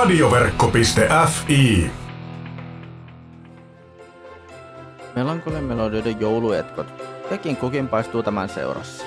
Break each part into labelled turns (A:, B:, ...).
A: Radioverkko.fi
B: Melankolien melodioiden jouluetkot. Tekin kukin paistuu tämän seurassa.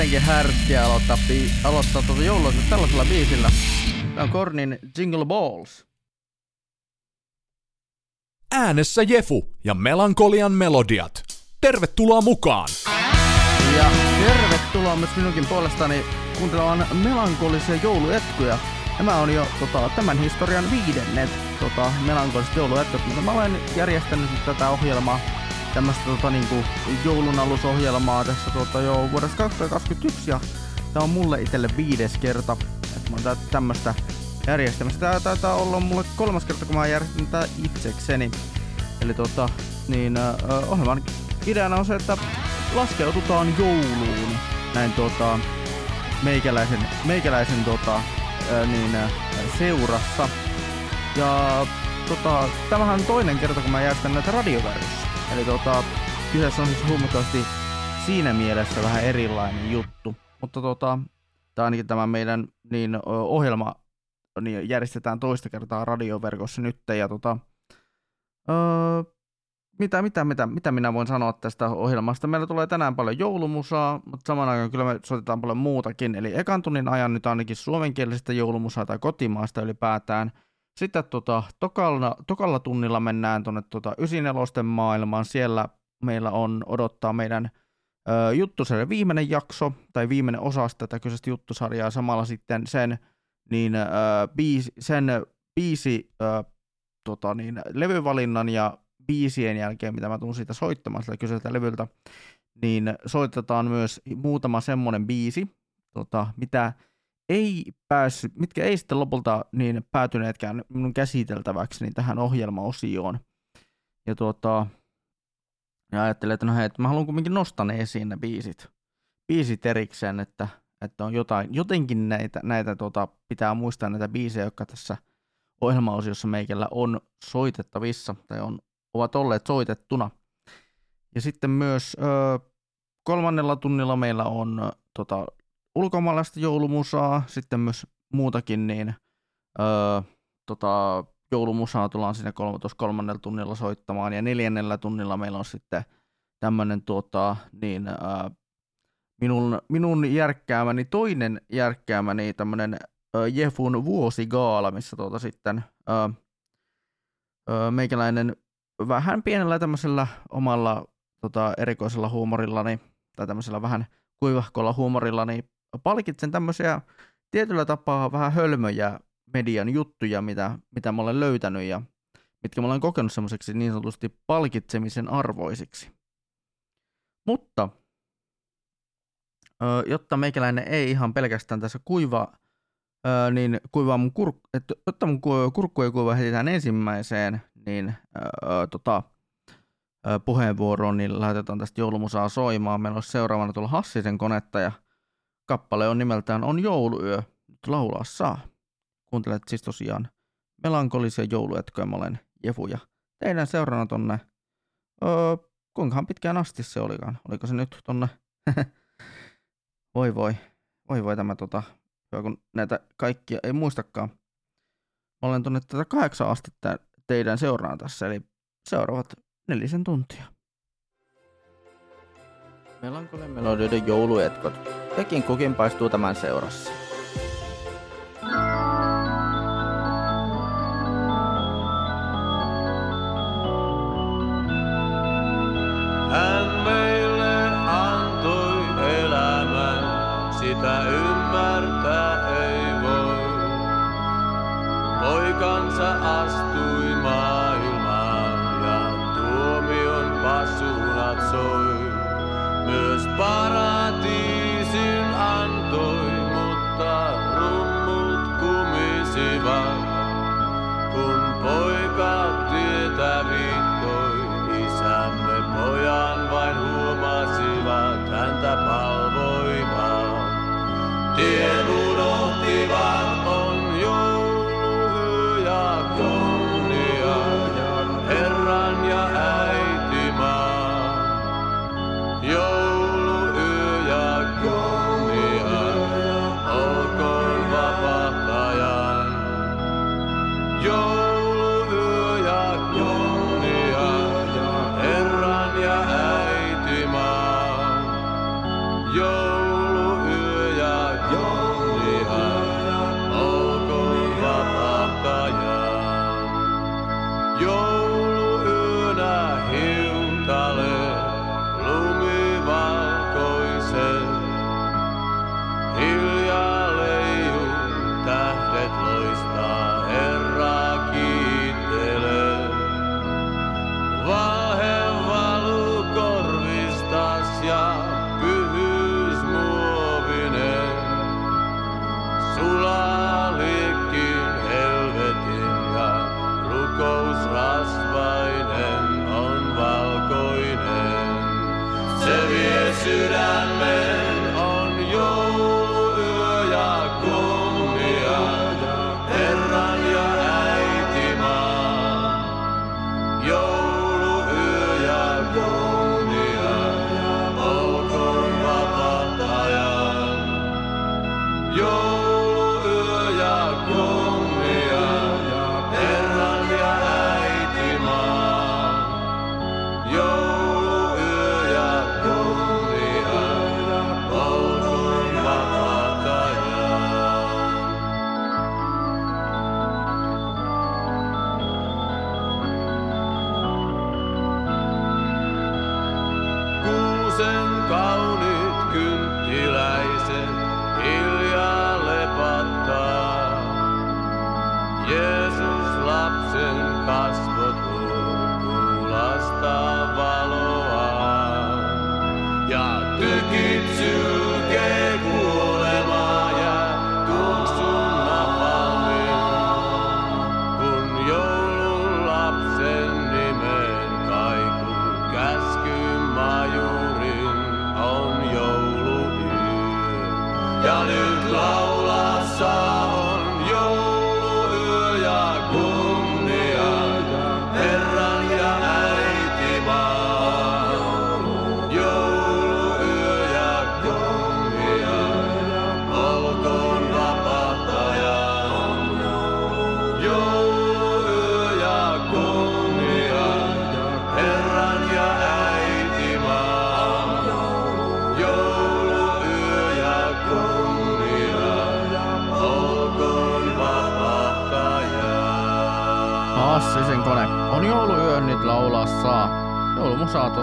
B: Vähintäänkin härskiä aloittaa, bi- aloittaa tuota joulua tällaisella biisillä. Tämä on Kornin Jingle Balls.
A: Äänessä Jefu ja melankolian melodiat. Tervetuloa mukaan!
B: Ja tervetuloa myös minunkin puolestani kuuntelemaan melankolisia jouluetkuja. Nämä on jo tota, tämän historian viidennet tota, melankoliset jouluetkut, mutta mä olen järjestänyt nyt tätä ohjelmaa, tämmöistä tota, niinku, joulun alusohjelmaa tässä tota, jo vuodesta 2021 ja tää on mulle itselle viides kerta, että mä oon tä- tämmöstä järjestämässä. Tää taitaa olla mulle kolmas kerta, kun mä oon järjestänyt tää itsekseni. Eli tota, niin ö, ohjelman ideana on se, että laskeututaan jouluun näin tota, meikäläisen, meikäläisen tota, ää, niin, ää, seurassa. Ja tota, tämähän on toinen kerta, kun mä järjestän näitä radioverkossa. Eli tota, kyseessä on siis huomattavasti siinä mielessä vähän erilainen juttu. Mutta tota, tai ainakin tämä meidän niin, ohjelma niin järjestetään toista kertaa radioverkossa nyt. Ja tota, öö, mitä, mitä, mitä, mitä minä voin sanoa tästä ohjelmasta? Meillä tulee tänään paljon joulumusaa, mutta saman aikaan kyllä me soitetaan paljon muutakin. Eli ekan tunnin ajan nyt ainakin suomenkielisestä joulumusaa tai kotimaasta ylipäätään. Sitten tota, tokalla, tokalla tunnilla mennään tuonne tota, 94 maailmaan. Siellä meillä on odottaa meidän ö, juttusarjan viimeinen jakso, tai viimeinen osa tätä kyseistä juttusarjaa, samalla sitten sen, niin, ö, biisi, sen biisi, ö, tota, niin, levyvalinnan ja biisien jälkeen, mitä mä tuun siitä soittamaan sitä kyseiseltä levyltä, niin soitetaan myös muutama semmoinen biisi, tota, mitä ei päässyt, mitkä ei sitten lopulta niin päätyneetkään minun käsiteltäväksi niin tähän ohjelmaosioon. Ja tuota, ja ajattelin, että no hei, että mä haluan kuitenkin nostaa ne esiin ne biisit, biisit erikseen, että, että on jotain, jotenkin näitä, näitä tuota, pitää muistaa näitä biisejä, jotka tässä ohjelmaosiossa meikällä on soitettavissa tai on, ovat olleet soitettuna. Ja sitten myös ö, kolmannella tunnilla meillä on tota, ulkomaalaista joulumusaa, sitten myös muutakin, niin öö, tota, joulumusaa tullaan sinne 13 kolmannella tunnilla soittamaan, ja neljännellä tunnilla meillä on sitten tämmöinen tuota, niin, öö, minun, minun järkkäämäni, toinen järkkäämäni tämmöinen öö, Jefun vuosigaala, missä tuota sitten öö, öö, meikäläinen vähän pienellä tämmöisellä omalla tota, erikoisella huumorillani, tai tämmöisellä vähän kuivahkolla huumorillani palkitsen tämmöisiä tietyllä tapaa vähän hölmöjä median juttuja, mitä, mitä mä olen löytänyt ja mitkä mä olen kokenut semmoiseksi niin sanotusti palkitsemisen arvoisiksi. Mutta jotta meikäläinen ei ihan pelkästään tässä kuiva, niin kuivaa mun kurkku, että jotta mun kurkku ei kuiva heti tähän ensimmäiseen, niin ää, tota, puheenvuoroon, niin laitetaan tästä joulumusaa soimaan. Meillä olisi seuraavana tulla Hassisen konetta ja Kappale on nimeltään On jouluyö, nyt laulaa saa. Kuuntelet siis tosiaan melankolisia jouluetkoja, mä olen Jefu ja teidän seurana tonne, öö, kuinkahan pitkään asti se olikaan, oliko se nyt tonne, voi voi, voi voi tämä tota, hyvä kun näitä kaikkia ei muistakaan. Mä olen tonne tätä kahdeksan astetta teidän seuraan tässä, eli seuraavat nelisen tuntia. Melankolian melodioiden jouluetkot. Tekin kukin paistuu tämän seurassa.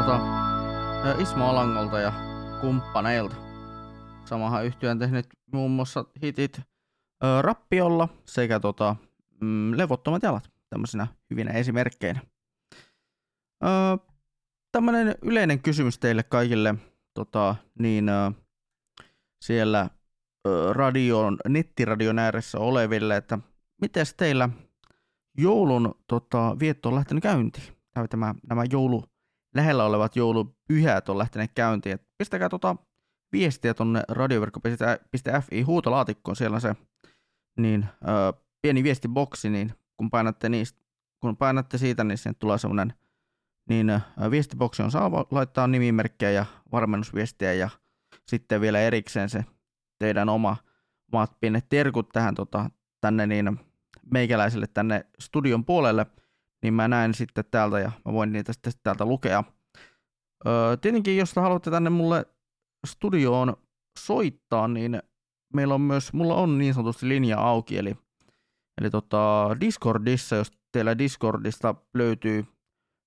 B: Tuota Ismo Alangolta ja kumppaneilta. Samahan yhtyön tehnyt muun muassa hitit ö, Rappiolla sekä tota, mm, Levottomat jalat tämmöisenä hyvinä esimerkkeinä. Ö, tämmönen yleinen kysymys teille kaikille tota, niin, ö, siellä radion, nettiradion ääressä oleville, että miten teillä joulun tota, vietto on lähtenyt käyntiin. Tämä, nämä joulu, lähellä olevat joulupyhät on lähteneet käyntiin. Pistäkää tota viestiä tonne radioverkko.fi huutolaatikkoon, siellä on se niin, ö, pieni viestiboksi, niin kun painatte, niistä, kun painatte siitä, niin sinne tulee semmoinen niin viestiboksi on saa laittaa nimimerkkejä ja varmennusviestiä ja sitten vielä erikseen se teidän oma omat pienet terkut tähän tota, tänne niin meikäläiselle tänne studion puolelle, niin mä näen sitten täältä ja mä voin niitä sitten täältä lukea. Öö, tietenkin, jos te haluatte tänne mulle studioon soittaa, niin meillä on myös, mulla on niin sanotusti linja auki, eli, eli tota Discordissa, jos teillä Discordista löytyy,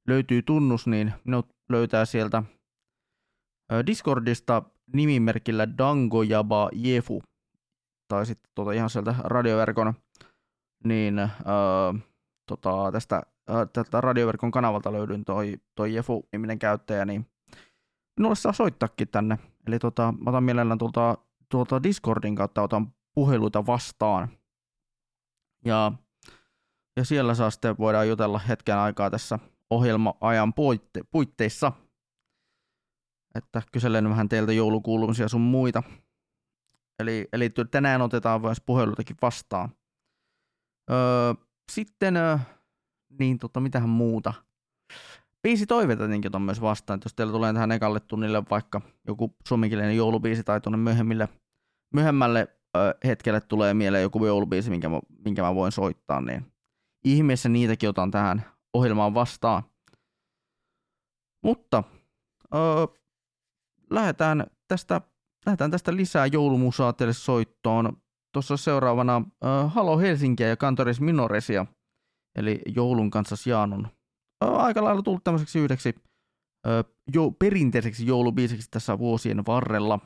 B: löytyy tunnus, niin minut löytää sieltä Discordista nimimerkillä Dangojaba Jefu, tai sitten tota ihan sieltä radioverkon niin öö, tota, tästä tältä radioverkon kanavalta löydyn toi, toi Jefu-niminen käyttäjä, niin minulle saa soittaakin tänne. Eli tota, mä otan mielellään tuolta, tuolta Discordin kautta otan puheluita vastaan. Ja, ja siellä saa sitten voidaan jutella hetken aikaa tässä ohjelma-ajan puitte, puitteissa. Että kyselen vähän teiltä joulukuulumisia sun muita. Eli, eli tänään otetaan myös puheluitakin vastaan. Öö, sitten, niin tota, mitähän muuta. Biisi toiveita tietenkin on myös vastaan, että jos teillä tulee tähän ekalle tunnille vaikka joku suomenkielinen joulubiisi tai tuonne myöhemmille, myöhemmälle öö, hetkelle tulee mieleen joku joulubiisi, minkä mä, minkä mä voin soittaa, niin ihmeessä niitäkin otan tähän ohjelmaan vastaan. Mutta öö, lähdetään tästä, lähdetään tästä lisää joulumusaa teille soittoon tuossa seuraavana äh, Halo Helsinkiä ja Kantoris Minoresia, eli Joulun kanssa Jaanon. Aika lailla tullut tämmöiseksi yhdeksi äh, jo, perinteiseksi joulubiisiksi tässä vuosien varrella.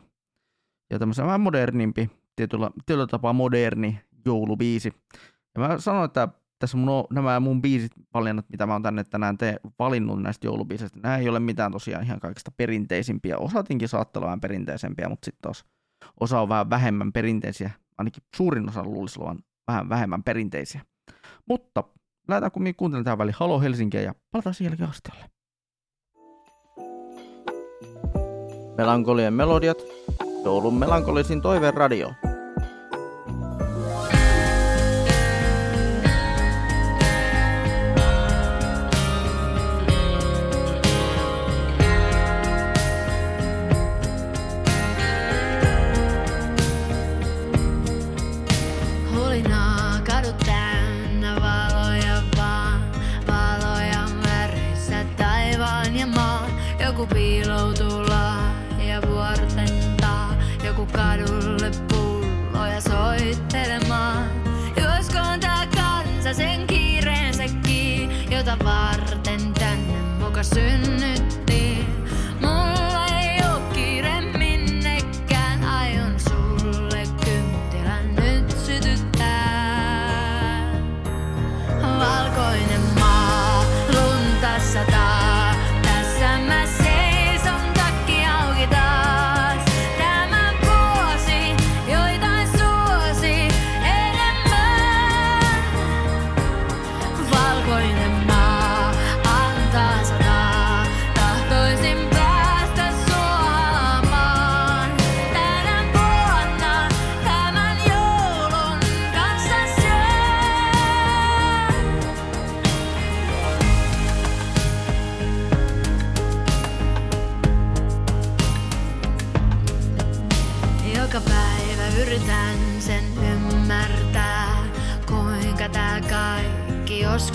B: Ja tämmöisen vähän modernimpi, tietyllä, tietyllä tapaa moderni joulubiisi. Ja mä sanoin, että tässä mun, nämä mun biisit valinnat, mitä mä oon tänne tänään te, valinnut näistä joulubiiseistä, nämä ei ole mitään tosiaan ihan kaikista perinteisimpiä. Osatinkin saattaa olla vähän perinteisempiä, mutta sitten taas osa on vähän vähemmän perinteisiä ainakin suurin osa luulisi olevan vähän vähemmän perinteisiä. Mutta lähdetään kumminkin kuuntelemaan tähän väliin Halo Helsinkiä ja palataan sen jälkeen asteelle. Melankolien melodiat, joulun melankolisin toiveen radio.
C: Soittelemaan. Juoskoon tää kansa sen kiireensäkin, jota varten tänne muka synnyttiin.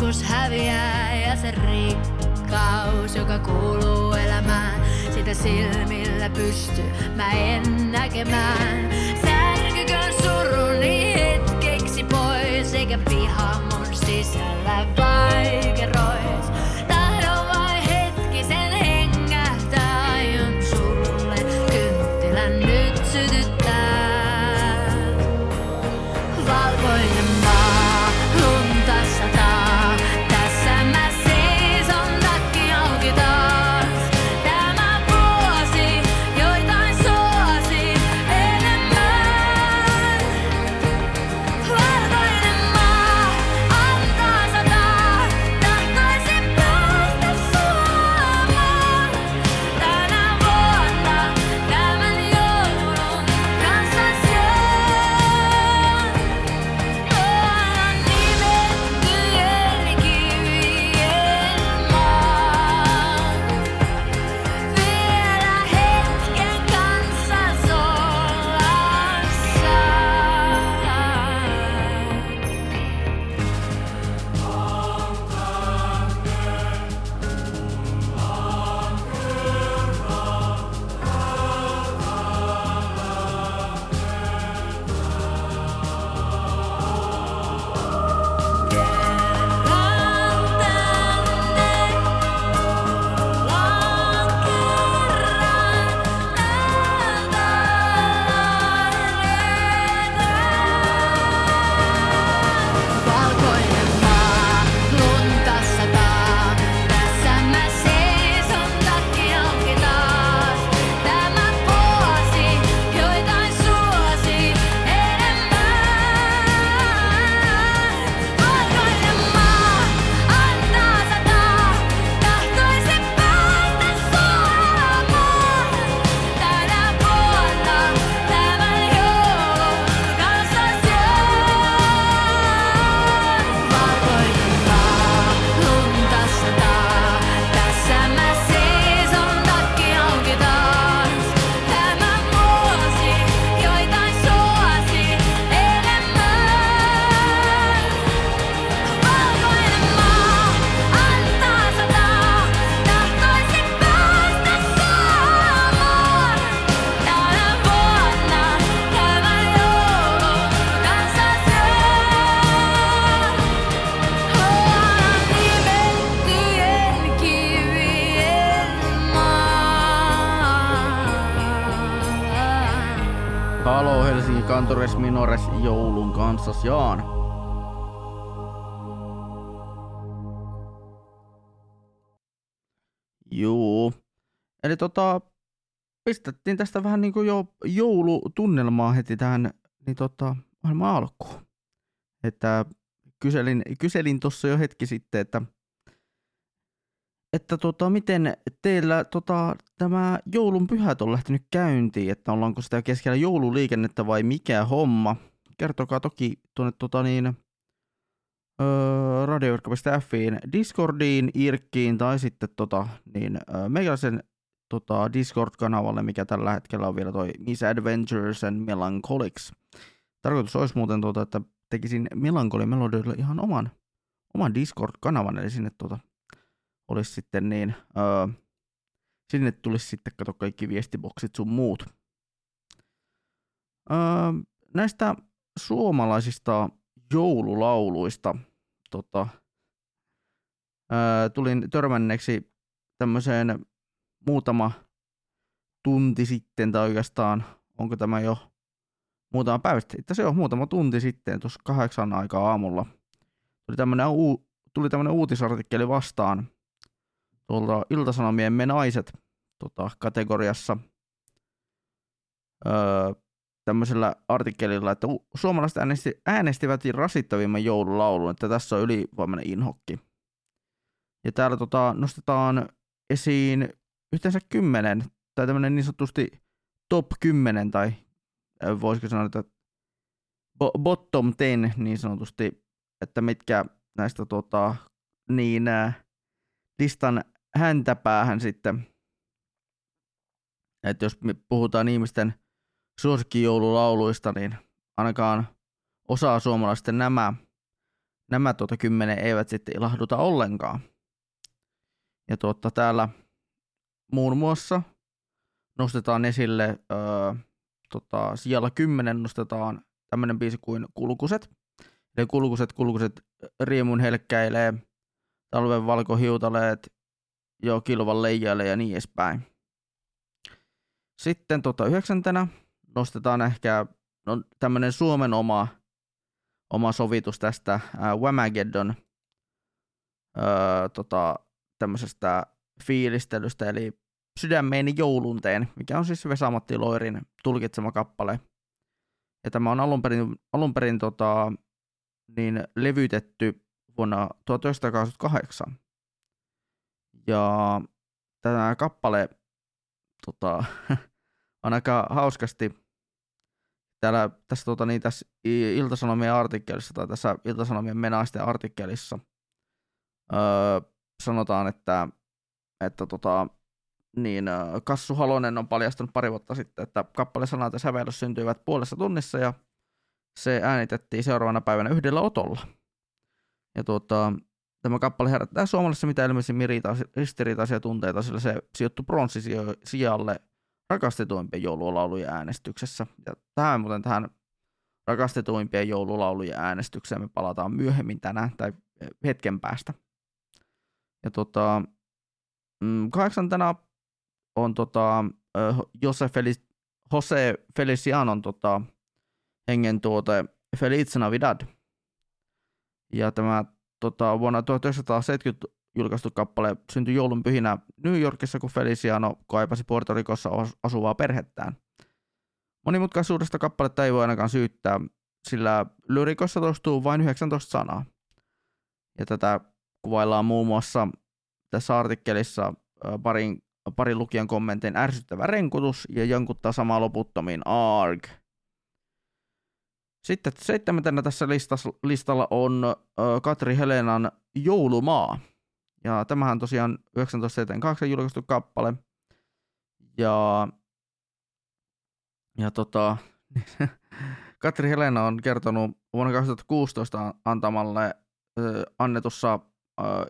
C: Joskus häviää ja se rikkaus, joka kuuluu elämään, sitä silmillä pysty mä en näkemään. Särkyköön suruni hetkeksi pois, eikä viha mun sisällä vaikerois.
B: Minores joulun kanssa Jaan. Juu. Eli tota, pistettiin tästä vähän niin kuin jo joulutunnelmaa heti tähän niin tota, ohjelman alkuun. Että kyselin, kyselin tuossa jo hetki sitten, että että tota, miten teillä tota, tämä joulun pyhät on lähtenyt käyntiin, että ollaanko sitä keskellä joululiikennettä vai mikä homma. Kertokaa toki tuonne tota, niin, öö, radioverkko.fiin, Discordiin, Irkkiin tai sitten tota, niin, öö, meikäläisen tota, Discord-kanavalle, mikä tällä hetkellä on vielä toi Misadventures and Melancholics. Tarkoitus olisi muuten, tota, että tekisin Melancholy Melodioille ihan oman, oman Discord-kanavan, eli sinne tota, olisi sitten niin, öö, sinne tulisi sitten kato kaikki viestiboksit sun muut. Öö, näistä suomalaisista joululauluista tota, öö, tulin törmänneeksi tämmöiseen muutama tunti sitten, tai oikeastaan onko tämä jo muutama päivä sitten, itse asiassa jo muutama tunti sitten, tuossa kahdeksan aikaa aamulla, tuli tämmöinen, uu, tuli tämmöinen uutisartikkeli vastaan tuolta Iltasanomien Me naiset tota, kategoriassa öö, tämmöisellä artikkelilla, että suomalaiset äänesti, äänestivät rasittavimman joululaulun, että tässä on ylivoimainen inhokki. Ja täällä tota, nostetaan esiin yhteensä kymmenen, tai tämmöinen niin sanotusti top 10, tai voisiko sanoa, että bo- bottom 10 niin sanotusti, että mitkä näistä tota, niin äh, listan häntäpäähän sitten. Että jos me puhutaan ihmisten suosikkijoululauluista, niin ainakaan osaa suomalaisten nämä, nämä tuota kymmenen eivät sitten ilahduta ollenkaan. Ja tuota, täällä muun muassa nostetaan esille öö, tota, sijalla 10 nostetaan tämmöinen biisi kuin Kulkuset. Eli Kulkuset, Kulkuset riemun helkkäilee, talven valkohiutaleet, jo kilvan leijailee ja niin edespäin. Sitten tota, yhdeksäntenä nostetaan ehkä no, tämmöinen Suomen oma, oma sovitus tästä ää, Whamageddon öö, tota, tämmöisestä fiilistelystä, eli Sydämeeni joulunteen, mikä on siis Vesamatti Loirin tulkitsema kappale. Ja tämä on alun perin, alun perin tota, niin levytetty vuonna 1988. Ja tämä kappale tota, on aika hauskasti täällä tässä, tota, niin, tässä Iltasanomien artikkelissa tai tässä Iltasanomien menaisten artikkelissa öö, sanotaan, että, että tota, niin Kassu Halonen on paljastanut pari vuotta sitten, että kappale sanat ja sävellys syntyivät puolessa tunnissa ja se äänitettiin seuraavana päivänä yhdellä otolla. Ja tuota, tämä kappale herättää suomalaisessa mitä ilmeisin ristiriitaisia tunteita, sillä se sijoittui pronssisijalle rakastetuimpien joululaulujen äänestyksessä. Ja tähän muuten tähän rakastetuimpien joululaulujen äänestykseen me palataan myöhemmin tänään tai hetken päästä. Ja tota, mm, kahdeksantena on tota, Jose, Felic- Jose Felicianon tota, hengen tuote Feliz Navidad. Ja tämä tota, vuonna 1970 julkaistu kappale syntyi joulun pyhinä New Yorkissa, kun Feliciano kaipasi Puerto Ricossa asuvaa perhettään. Monimutkaisuudesta kappaletta ei voi ainakaan syyttää, sillä lyrikossa toistuu vain 19 sanaa. Ja tätä kuvaillaan muun muassa tässä artikkelissa parin, parin lukijan kommentin ärsyttävä renkutus ja jankuttaa samaa loputtomiin arg. Sitten seitsemäntenä tässä listalla on Katri Helenan Joulumaa. Ja tämähän on tosiaan 1978 julkaistu kappale. Ja, ja tota, Katri Helena on kertonut vuonna 2016 antamalle annetussa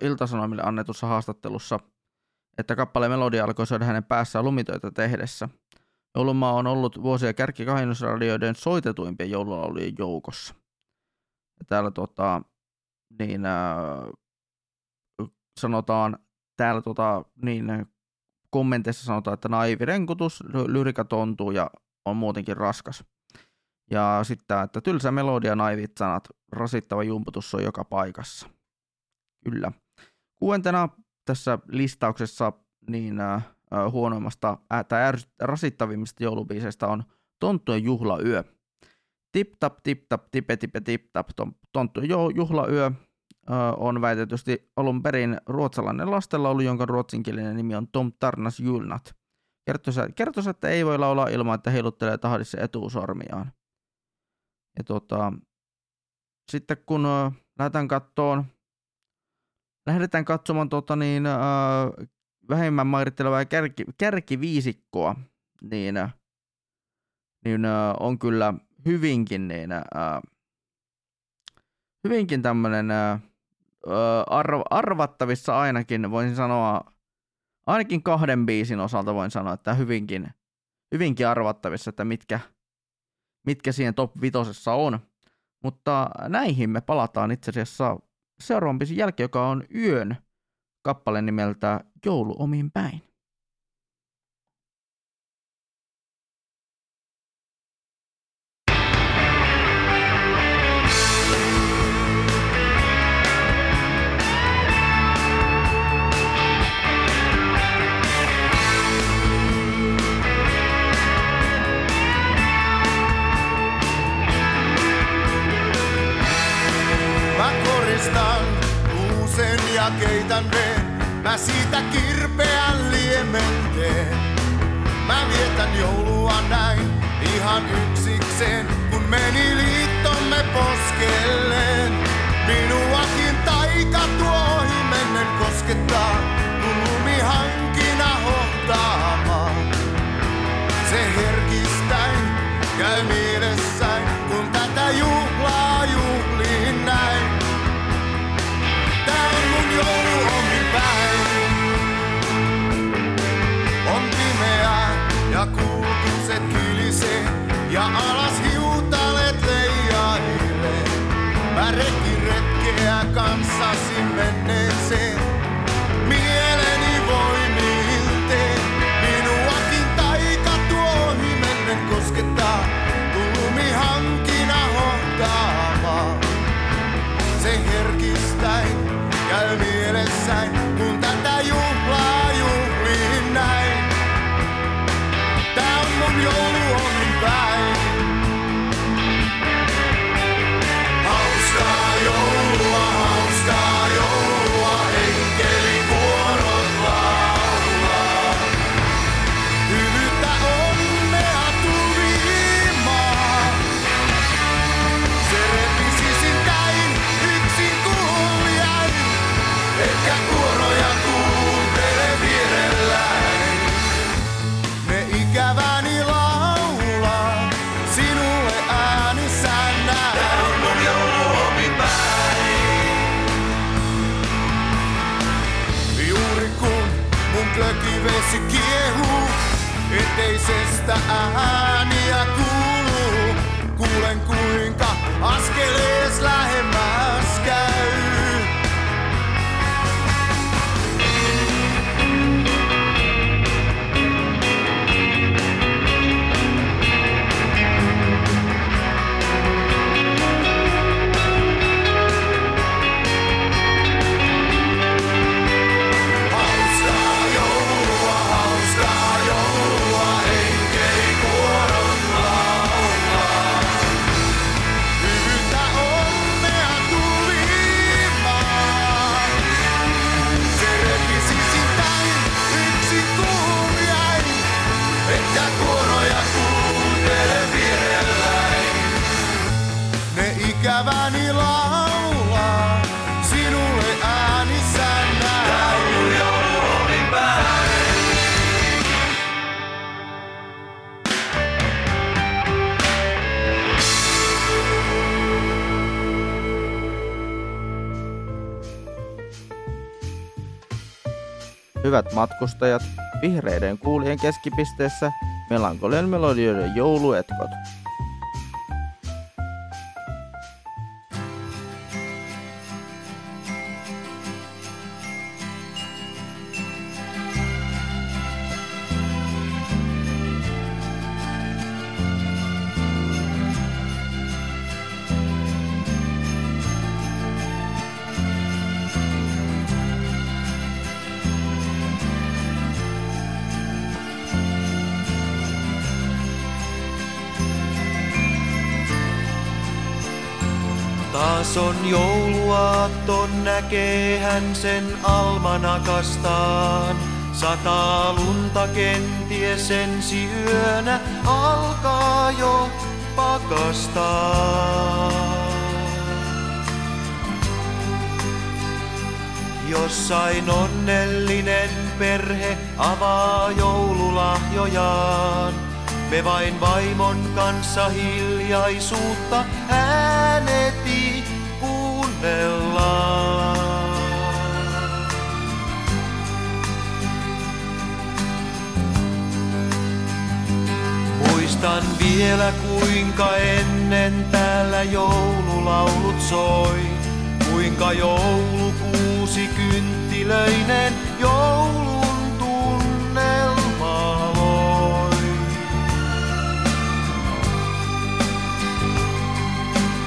B: Iltasanomille annetussa haastattelussa, että kappaleen melodia alkoi soida hänen päässään lumitöitä tehdessä. Joulumaa on ollut vuosia kärki soitetuimpien joululaulujen joukossa. Ja täällä tota, niin, äh, sanotaan, täällä tota, niin, kommenteissa sanotaan, että naivi renkutus, lyrika tontuu ja on muutenkin raskas. Ja sitten, että tylsä melodia, naivit sanat, rasittava jumputus on joka paikassa. Kyllä. Kuuentena tässä listauksessa niin äh, huonoimmasta äh, tai rasittavimmista joulubiiseistä on Tonttujen juhlayö. Tip tap tip tap tipe tipe tip tap Tonttujen juhlayö äh, on väitetysti alun perin ruotsalainen lastenlaulu, jonka ruotsinkielinen nimi on Tom Tarnas Julnat. Kertoisi, että ei voi laulaa ilman, että heiluttelee tahdissa etuusormiaan. Ja tota, sitten kun äh, lähdetään kattoon lähdetään katsomaan tota, niin, äh, vähemmän mairittelevaa kärki, kärkiviisikkoa, niin, äh, niin äh, on kyllä hyvinkin, niin, äh, hyvinkin tämmöinen arv, arvattavissa ainakin, voisin sanoa, ainakin kahden biisin osalta voin sanoa, että hyvinkin, hyvinkin arvattavissa, että mitkä, mitkä siihen top vitosessa on. Mutta näihin me palataan itse asiassa seuraavan biisin jälkeen, joka on Yön kappale nimeltä Joulu omiin päin.
D: Ja keitän veen. Mä siitä kirpeän liemen teen. Mä vietän joulua näin ihan yksikseen, kun meni liittomme poskelleen. Minuakin taika tuo ohi mennen koskettaa, kun lumi hankina hohtaamaan. Se
E: ja alas hiutalet leijailee. Mä rekin retkeä kanssasi menneeseen. Eteisestä ääniä kuuluu. Kuulen kuinka askelees lähemmäs
B: Hyvät matkustajat, vihreiden kuulien keskipisteessä melankolian melodioiden jouluetkot.
F: Jouluaatton, näkee hän sen almanakastaan. Sataa lunta kenties ensi yönä, alkaa jo pakastaa. Jossain onnellinen perhe avaa joululahjojaan. Me vain vaimon kanssa hiljaisuutta ääneti Muistan vielä kuinka ennen täällä joululaulut soi. Kuinka joulukuusi kynttilöinen joulun tunnelma loi.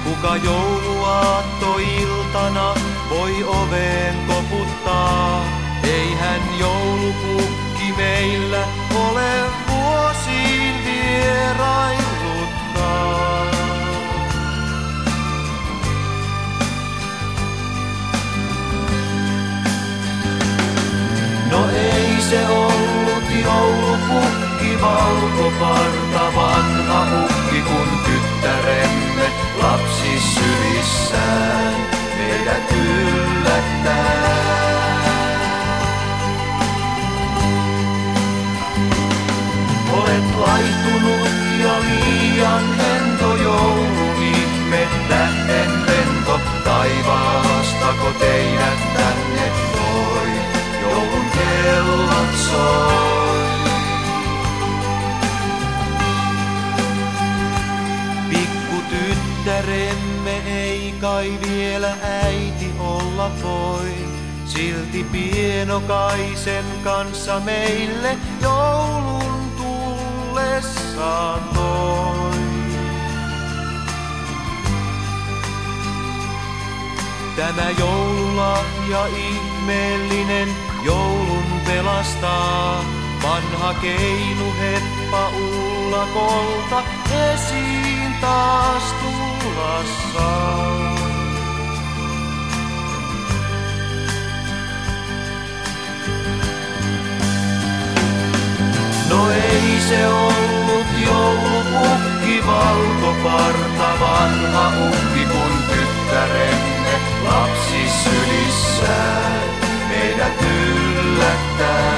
F: Kuka jouluaattoiltana voi oveen koputtaa? Eihän joulupukki meillä ole vuosiin vierailuttaa. Kai vielä äiti olla voi. Silti pienokaisen kanssa meille joulun tullessaan toi. Tämä joululahja ihmeellinen joulun pelastaa. Vanha keinu heppa ullakolta esiin taas tullassa. No ei se ollut joulupukki valkoparta, vanha ukki kun tyttäremme lapsi sylissään meidät yllättää.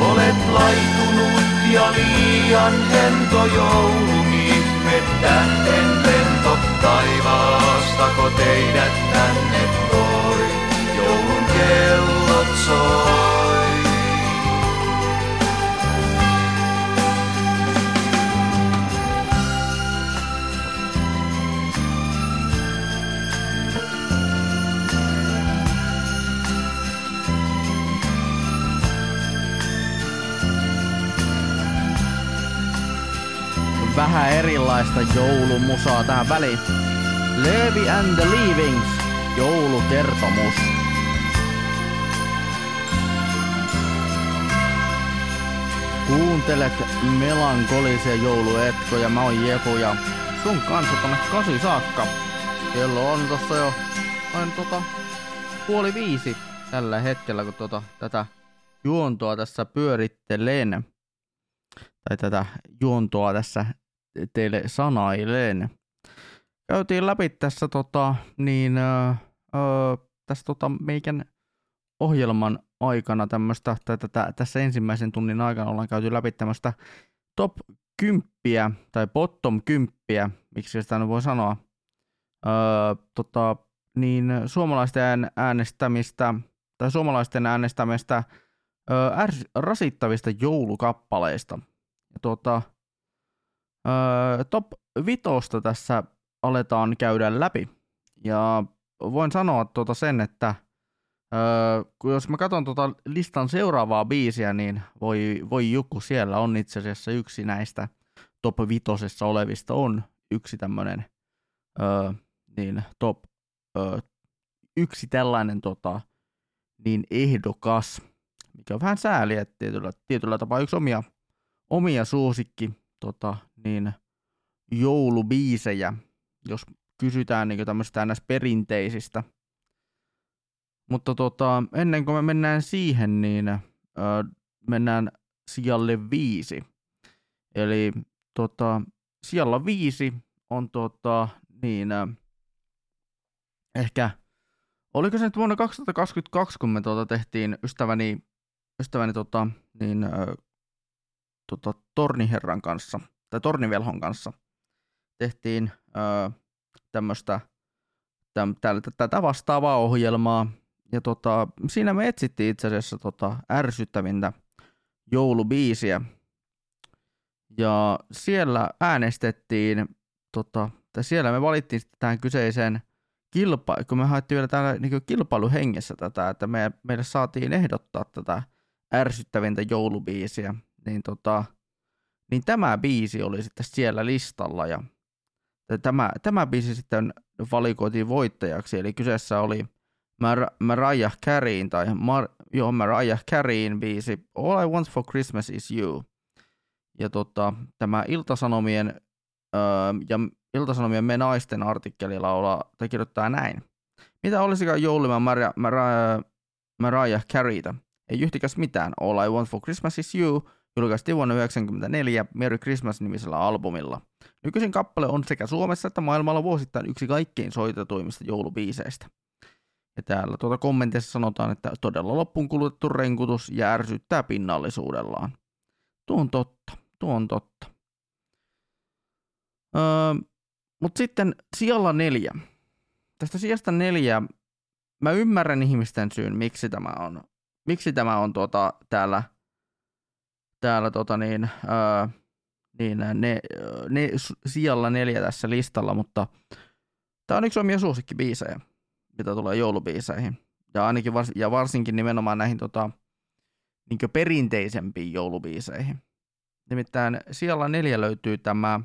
F: Olet laitunut ja liian hento joulun ihme tähden lento taivaastako teidät tänne toi.
B: Vähän erilaista joulumusaa tähän väliin. Levi and the Leavings, joulukertomus. Kuuntelet melankolisia jouluetkoja, mä oon Jefu ja sun kanssa tonne kasi saakka. Kello on tossa jo noin tota puoli viisi tällä hetkellä, kun tota, tätä juontoa tässä pyörittelen. Tai tätä juontoa tässä teille sanailen. Käytiin läpi tässä tota, niin, öö, tässä tota, meikän ohjelman aikana tämmöistä, tai tätä, tässä ensimmäisen tunnin aikana ollaan käyty läpi tämmöistä top 10 tai bottom 10, miksi sitä nyt voi sanoa, öö, tota, niin suomalaisten äänestämistä tai suomalaisten äänestämistä öö, rasittavista joulukappaleista. Ja tota, öö, top vitosta tässä aletaan käydä läpi. Ja voin sanoa tuota sen, että öö, kun jos mä katson tuota listan seuraavaa biisiä, niin voi, voi joku siellä on itse asiassa yksi näistä top vitosessa olevista on yksi tämmönen öö, niin top öö, yksi tällainen tota, niin ehdokas, mikä on vähän sääli, että tietyllä, tietyllä tapaa yksi omia, omia suosikki tota, niin, joulubiisejä, jos kysytään niin tämmöistä ns. perinteisistä. Mutta tota, ennen kuin me mennään siihen, niin ö, mennään sijalle viisi. Eli tota, sijalla viisi on tota, niin, ö, ehkä, oliko se nyt vuonna 2022, kun me tuota tehtiin ystäväni, ystäväni tota, niin, ö, tota, Torniherran kanssa, tai Tornivelhon kanssa, tehtiin ö, tämmöistä tätä vastaavaa ohjelmaa. Ja tota, siinä me etsittiin itse asiassa tota, ärsyttävintä joulubiisiä. Ja siellä äänestettiin, tota, tai siellä me valittiin tähän kyseiseen kilpa, kun me haettiin vielä täällä niin kilpailuhengessä tätä, että me, meille saatiin ehdottaa tätä ärsyttävintä joulubiisiä, niin, tota, niin tämä biisi oli sitten siellä listalla ja tämä, tämä biisi sitten valikoitiin voittajaksi, eli kyseessä oli Mar- Mariah Careyin tai Mar- joo, Mariah Careyin biisi All I Want for Christmas is You. Ja tota, tämä Iltasanomien öö, ja Iltasanomien Me Naisten artikkelilla olla, tai kirjoittaa näin. Mitä olisikaan joulumaan Mariah, Mariah, Mariah Careyta? Ei yhtikäs mitään. All I Want for Christmas is You julkaistiin vuonna 1994 Merry Christmas-nimisellä albumilla. Nykyisin kappale on sekä Suomessa että maailmalla vuosittain yksi kaikkein soitetuimmista joulubiiseistä. Ja täällä tuota kommentissa sanotaan, että todella loppuun kulutettu renkutus ja ärsyttää pinnallisuudellaan. Tuo on totta, tuo on totta. Öö, Mutta sitten sijalla neljä. Tästä sijasta neljä, mä ymmärrän ihmisten syyn, miksi tämä on, miksi tämä on tuota, täällä, täällä tota niin, ää, niin ne, ne, sijalla neljä tässä listalla, mutta tämä on yksi omia suosikkibiisejä, mitä tulee joulubiiseihin. Ja, ainakin vars, ja varsinkin nimenomaan näihin tota, niin perinteisempiin joulubiiseihin. Nimittäin siellä neljä löytyy tämä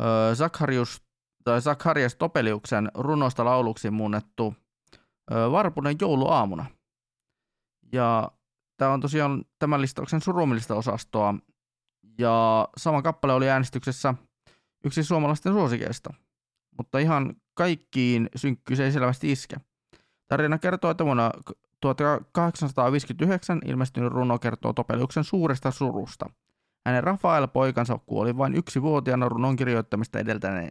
B: ö, tai Zacharias Topeliuksen runosta lauluksi muunnettu ö, Varpunen jouluaamuna. Ja tämä on tosiaan tämän listauksen surumillista osastoa. Ja sama kappale oli äänestyksessä yksi suomalaisten suosikeista. Mutta ihan kaikkiin synkkyys ei selvästi iske. Tarina kertoo, että vuonna 1859 ilmestynyt runo kertoo Topeliuksen suuresta surusta. Hänen Rafael poikansa kuoli vain yksi vuotiaana runon kirjoittamista edeltäne,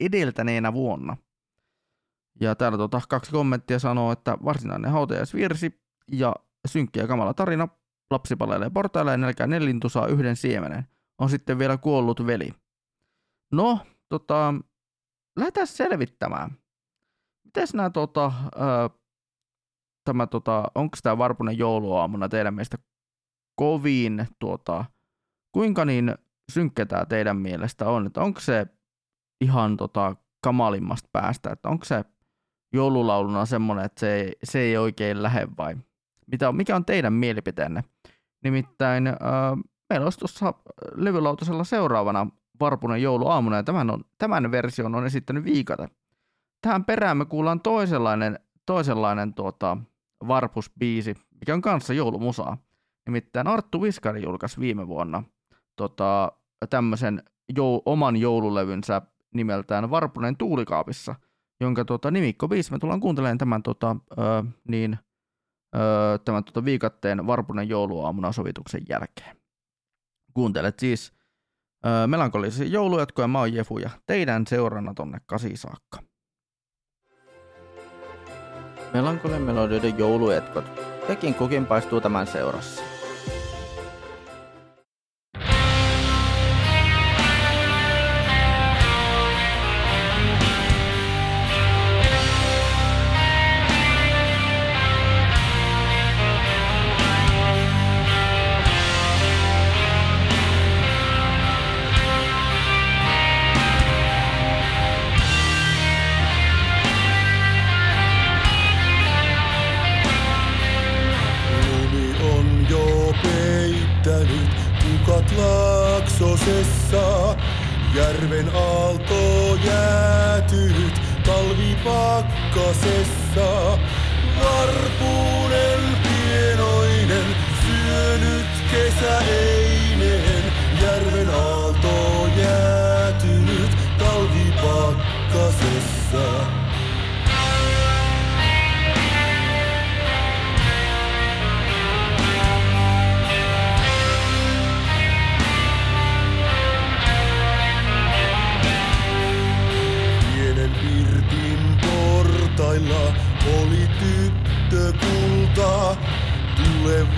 B: edeltäneenä vuonna. Ja täällä tota, kaksi kommenttia sanoo, että varsinainen hautajaisvirsi ja synkkä ja kamala tarina. Lapsi palelee portailla ja nälkää nelintu saa yhden siemenen. On sitten vielä kuollut veli. No, tota, lähdetään selvittämään. Mites nämä tota, ö, tämä, tota, onko tämä Varpunen jouluaamuna teidän mielestä kovin, tuota, kuinka niin synkkä tämä teidän mielestä on, että onko se ihan tota, kamalimmasta päästä, että onko se joululauluna semmoinen, että se ei, se ei oikein lähde vai mitä, mikä on teidän mielipiteenne? Nimittäin äh, meillä olisi tuossa levylautasella seuraavana Varpunen jouluaamuna ja tämän, on, tämän version on esittänyt Viikate. Tähän perään me kuullaan toisenlainen, toisenlainen tuota, Varpus-biisi, mikä on kanssa joulumusaa. Nimittäin Arttu Viskari julkaisi viime vuonna tota, tämmöisen jou, oman joululevynsä nimeltään Varpunen tuulikaapissa, jonka tota, nimikko biisi me tullaan kuuntelemaan tämän, tota, ö, niin, ö, tämän tota, viikatteen Varpunen jouluaamuna sovituksen jälkeen. Kuuntelet siis ö, melankolisen joulujatkoja, mä oon Jefu ja teidän seurana tonne kasi saakka. Melankolien melodioiden jouluetkot. Tekin kukin paistuu tämän seurassa.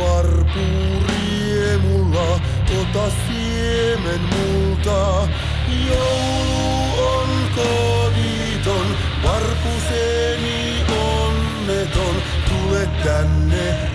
G: Varpu riemulla, ota siemen multa. Joulu on koditon, varpuseni onneton. Tule tänne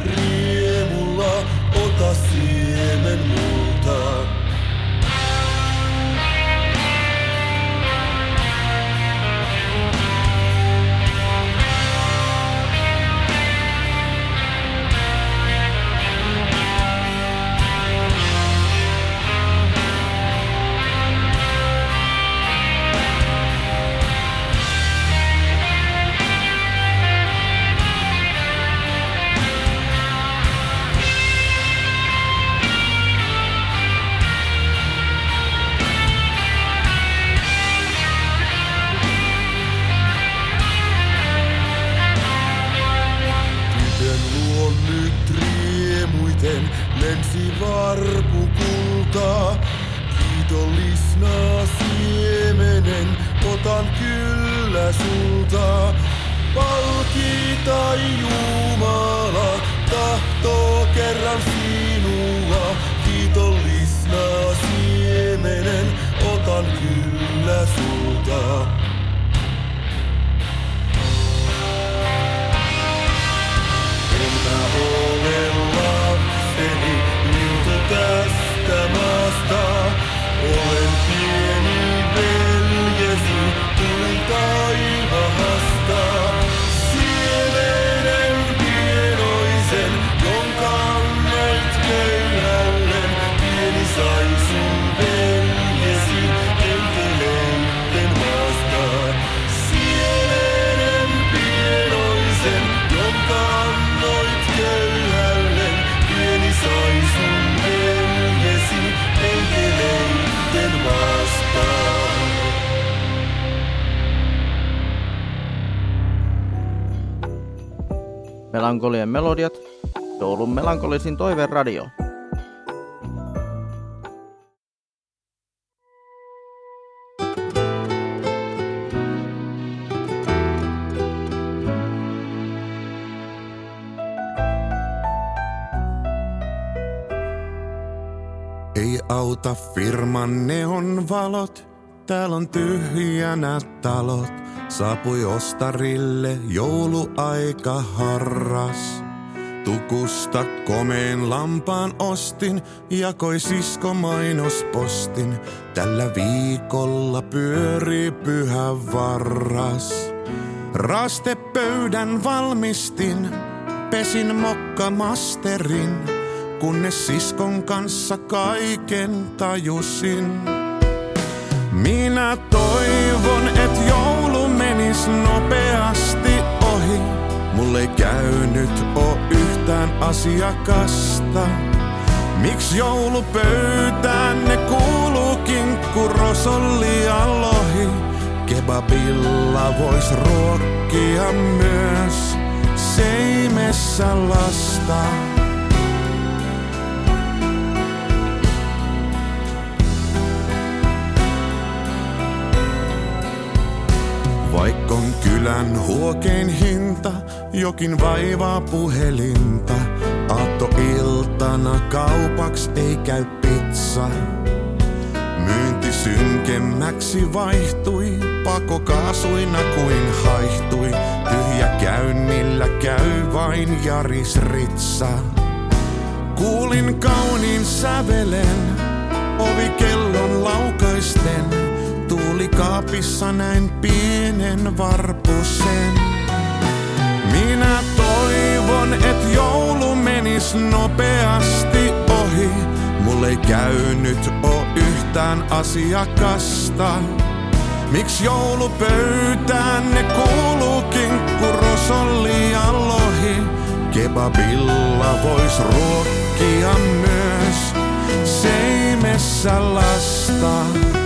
G: sulta. Palkita Jumala, tahtoo kerran sinua. Kiitollisna siemenen otan kyllä sulta.
B: Melankolien melodiat, joulun melankolisin toiveradio.
D: Ei auta firman neon valot, täällä on tyhjänä talot. Saapui ostarille jouluaika harras. Tukusta komeen lampaan ostin, jakoi sisko mainospostin. Tällä viikolla pyörii pyhä varras. Rastepöydän valmistin, pesin mokkamasterin, kunnes siskon kanssa kaiken tajusin. Minä toivon, et joulu menis nopeasti ohi. Mulle ei käynyt o yhtään asiakasta. Miks joulupöytään ne kuuluu kinkku, rosolli ja lohi? Kebabilla vois ruokkia myös seimessä lasta. Vaikkon kylän huokein hinta, jokin vaivaa puhelinta. Aattoiltana kaupaks ei käy pizza. Myynti synkemmäksi vaihtui, pakokaasuina kuin haihtui. Tyhjä käynnillä käy vain Jaris Ritsa. Kuulin kauniin sävelen, ovikellon laukaisten. Tuuli kaapissa näin pienen varpusen. Minä toivon, et joulu menis nopeasti ohi. Mulle ei käynyt o yhtään asiakasta. Miks joulupöytään ne kuuluu kinkku, rosolli ja lohi? Kebabilla vois ruokkia myös seimessä lasta.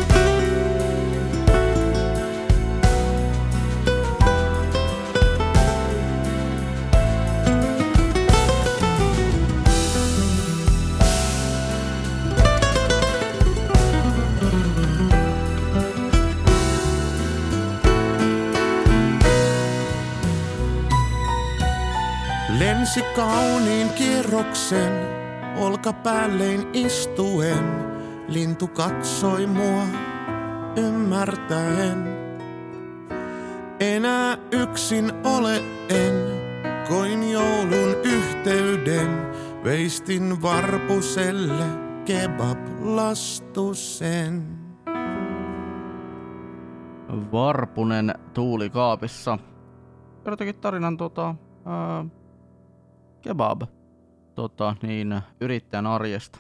D: Lensi kauniin kierroksen, olkapäällein istuen. Lintu katsoi mua ymmärtäen. Enää yksin ole en, koin joulun yhteyden. Veistin varpuselle kebab-lastusen.
B: Varpunen tuuli kaapissa. Kertokin tarinan tota, ää, kebab tota, niin, yrittäjän arjesta.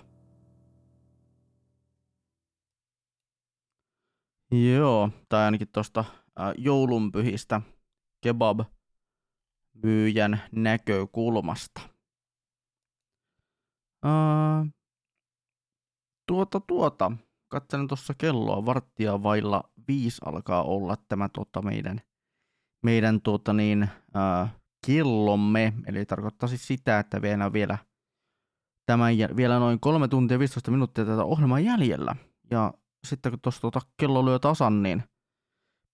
B: Joo, tai ainakin tuosta joulunpyhistä kebab myyjän näkökulmasta. Ää, tuota, tuota, katselen tuossa kelloa, varttia vailla viisi alkaa olla tämä tota, meidän, meidän tuota, niin, ää, kellomme, eli tarkoittaa siis sitä, että vielä on vielä, tämän, vielä noin 3 tuntia 15 minuuttia tätä ohjelmaa jäljellä. Ja sitten kun tuossa tuota kello lyö tasan, niin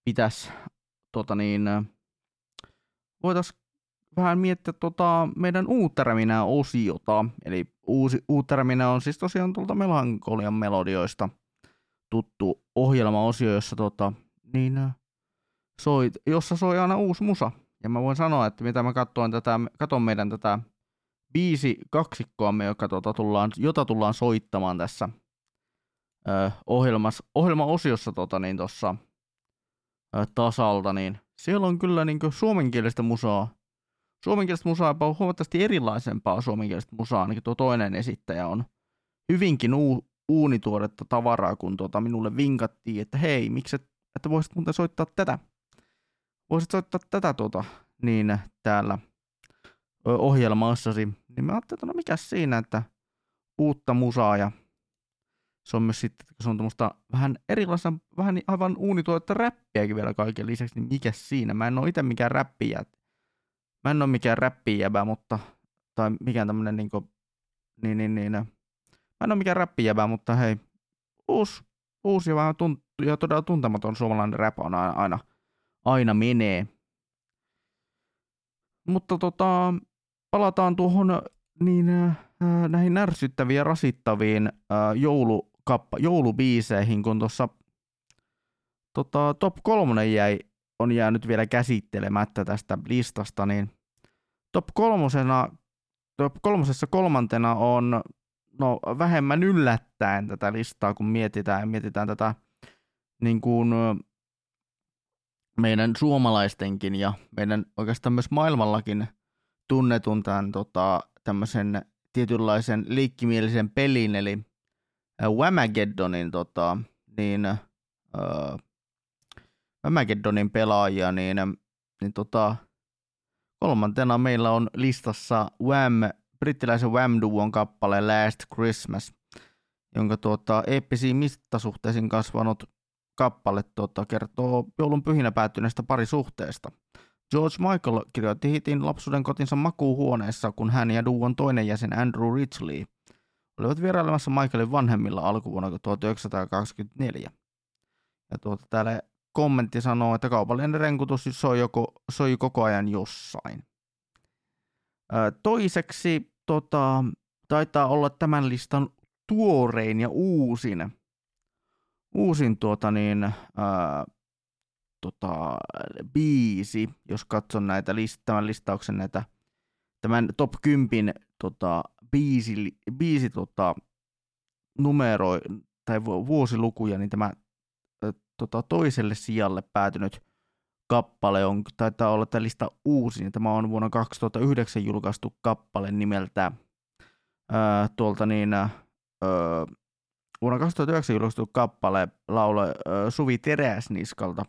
B: pitäisi tota niin, voitaisiin vähän miettiä tota meidän uutteräminää osiota. Eli uusi uutteräminä on siis tosiaan tuolta Melankolian melodioista tuttu ohjelmaosio, jossa, tota, niin, soi, jossa soi aina uusi musa. Ja mä voin sanoa, että mitä mä katsoin tätä, katon meidän tätä biisi kaksikkoamme, joka tota tullaan, jota tullaan soittamaan tässä ö, ohjelmas, ohjelmaosiossa tota, niin tossa, ö, tasalta, niin siellä on kyllä niin suomenkielistä musaa. Suomenkielistä musaa jopa huomattavasti erilaisempaa suomenkielistä musaa, ainakin tuo toinen esittäjä on hyvinkin uu, uunituoretta tavaraa, kun tuota minulle vinkattiin, että hei, miksi et, että voisit muuten soittaa tätä voisit soittaa tätä tuota, niin täällä ohjelmassasi, niin mä ajattelin, että no mikä siinä, että uutta musaa ja se on myös sitten, kun se on tämmöistä vähän erilaista, vähän niin aivan uunituotetta räppiäkin vielä kaiken lisäksi, niin mikä siinä? Mä en ole itse mikään räppiä. mä en ole mikään räppijäbä, mutta, tai mikään tämmönen niinku, niin, niin, niin, mä en ole mikään räppijäbä, mutta hei, uusi, uusi ja, vähän tunt, ja todella tuntematon suomalainen rap on aina, aina, aina menee. Mutta tota, palataan tuohon niin äh, näihin närsyttäviin ja rasittaviin äh, joulukappa, joulubiiseihin, kun tuossa tota, top kolmonen jäi, on jäänyt vielä käsittelemättä tästä listasta, niin top kolmosena, top kolmosessa kolmantena on no, vähemmän yllättäen tätä listaa, kun mietitään, mietitään tätä niin kuin, meidän suomalaistenkin ja meidän oikeastaan myös maailmallakin tunnetun tämän tota, tämmöisen tietynlaisen liikkimielisen pelin, eli Whamageddonin tota, niin, äh, Whamageddonin pelaajia, niin, niin tota, kolmantena meillä on listassa Wham, brittiläisen Wham-duon kappale Last Christmas, jonka tuota, eeppisiin mittasuhteisiin kasvanut kappale tuota, kertoo joulun pyhinä päättyneestä parisuhteesta. George Michael kirjoitti hitin lapsuuden kotinsa makuuhuoneessa, kun hän ja duon toinen jäsen Andrew Ridgely olivat vierailemassa Michaelin vanhemmilla alkuvuonna 1924. Ja tuota, täällä kommentti sanoo, että kaupallinen renkutus soi, joko, soi koko ajan jossain. Ö, toiseksi tota, taitaa olla tämän listan tuorein ja uusin, uusin tuota niin, ää, tota, biisi, jos katson näitä list, tämän listauksen näitä, tämän top 10 tota, biisi, biisi tota, numero tai vuosilukuja, niin tämä tota, toiselle sijalle päätynyt kappale on, taitaa olla tämä lista uusin. Tämä on vuonna 2009 julkaistu kappale nimeltä ää, tuolta niin, ää, vuonna 2009 julkaistu kappale laula ää, Suvi Teräsniskalta.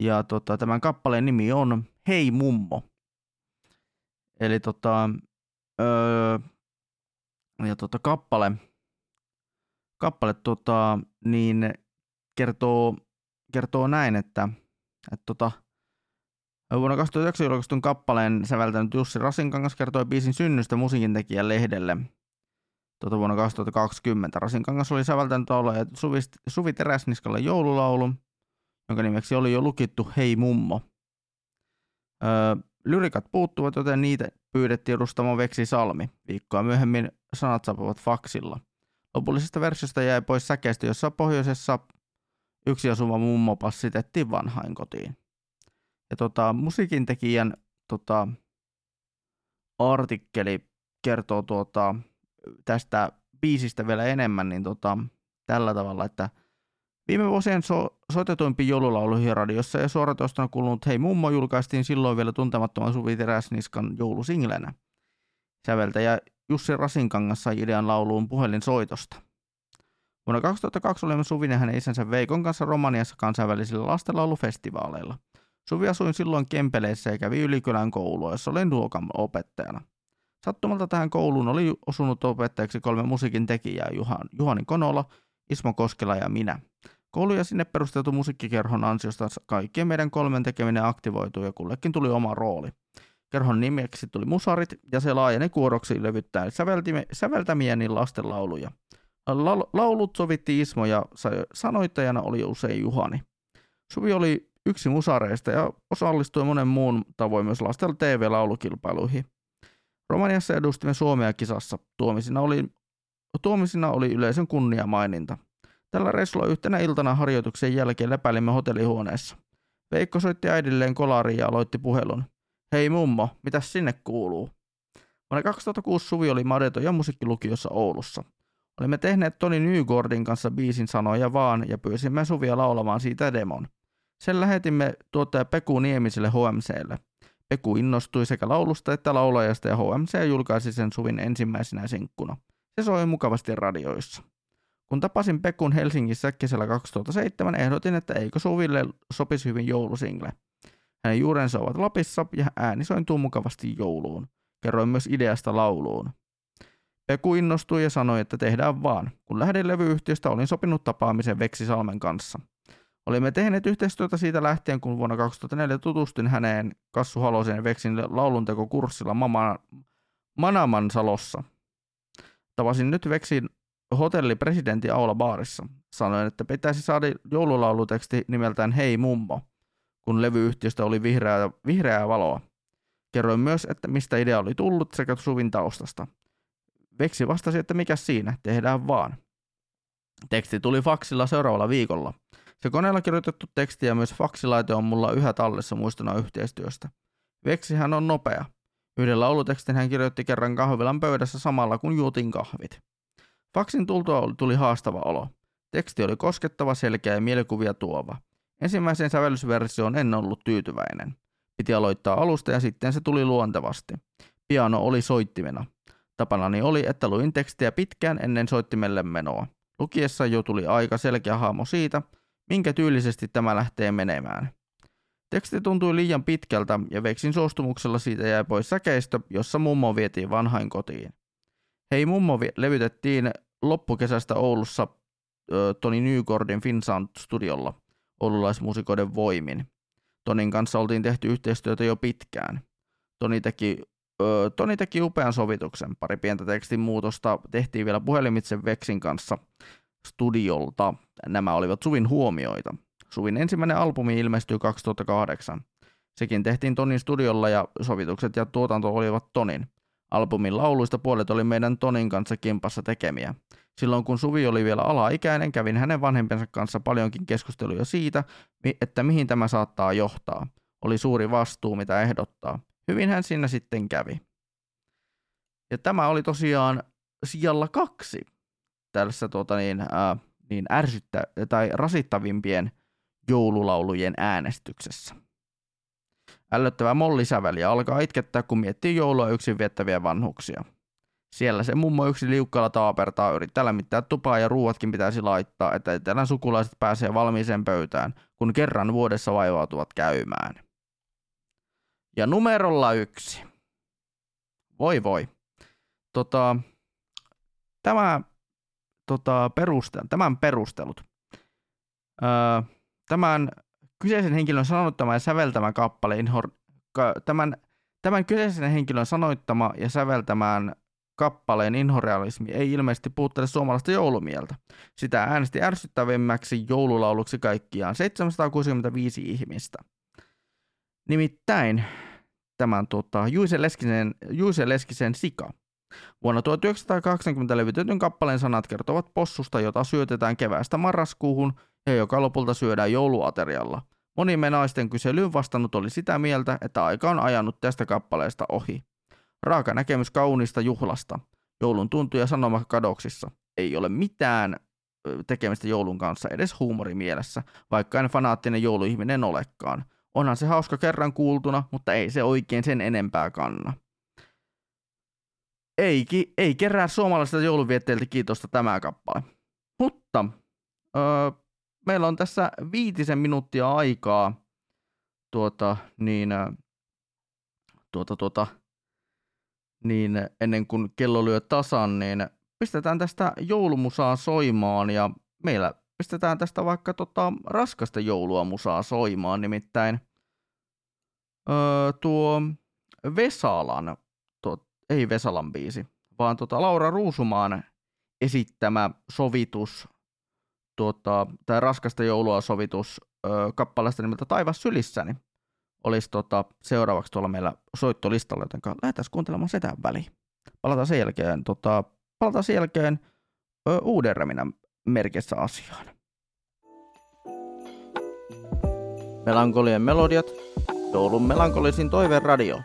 B: Ja tota, tämän kappaleen nimi on Hei mummo. Eli tota, öö, ja tota kappale, kappale tota, niin kertoo, kertoo näin, että, että tota, vuonna 2009 julkaistun kappaleen säveltänyt Jussi Rasinkangas kertoi biisin synnystä musiikintekijän lehdelle tota, vuonna 2020. Rasinkangas oli säveltänyt laulaja Suvi, Suvi Teräsniskalle joululaulu, jonka nimeksi oli jo lukittu Hei mummo. Öö, lyrikat puuttuvat, joten niitä pyydettiin edustamaan Veksi Salmi. Viikkoa myöhemmin sanat saapuvat faksilla. Lopullisesta versiosta jäi pois säkeistö, jossa pohjoisessa yksi asuva mummo passitettiin vanhain kotiin. Ja tota, musiikintekijän tota, artikkeli kertoo tuota, tästä biisistä vielä enemmän, niin tota, tällä tavalla, että viime vuosien so- soitetuimpi joululauluihin radiossa ja suoratoistona kuulunut Hei Mummo julkaistiin silloin vielä tuntemattoman Suvi Teräsniskan joulusinglenä. Säveltäjä Jussi Rasinkangas sai idean lauluun puhelinsoitosta. Vuonna 2002 olimme Suvin ja hänen isänsä Veikon kanssa Romaniassa kansainvälisillä lastenlaulufestivaaleilla. Suvi asui silloin Kempeleissä ja kävi Ylikylän koulua, jossa olin luokan opettajana. Sattumalta tähän kouluun oli osunut opettajaksi kolme musiikin tekijää, Juhan, Juhani Konola, Ismo Koskela ja minä. Koulu ja sinne perustettu musiikkikerhon ansiosta kaikkien meidän kolmen tekeminen aktivoitui ja kullekin tuli oma rooli. Kerhon nimeksi tuli Musarit ja se laajeni kuoroksi levyttäen säveltämieni lastenlauluja. Laulut sovitti Ismo ja sanoittajana oli usein Juhani. Suvi oli yksi musareista ja osallistui monen muun tavoin myös lasten TV-laulukilpailuihin. Romaniassa edustimme Suomea kisassa. Tuomisina oli, tuomisina oli yleisön kunniamaininta. Tällä reissulla yhtenä iltana harjoituksen jälkeen lepäilimme hotellihuoneessa. Veikko soitti äidilleen kolariin ja aloitti puhelun. Hei mummo, mitä sinne kuuluu? Vuonna 2006 Suvi oli Madeto ja musiikkilukiossa Oulussa. Olimme tehneet Toni Nygordin kanssa biisin sanoja vaan ja pyysimme Suvia laulamaan siitä demon. Sen lähetimme tuottaja Peku Niemiselle HMClle. Peku innostui sekä laulusta että laulajasta ja HMC julkaisi sen Suvin ensimmäisenä sinkkuna. Se soi mukavasti radioissa. Kun tapasin Pekun Helsingissä kesällä 2007, ehdotin, että eikö Suville sopisi hyvin joulusingle. Hänen juurensa ovat Lapissa ja ääni sointuu mukavasti jouluun. Kerroin myös ideasta lauluun. Peku innostui ja sanoi, että tehdään vaan. Kun lähdin levyyhtiöstä, olin sopinut tapaamisen Veksi Salmen kanssa. Olimme tehneet yhteistyötä siitä lähtien, kun vuonna 2004 tutustuin häneen Kassu Halosen Veksin lauluntekokurssilla Mama, Manaman salossa. Tavasin nyt Veksin hotellipresidentti Aula Baarissa. Sanoin, että pitäisi saada joululauluteksti nimeltään Hei mummo, kun levyyhtiöstä oli vihreää, vihreää valoa. Kerroin myös, että mistä idea oli tullut sekä Suvin taustasta. Veksi vastasi, että mikä siinä, tehdään vaan. Teksti tuli faksilla seuraavalla viikolla. Se koneella kirjoitettu teksti ja myös faksilaite on mulla yhä tallessa muistona yhteistyöstä. Veksihän on nopea. Yhden laulutekstin hän kirjoitti kerran kahvilan pöydässä samalla kun juotin kahvit. Faksin tultua tuli haastava olo. Teksti oli koskettava, selkeä ja mielikuvia tuova. Ensimmäiseen sävellysversioon en ollut tyytyväinen. Piti aloittaa alusta ja sitten se tuli luontevasti. Piano oli soittimena. Tapanani oli, että luin tekstiä pitkään ennen soittimelle menoa. Lukiessa jo tuli aika selkeä haamo siitä, minkä tyylisesti tämä lähtee menemään. Teksti tuntui liian pitkältä ja Veksin suostumuksella siitä jäi pois säkeistö, jossa mummo vietiin vanhain kotiin. Hei mummo levytettiin loppukesästä Oulussa ö, Toni Nygordin Finsound studiolla oululaismuusikoiden voimin. Tonin kanssa oltiin tehty yhteistyötä jo pitkään. Toni teki, ö, Toni teki upean sovituksen. Pari pientä tekstin muutosta tehtiin vielä puhelimitse Veksin kanssa studiolta. Nämä olivat Suvin huomioita. Suvin ensimmäinen albumi ilmestyi 2008. Sekin tehtiin Tonin studiolla ja sovitukset ja tuotanto olivat Tonin. Albumin lauluista puolet oli meidän Tonin kanssa kimpassa tekemiä. Silloin kun Suvi oli vielä alaikäinen, kävin hänen vanhempiensa kanssa paljonkin keskusteluja siitä, että mihin tämä saattaa johtaa. Oli suuri vastuu, mitä ehdottaa. Hyvin hän siinä sitten kävi. Ja tämä oli tosiaan sijalla kaksi tässä tuota niin, ää, niin ärsyttä, tai rasittavimpien joululaulujen äänestyksessä. Ällöttävä mollisäväli alkaa itkettää, kun miettii joulua yksin viettäviä vanhuksia. Siellä se mummo yksi liukkaalla taapertaa, yrittää lämmittää tupaa ja ruuatkin pitäisi laittaa, että etelän sukulaiset pääsee valmiiseen pöytään, kun kerran vuodessa vaivautuvat käymään. Ja numerolla yksi. Voi voi. Tota, tämä, tota, peruste, tämän perustelut. Öö, tämän kyseisen henkilön sanoittama ja säveltämä kappale, Inhor, tämän, tämän kyseisen henkilön sanoittama ja säveltämään kappaleen inhorealismi ei ilmeisesti puuttele suomalaista joulumieltä. Sitä äänesti ärsyttävimmäksi joululauluksi kaikkiaan 765 ihmistä. Nimittäin tämän tota, Juise, Leskisen, Juise Leskisen Sika. Vuonna 1980 levytetyn kappaleen sanat kertovat possusta, jota syötetään keväästä marraskuuhun ja joka lopulta syödään jouluaterialla. Moni naisten kyselyyn vastannut oli sitä mieltä, että aika on ajanut tästä kappaleesta ohi. Raaka näkemys kaunista juhlasta. Joulun tuntuja sanoma kadoksissa. Ei ole mitään tekemistä joulun kanssa edes huumorimielessä, vaikka en fanaattinen jouluihminen olekaan. Onhan se hauska kerran kuultuna, mutta ei se oikein sen enempää kanna. Ei, ei kerää suomalaisilta jouluvietteiltä kiitosta tämä kappale. Mutta öö, meillä on tässä viitisen minuuttia aikaa tuota, niin, tuota, tuota, niin ennen kuin kello lyö tasan, niin pistetään tästä joulumusaa soimaan ja meillä pistetään tästä vaikka tota raskasta joulua musaa soimaan, nimittäin öö, tuo Vesalan, ei Vesalan biisi, vaan tota Laura Ruusumaan esittämä sovitus, tuota, tai raskasta joulua sovitus öö, kappaleesta nimeltä Taivas sylissäni olisi tota, seuraavaksi tuolla meillä soittolistalla, joten lähdetään kuuntelemaan sitä väliin. Palataan sen jälkeen, tota, palataan sen jälkeen ö, uuden räminän merkissä asiaan. Melankolien melodiat, joulun melankolisin toiveen radio.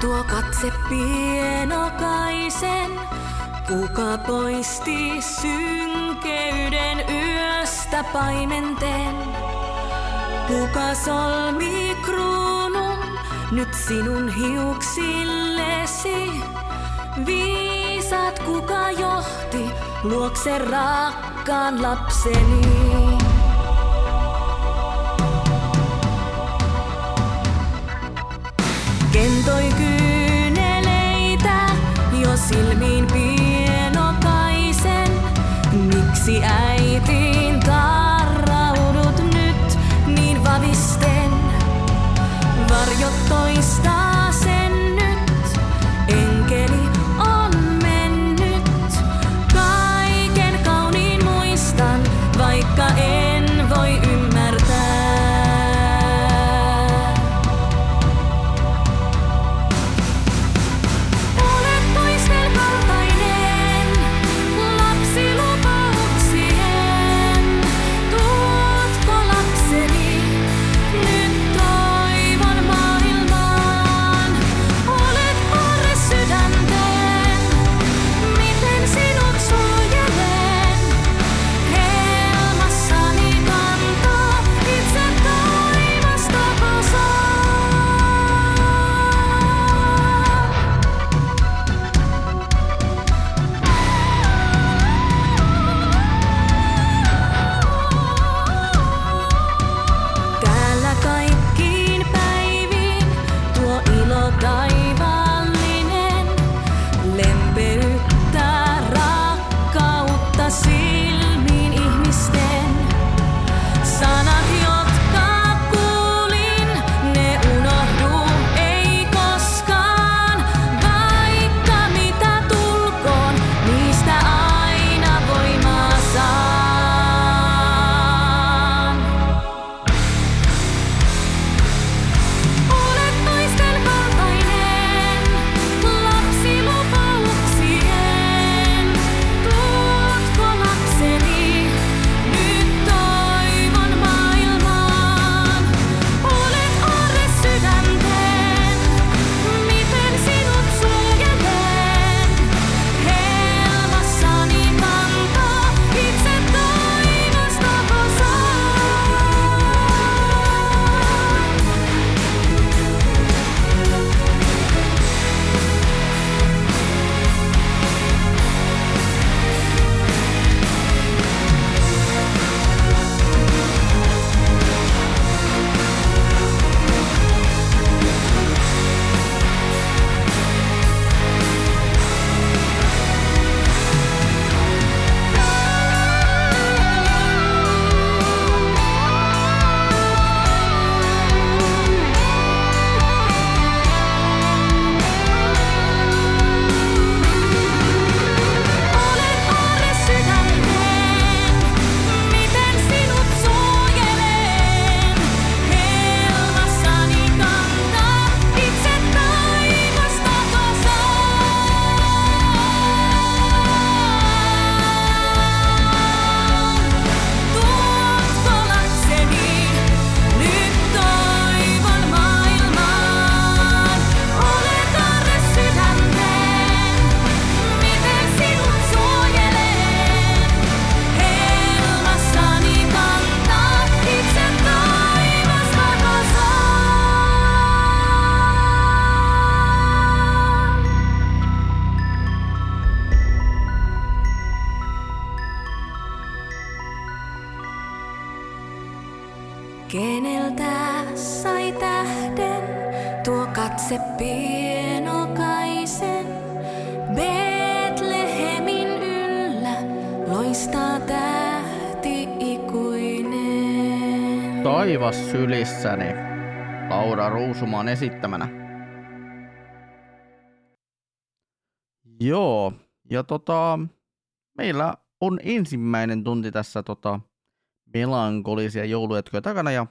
C: Tuo katse pienokaisen? Kuka poisti synkeyden yöstä paimenten? Kuka solmi kruunun nyt sinun hiuksille? illesi. Viisat kuka johti luokse rakkaan lapseni. Silmiin pienokaisen. Miksi äitiin tarraudut nyt niin vavisten? Varjot toistaa
B: sylissäni. Laura Ruusumaan esittämänä. Joo, ja tota, meillä on ensimmäinen tunti tässä tota, melankolisia jouluetkoja takana, ja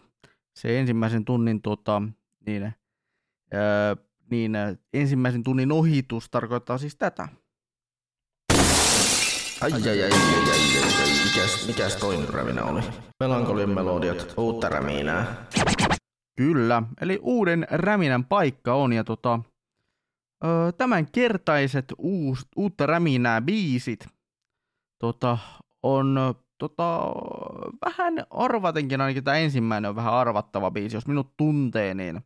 B: se ensimmäisen tunnin tota, niin, ää, niin ensimmäisen tunnin ohitus tarkoittaa siis tätä.
H: Ai ai ai ai ai ai ai. Mikäs, mikäs toinen räminä oli? Melankolin melodiat, uutta räminää.
B: Kyllä, eli uuden räminän paikka on, ja tota, ö, tämänkertaiset uus, uutta räminää biisit tota, on tota, vähän arvatenkin, ainakin tämä ensimmäinen on vähän arvattava biisi, jos minut tuntee, niin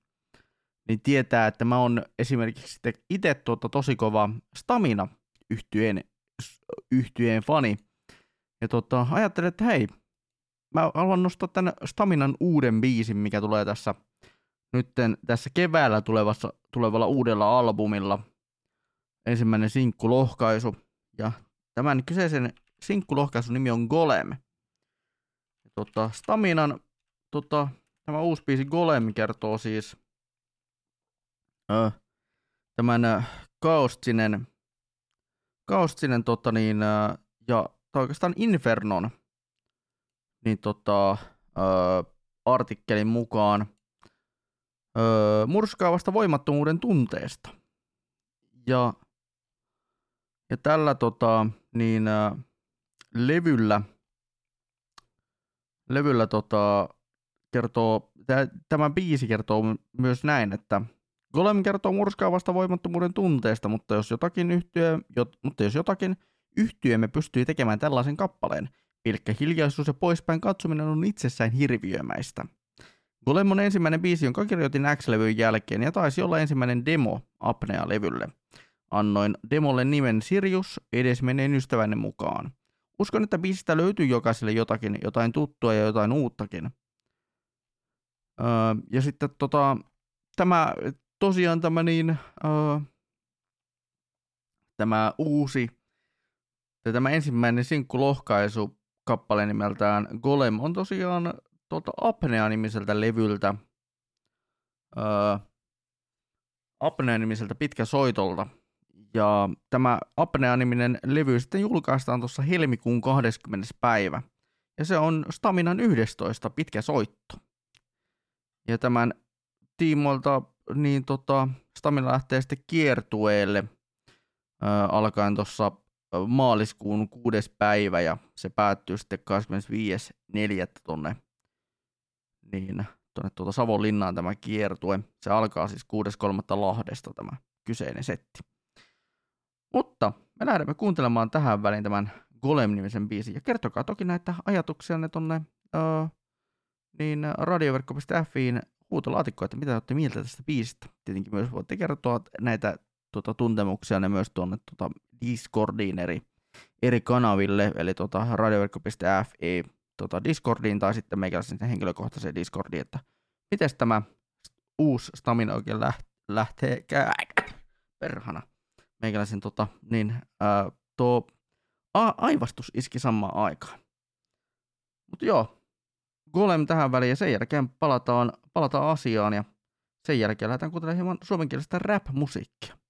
B: niin tietää, että mä oon esimerkiksi itse tuota tosi kova Stamina yhtyeen, yhtyeen fani. Ja tota, ajattelin, että hei, mä haluan nostaa tämän Staminan uuden biisin, mikä tulee tässä nytten tässä keväällä tulevassa, tulevalla uudella albumilla. Ensimmäinen sinkkulohkaisu. Ja tämän kyseisen sinkkulohkaisun nimi on Golem. Ja tota, Staminan tota, tämä uusi biisi Golem kertoo siis ö, tämän kaostinen, kaostinen tota niin, ja tai oikeastaan Infernon niin tota, ö, artikkelin mukaan ö, murskaavasta voimattomuuden tunteesta. Ja, ja tällä tota, niin, ö, levyllä, levyllä tota, kertoo, tämä biisi kertoo myös näin, että Golem kertoo murskaavasta voimattomuuden tunteesta, mutta jos jotakin yhtyö, jot, mutta jos jotakin yhtyömme pystyy tekemään tällaisen kappaleen, pelkkä hiljaisuus ja poispäin katsominen on itsessään hirviömäistä. Golem on ensimmäinen biisi, jonka kirjoitin X-levyn jälkeen ja taisi olla ensimmäinen demo Apnea-levylle. Annoin demolle nimen Sirius edesmenneen ystävänne mukaan. Uskon, että biisistä löytyy jokaiselle jotakin, jotain tuttua ja jotain uuttakin. Öö, ja sitten tota, tämä tosiaan tämä niin, öö, tämä uusi, tämä ensimmäinen sinkkulohkaisu kappale nimeltään Golem on tosiaan tuolta Apnea-nimiseltä levyltä, öö, Apnea-nimiseltä pitkä soitolta. Ja tämä Apnea-niminen levy sitten julkaistaan tuossa helmikuun 20. päivä. Ja se on Staminan 11 pitkä soitto. Ja tämän tiimoilta niin tota, Stamina lähtee sitten kiertueelle ää, alkaen tuossa maaliskuun kuudes päivä ja se päättyy sitten 25.4. tonne niin, tuonne tuota Savonlinnaan tämä kiertue. Se alkaa siis 6.3. Lahdesta tämä kyseinen setti. Mutta me lähdemme kuuntelemaan tähän väliin tämän Golem-nimisen biisin. Ja kertokaa toki näitä ajatuksianne tonne öö, niin radioverkko.fiin huutolaatikko, että mitä olette mieltä tästä biisistä. Tietenkin myös voitte kertoa näitä tuota, tuntemuksia ne myös tuonne tuota, Discordiin eri, eri kanaville, eli tuota, radioverkko.fi tuota, Discordiin tai sitten meikäläisen henkilökohtaiseen Discordiin, että miten tämä uusi stamina oikein läht, lähtee, perhana, meikäläisen tota, niin, ää, tuo a- aivastus iski samaan aikaan. Mutta joo, Golem tähän väliin ja sen jälkeen palataan, palataan asiaan ja sen jälkeen lähdetään kuuntelemaan hieman suomenkielistä rap-musiikkia.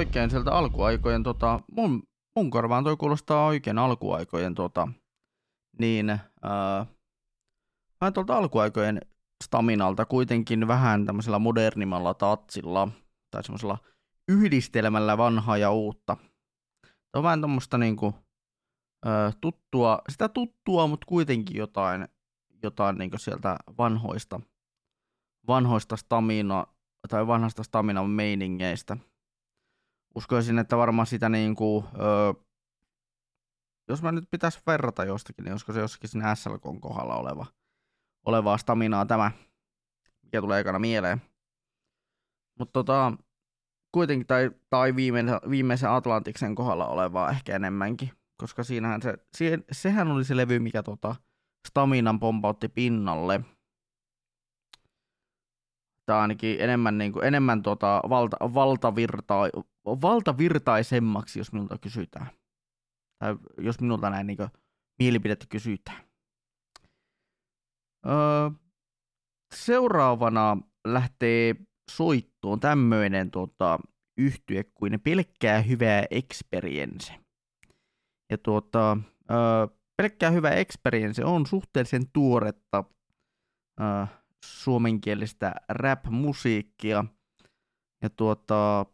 B: Oikein sieltä alkuaikojen tota, mun, mun korvaan toi kuulostaa oikein alkuaikojen tota, niin ää, vähän tuolta alkuaikojen staminalta kuitenkin vähän tämmöisellä modernimmalla tatsilla tai semmoisella yhdistelmällä vanhaa ja uutta. Tämä on vähän tuommoista niinku, ää, tuttua, sitä tuttua, mutta kuitenkin jotain, jotain niinku sieltä vanhoista, vanhoista stamina, tai vanhasta stamina meiningeistä. Uskoisin, että varmaan sitä niinku, öö, jos mä nyt pitäisi verrata jostakin, niin olisiko se jossakin siinä SLK kohdalla oleva, olevaa staminaa tämä, mikä tulee ekana mieleen. Mutta tota, kuitenkin, tai, tai viimeisen, viimeisen Atlantiksen kohdalla olevaa ehkä enemmänkin, koska siinähän se, se sehän oli se levy, mikä tota, staminan pompautti pinnalle. Tai ainakin enemmän, niin kuin, enemmän tota, valta, valtavirta, valtavirtaisemmaksi, jos minulta kysytään. Tai jos minulta näin niin kuin, mielipidettä kysytään. Öö, seuraavana lähtee soittoon tämmöinen tota, yhtye kuin pelkkää hyvää experience. Ja tuota, öö, pelkkää hyvä experience on suhteellisen tuoretta öö, suomenkielistä rap-musiikkia. Ja tuota,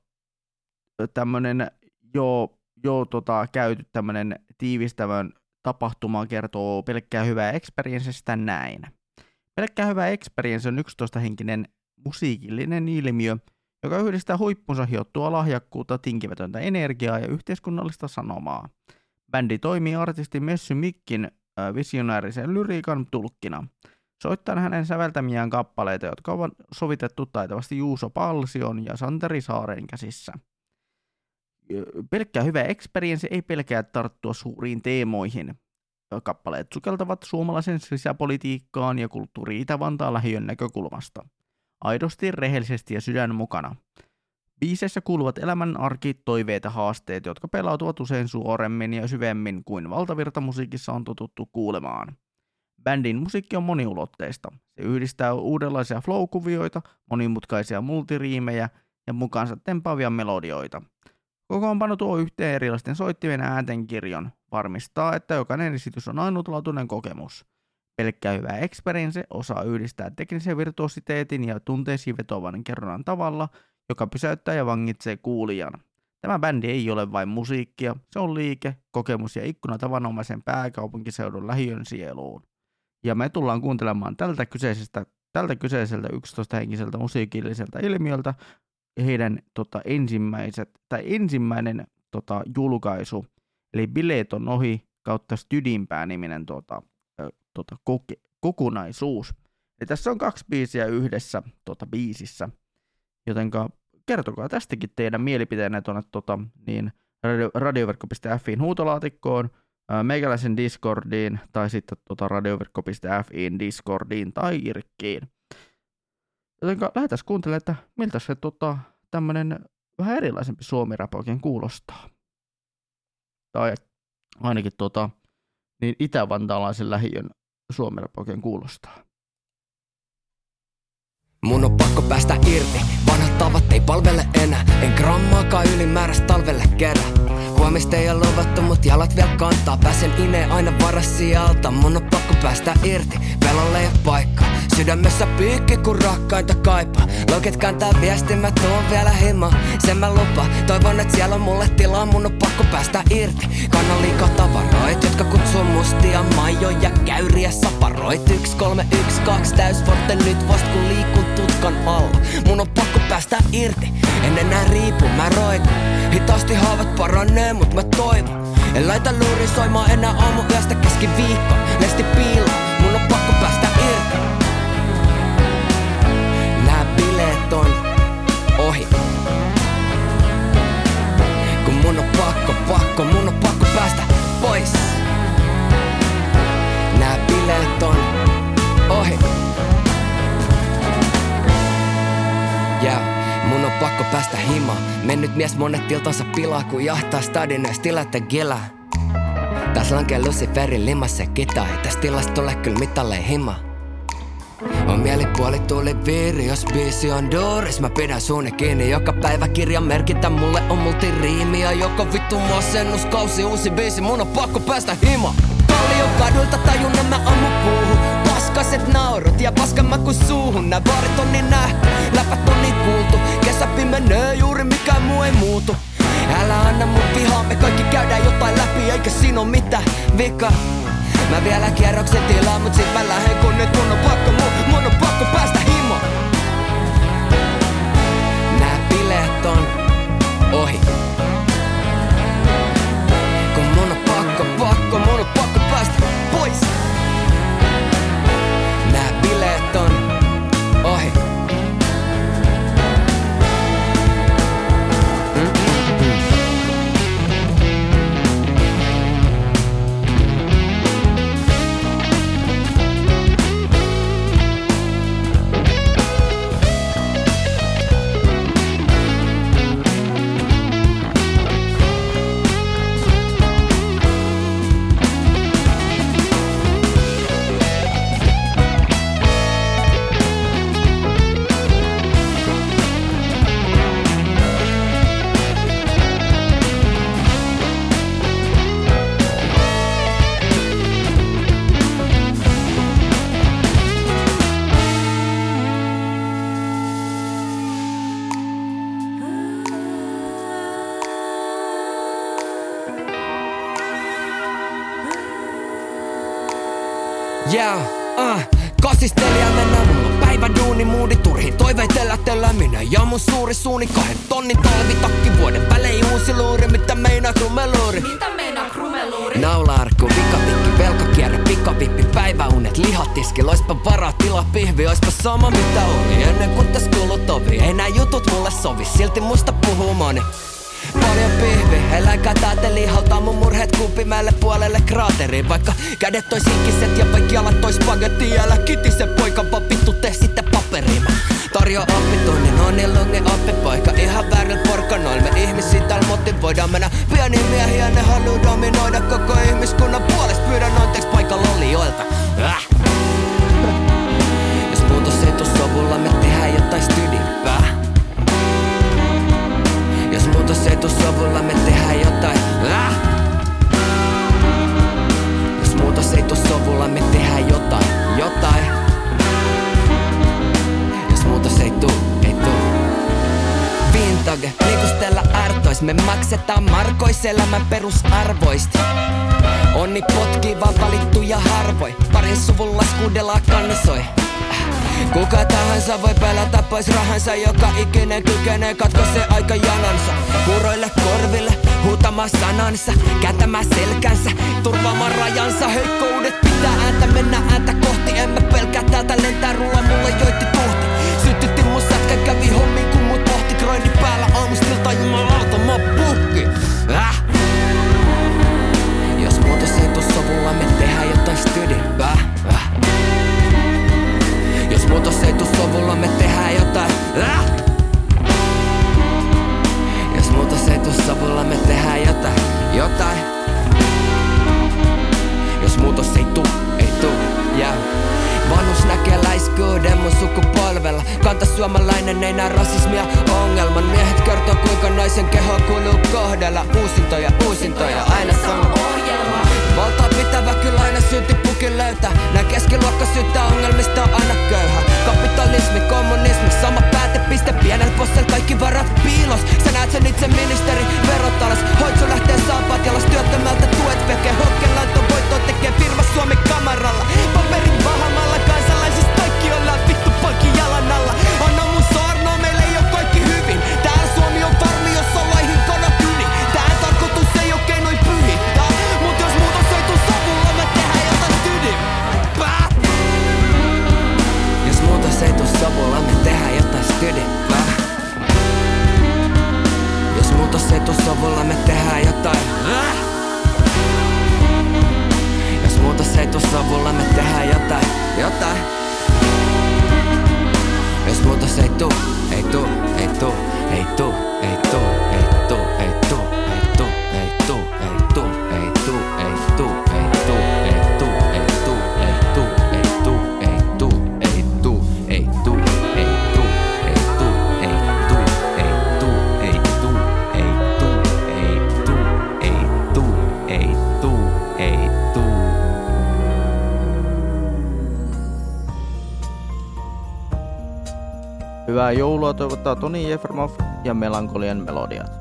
B: tämmöinen jo, jo tota, käyty tämmöinen tiivistävän tapahtuma kertoo pelkkää hyvää experiencestä näin. Pelkkää hyvä experience on 11-henkinen musiikillinen ilmiö, joka yhdistää huippunsa hiottua lahjakkuutta, tinkimätöntä energiaa ja yhteiskunnallista sanomaa. Bändi toimii artisti Messy Mikkin visionäärisen lyriikan tulkkina. Soittaa hänen säveltämiään kappaleita, jotka on sovitettu taitavasti Juuso Palsion ja Santeri Saaren käsissä. Pelkkä hyvä experience ei pelkää tarttua suuriin teemoihin. Kappaleet sukeltavat suomalaisen sisäpolitiikkaan ja kulttuuri Itä-Vantaan lähiön näkökulmasta. Aidosti, rehellisesti ja sydän mukana. Biiseissä kuuluvat elämän arki, toiveet ja haasteet, jotka pelautuvat usein suoremmin ja syvemmin kuin valtavirtamusiikissa on totuttu kuulemaan. Bändin musiikki on moniulotteista. Se yhdistää uudenlaisia flow-kuvioita, monimutkaisia multiriimejä ja mukaansa tempaavia melodioita. Kokoonpano tuo yhteen erilaisten soittimien äänten kirjon, varmistaa, että jokainen esitys on ainutlaatuinen kokemus. Pelkkä hyvä experience osaa yhdistää teknisen virtuositeetin ja tunteisiin vetoavan kerronnan tavalla, joka pysäyttää ja vangitsee kuulijan. Tämä bändi ei ole vain musiikkia, se on liike, kokemus ja ikkuna tavanomaisen pääkaupunkiseudun lähiön sieluun. Ja me tullaan kuuntelemaan tältä, kyseisestä, tältä kyseiseltä 11-henkiseltä musiikilliselta ilmiöltä heidän tota, ensimmäiset, tai ensimmäinen tota, julkaisu, eli Bileet on ohi kautta Stydinpää niminen tota, tota, koke, kokonaisuus. Eli tässä on kaksi biisiä yhdessä tota, biisissä, jotenka kertokaa tästäkin teidän mielipiteenne tuonne tota, niin, radio, radioverkko.fiin huutolaatikkoon, meikäläisen Discordiin tai sitten tota, radioverkko.fiin Discordiin tai Irkkiin. Jotenka lähdetään kuuntelemaan, että miltä se tota, tämmöinen vähän erilaisempi suomi kuulostaa. Tai ainakin tota, niin itävantalaisen lähiön suomi kuulostaa.
I: Mun on pakko päästä irti, vanhat tavat ei palvele enää En grammaakaan ylimääräistä talvelle kerran Huomista ei ole luvattu, mut jalat vielä kantaa. Pääsen ineen aina varassijalta Mun on pakko päästä irti, pelolle ei paikka. Sydämessä pyykki kun rakkainta kaipaa Loket kantaa viestin, mä tuon vielä hima Sen mä lupa, toivon et siellä on mulle tilaa. Mun on pakko päästä irti. Kannan liikaa tavaroit, jotka kutsuu mustia Majoja, käyriä, saparoit. Yksi, kolme, yksi, kaksi. Täysforte nyt vast kun liikun tutkan alla. Mun on pakko päästä irti, en enää riipu, mä roikun Hitaasti haavat paranee, mut mä toivon. En laita luuri soimaan enää aamu yöstä keskiviikko. Lesti piilo, mun on pakko päästä irti. Nää bileet on ohi. Kun mun on pakko, pakko pakko päästä hima. Mennyt mies monet tiltonsa pilaa Kun jahtaa stadin stilatte gila Taas lankee Luciferin limassa kita Ei tästä tilasta tule kyl mitalle hima. On mielipuoli tuli viiri, jos biisi on Doris Mä pidän suuni kiinni, joka päivä kirjan merkintä Mulle on multiriimi. Ja joka vittu masennuskausi Uusi biisi, mun on pakko päästä himo Kallion kadulta tajun mä ammu puuhu Paskaset naurut ja paskan maku suuhun. Nää baarit on niin nähty, läpät on niin kuultu. Kesä pimenee juuri mikään muu ei muutu. Älä anna mun vihaa, me kaikki käydään jotain läpi Eikä siinä oo mitään vika. Mä vielä kierroksen tilaa, mut sit mä lähen kun nyt mun on pakko, mun, mun on pakko päästä himo. Nää bileet on ohi duuni muudi turhi Toiveitellä tällä minä ja mun suuri suuni Kahden tonnin talvitakki vuoden välein uusi luuri Mitä meinaa krumeluuri?
C: Mitä meinaa krumeluuri?
I: Naula-arkku, vikapikki, velkakierre, pikavippi, päiväunet, lihatiski, loispa varaa, tila, pihvi, oispa sama mitä oli Ennen kuin täs kuulut ovi, ei nää jutut mulle sovi, silti musta puhuu moni Paljon pihvi, eläinkä täältä lihaltaa mun murheet kupimäelle puolelle kraateriin Vaikka kädet tois hinkiset ja vaikka jalat tois spagetti Älä kitise poika, vaan vittu tee sitten paperiin. Mä tarjoa oppitunnin, on niin lungen oppipoika Ihan väärillä porkanoilla, me ihmisiä täällä motivoidaan. Mennä pieni miehiä, ne haluu dominoida koko ihmiskunnan puolesta. Pyydän anteeksi paikalla olioilta äh. Jos muutos ei tuu sovulla, me tehdään jotain stydimpää jos muutos ei tuu sovulla, me tehdään jotain. Äh! Jos muutos ei me tehdään jotain, jotain. Jos muutos ei tuu, ei tuu Vintage, liikustella artois Me maksetaan markois elämän perusarvoista. Onni potkii vaan valittuja harvoin. Parin suvun laskuudella kansoi Kuka tahansa voi pelata pois rahansa. Joka ikinen kykenee katkoise aika janansa Kuuroille korville huutamaan sanansa Kääntämään selkänsä, turvaamaan rajansa. Heikkoudet pitää ääntä, mennä ääntä kohti. En
J: Hyvää joulua toivottaa Toni Jefermov ja Melankolian melodiat.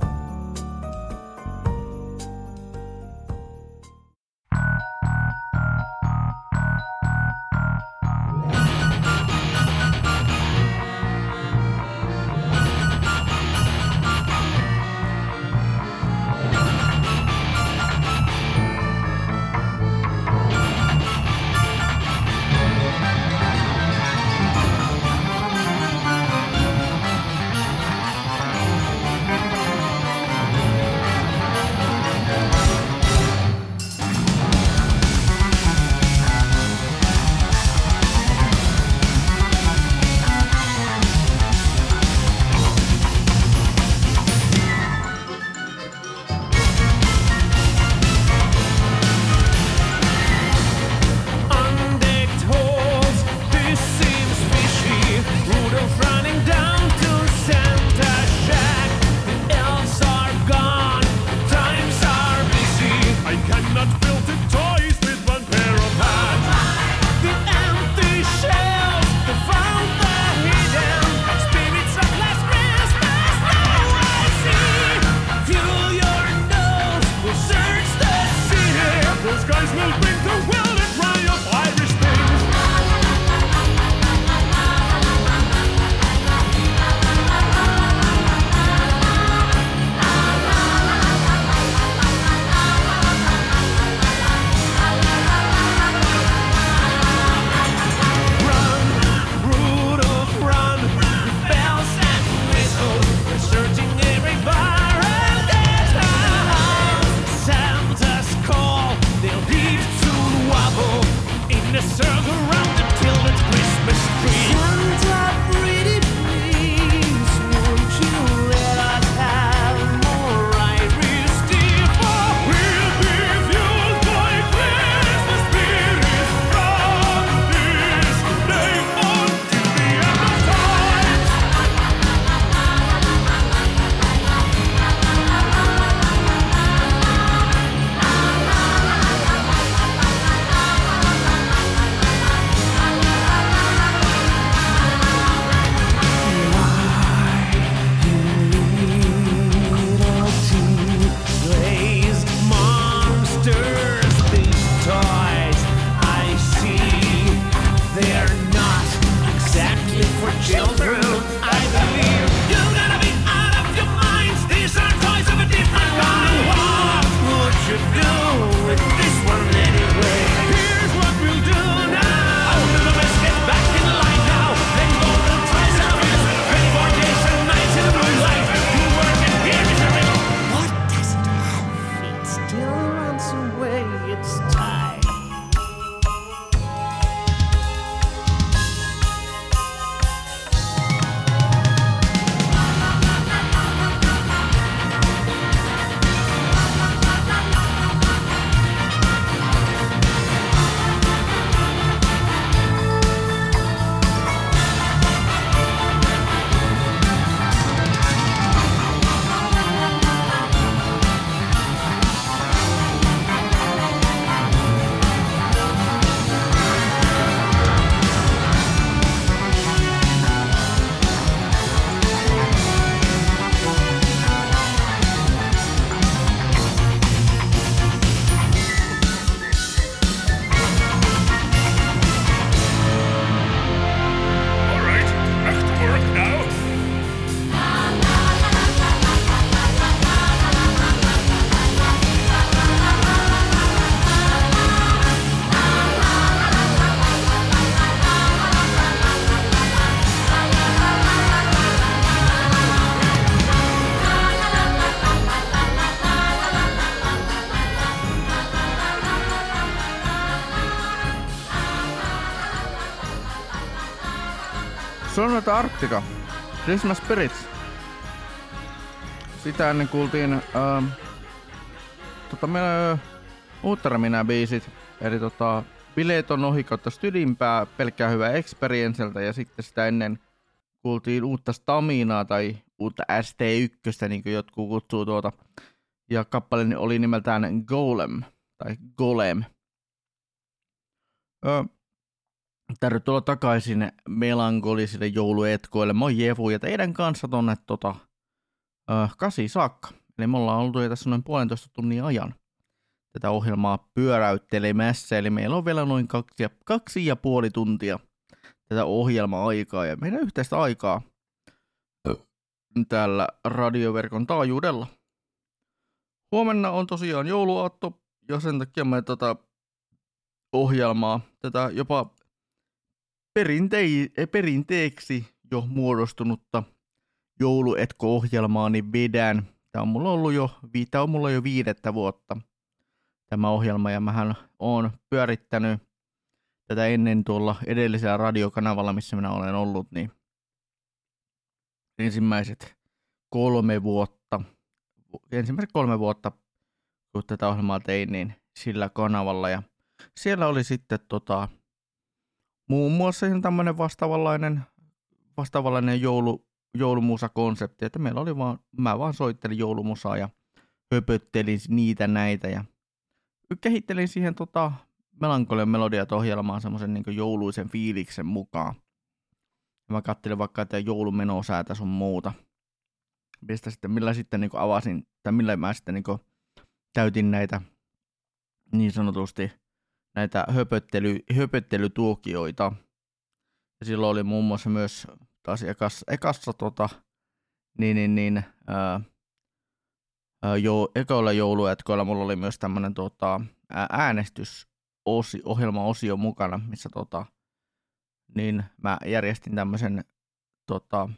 K: Täältä Arktika. Siis Christmas
J: Spirits. Sitä ennen kuultiin ähm, tota, meillä äh, uutteramina biisit. Eli tota, bileet on ohi kautta Stydinpää, pelkkää hyvää Experienceltä ja sitten sitä ennen kuultiin uutta Staminaa tai uutta ST1, niin kuin jotkut kutsuu tuota. Ja kappale oli nimeltään Golem tai Golem. Öö,
K: Tervetuloa takaisin melankolisille jouluetkoille. Moi Jevu ja teidän kanssa tonne tota, äh, ö, kasi saakka. Eli me ollaan oltu jo tässä noin puolentoista tunnin ajan tätä ohjelmaa pyöräyttelemässä. Eli meillä on vielä noin kaksi ja, kaksi ja puoli tuntia tätä ohjelma-aikaa ja meidän yhteistä aikaa tällä radioverkon taajuudella. Huomenna on tosiaan jouluaatto ja sen takia me tätä ohjelmaa, tätä jopa perintei, perinteeksi jo muodostunutta jouluetko-ohjelmaa niin vedän. Tämä on mulla ollut jo, tämä on mulla jo viidettä vuotta tämä ohjelma ja mähän oon pyörittänyt tätä ennen tuolla edellisellä radiokanavalla, missä minä olen ollut, niin ensimmäiset kolme vuotta, ensimmäiset kolme vuotta, kun tätä ohjelmaa tein, niin sillä kanavalla ja siellä oli sitten tota, muun muassa tämmöinen vastaavanlainen, vastaavanlainen joulu, joulumusa-konsepti, että meillä oli vaan, mä vaan soittelin joulumusaa ja höpöttelin niitä näitä ja kehittelin siihen tota, melankolian melodiat ohjelmaan semmoisen niin jouluisen fiiliksen mukaan. Ja mä kattelin vaikka, että joulumenosäätä sun muuta. Mistä sitten, millä sitten niin avasin, tai millä mä sitten niin täytin näitä niin sanotusti näitä höpöttely, höpöttelytuokioita. Ja silloin oli muun muassa myös taas ekassa, ekassa tota, niin, niin, niin, ää, jo, ekoilla mulla oli myös tämmöinen tota, äänestys ohjelmaosio mukana, missä tota, niin mä järjestin tämmöisen, tota,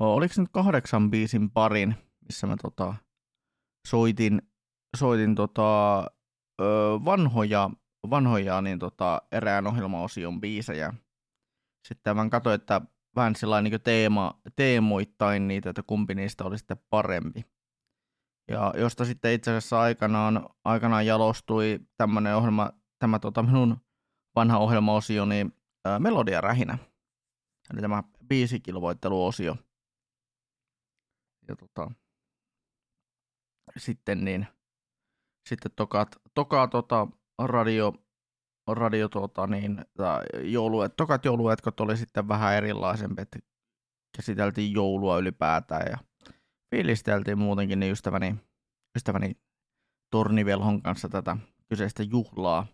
K: oliko se nyt kahdeksan biisin parin, missä mä tota, soitin, soitin tota, vanhoja, vanhoja niin tota, erään ohjelmaosion biisejä. Sitten mä katsoin, että vähän sellainen niin teema, teemoittain niitä, että kumpi niistä oli sitten parempi. Ja josta sitten itse asiassa aikanaan, aikanaan jalostui tämmöinen ohjelma, tämä tota, minun vanha ohjelmaosio, niin ää, Melodia Rähinä. Eli tämä biisikilvoitteluosio. Ja tota, sitten niin, sitten tokat, toka tota, radio, radio tota, niin, jouluet, tokat jouluetkot oli sitten vähän erilaisempi, että käsiteltiin joulua ylipäätään ja fiilisteltiin muutenkin niin ystäväni, ystäväni Tornivelhon kanssa tätä kyseistä juhlaa.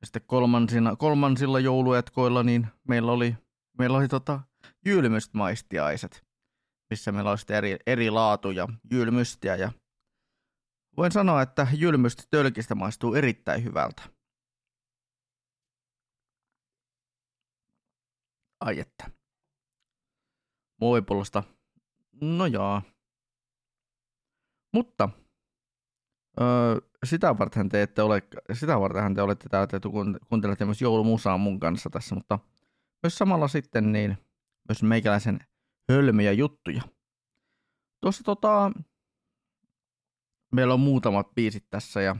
K: Ja sitten kolmansina, kolmansilla jouluetkoilla niin meillä oli, meillä oli tota jylmystmaistiaiset, missä meillä oli eri, eri laatuja jylmystiä ja voin sanoa, että jylmysti tölkistä maistuu erittäin hyvältä. Ai että. Muovipullosta No joo. Mutta öö, sitä varten te ette ole, sitä varten te olette täällä, että kuuntelette myös joulumusaa mun kanssa tässä, mutta myös samalla sitten niin myös meikäläisen hölmiä juttuja. Tuossa tota, meillä on muutamat biisit tässä ja,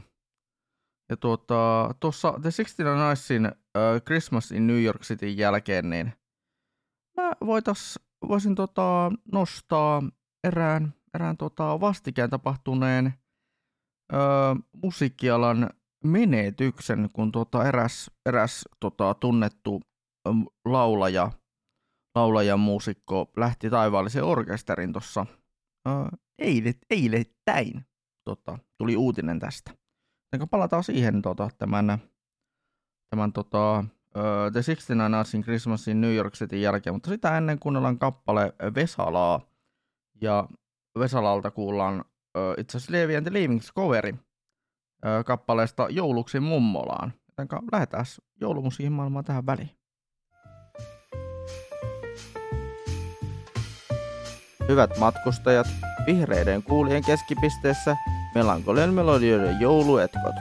K: ja tuota, tuossa The 69 Nicein uh, Christmas in New York City jälkeen, niin mä voitais voisin tota, nostaa erään, erään tota, vastikään tapahtuneen ö, musiikkialan menetyksen, kun tota, eräs, eräs tota, tunnettu laulaja, laulaja muusikko lähti taivaallisen orkesterin tuossa eilet, eilettäin. Tota, tuli uutinen tästä. Joten palataan siihen tota, tämän, tämän tota, uh, The 69 Arts in Christmasin New York City jälkeen, mutta sitä ennen kuunnellaan kappale Vesalaa. Ja Vesalalta kuullaan uh, itse asiassa Levi and the Leavings coveri uh, kappaleesta Jouluksi mummolaan. Joten lähdetään joulumusiikin maailmaan tähän väliin. Hyvät matkustajat, vihreiden kuulien keskipisteessä melankolian melodioiden jouluetkot.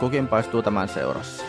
H: Kukin paistuu tämän seurassa.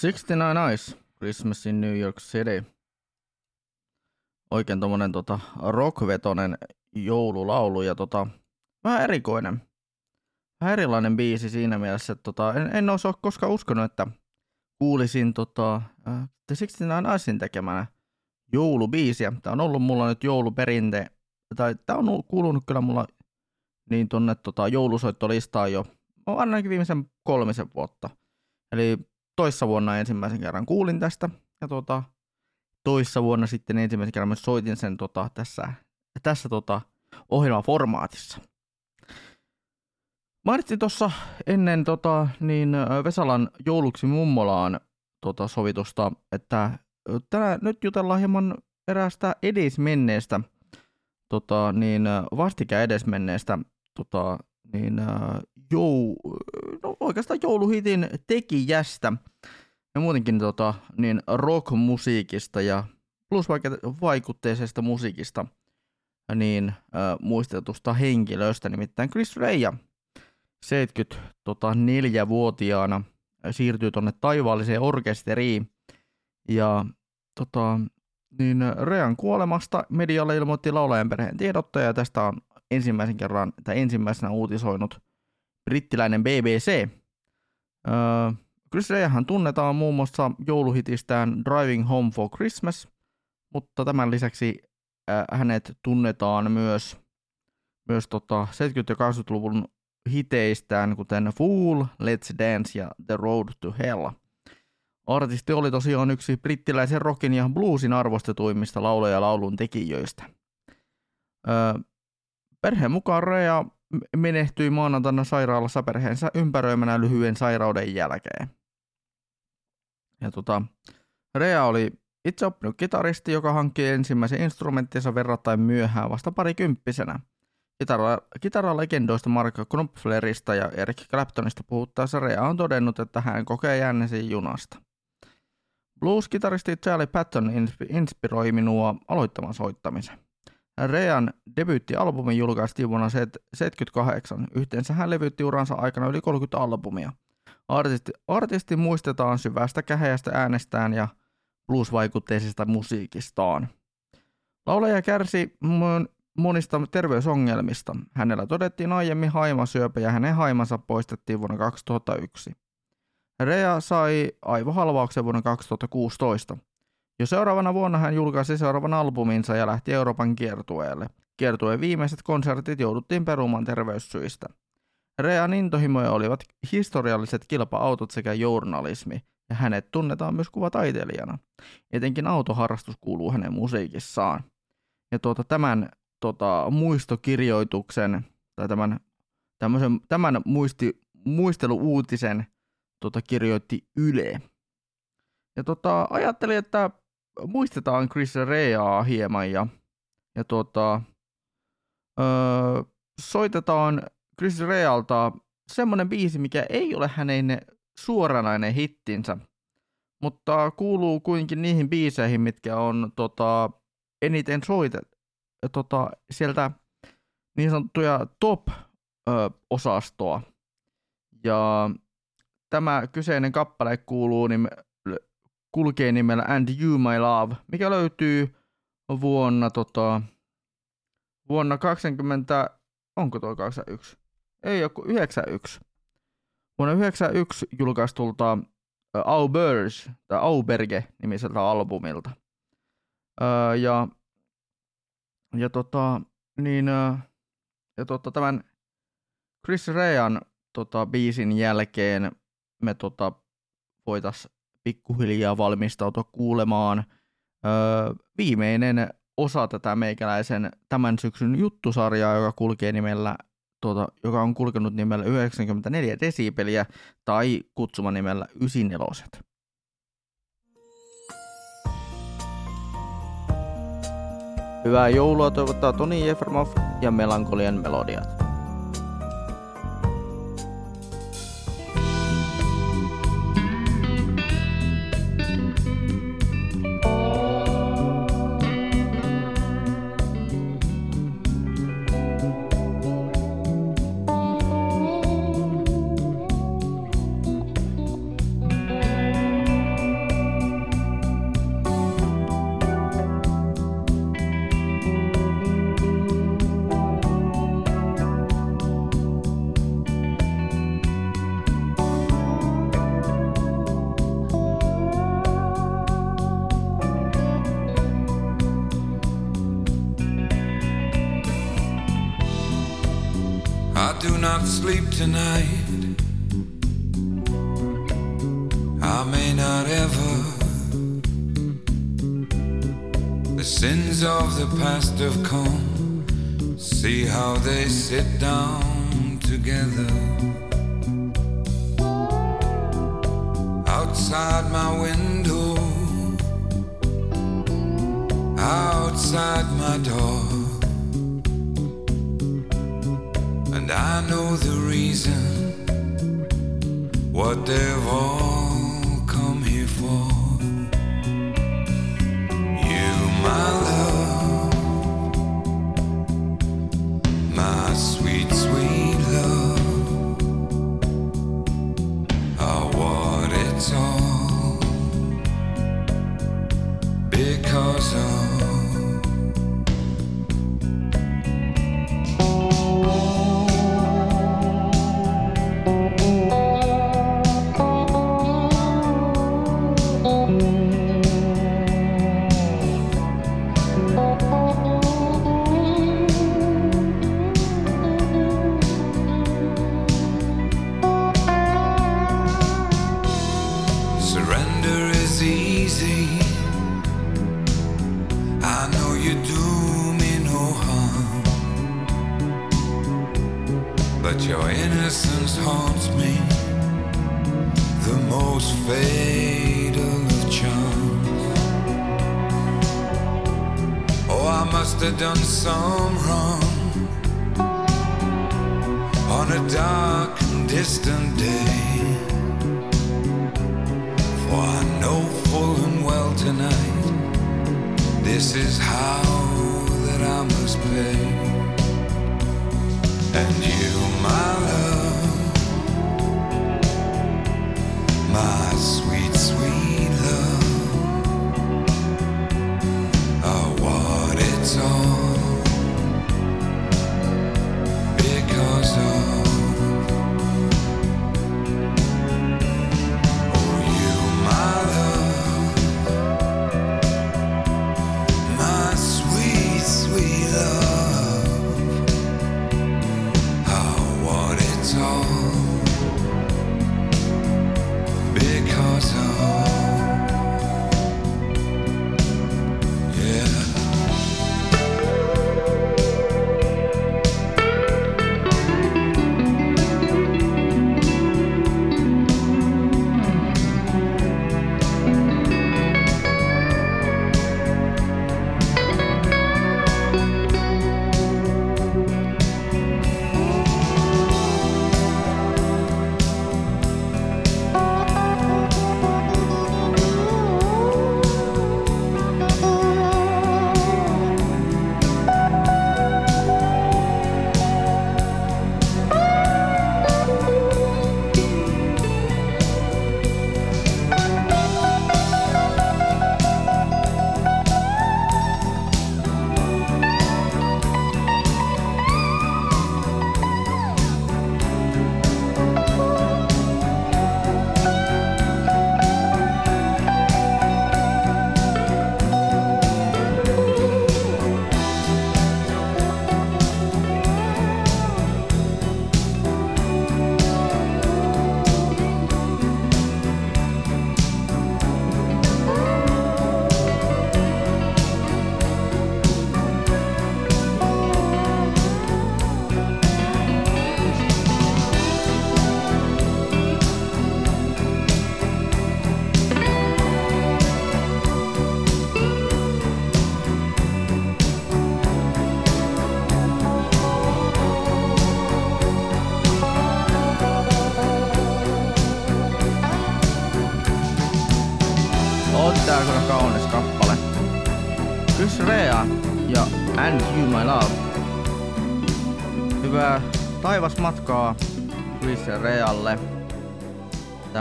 K: 69 Eyes, Christmas in New York City. Oikein tommonen tota, rockvetonen joululaulu ja tota, vähän erikoinen. Vähän erilainen biisi siinä mielessä, että tota, en, en olisi koskaan uskonut, että kuulisin tota, äh, The 69 Eyesin tekemänä joulubiisiä. Tämä on ollut mulla nyt jouluperinte, tai tämä on kuulunut kyllä mulla niin tonne tota, joulusoittolistaan jo ainakin viimeisen kolmisen vuotta. Eli toissa vuonna ensimmäisen kerran kuulin tästä, ja tota, toissa vuonna sitten ensimmäisen kerran myös soitin sen tota, tässä, tässä tota, ohjelmaformaatissa. Mainitsin tuossa ennen tota, niin Vesalan jouluksi mummolaan tota, sovitusta, että tänään nyt jutellaan hieman eräästä edesmenneestä, tota, niin vastikään edesmenneestä tota, niin, jou, no oikeastaan jouluhitin tekijästä. Ja muutenkin tota, niin rockmusiikista ja plusvaikutteisesta musiikista niin äh, muistetusta henkilöstä, nimittäin Chris Rea. 74-vuotiaana siirtyy tuonne taivaalliseen orkesteriin. Ja tota, niin Rean kuolemasta medialle ilmoitti laulajan perheen tiedottaja ja tästä on ensimmäisen kerran tai ensimmäisenä uutisoinut brittiläinen BBC. Öö, Chris Reahan tunnetaan muun muassa jouluhitistään Driving Home for Christmas, mutta tämän lisäksi äh, hänet tunnetaan myös, myös tota 70- ja 80-luvun hiteistään, kuten Fool, Let's Dance ja The Road to Hell. Artisti oli tosiaan yksi brittiläisen rockin ja bluesin arvostetuimmista lauleja ja laulun tekijöistä. Öö, perheen mukaan Rea menehtyi maanantaina sairaalassa perheensä ympäröimänä lyhyen sairauden jälkeen. Ja tota, Rea oli itse oppinut kitaristi, joka hankki ensimmäisen instrumenttinsa verrattain myöhään vasta parikymppisenä. Kitara, kitaralegendoista Mark Knopflerista ja Eric Claptonista puhuttaessa Rea on todennut, että hän kokee jännesi junasta. Blues-kitaristi Charlie Patton inspiroi minua aloittamaan soittamisen. Rean debyyttialbumi julkaistiin vuonna 1978. Yhteensä hän levytti uransa aikana yli 30 albumia. Artisti, artisti muistetaan syvästä käheästä äänestään ja blues-vaikutteisesta musiikistaan. Laulaja kärsi monista terveysongelmista. Hänellä todettiin aiemmin haimasyöpä ja hänen haimansa poistettiin vuonna 2001. Rea sai aivohalvauksen vuonna 2016. Jo seuraavana vuonna hän julkaisi seuraavan albuminsa ja lähti Euroopan kiertueelle. Kiertueen viimeiset konsertit jouduttiin perumaan terveyssyistä. Rean intohimoja olivat historialliset kilpa-autot sekä journalismi, ja hänet tunnetaan myös kuvataiteilijana. Etenkin autoharrastus kuuluu hänen musiikissaan. Ja tuota, tämän tota, muistokirjoituksen tai tämän, tämmöisen, tämän muisti, muisteluuutisen tota, kirjoitti Yle. Ja tota, ajattelin, että muistetaan Chris Reaa hieman ja, ja tota, öö, soitetaan Chris Realta semmonen biisi, mikä ei ole hänen suoranainen hittinsä, mutta kuuluu kuitenkin niihin biiseihin, mitkä on tota, eniten soitettu tota, sieltä niin sanottuja top-osastoa. Ja tämä kyseinen kappale kuuluu nim, kulkee nimellä And You My Love, mikä löytyy vuonna, tota, vuonna 20, onko tuo 21? Ei joku 91. Vuonna 91 julkaistulta Auberge, tai Auberge nimiseltä albumilta. Öö, ja ja tota, niin, ja tota, tämän Chris Rean tota, biisin jälkeen me tota, voitais pikkuhiljaa valmistautua kuulemaan öö, viimeinen osa tätä meikäläisen tämän syksyn juttusarjaa, joka kulkee nimellä tuota, joka on kulkenut nimellä 94 desibeliä tai kutsuma nimellä 94. Hyvää joulua toivottaa Toni Jefremov ja Melankolian melodiat.
L: Do not sleep tonight. I may not ever. The sins of the past have come. See how they sit down together. Outside my window, outside my door. I know the reason. What they've all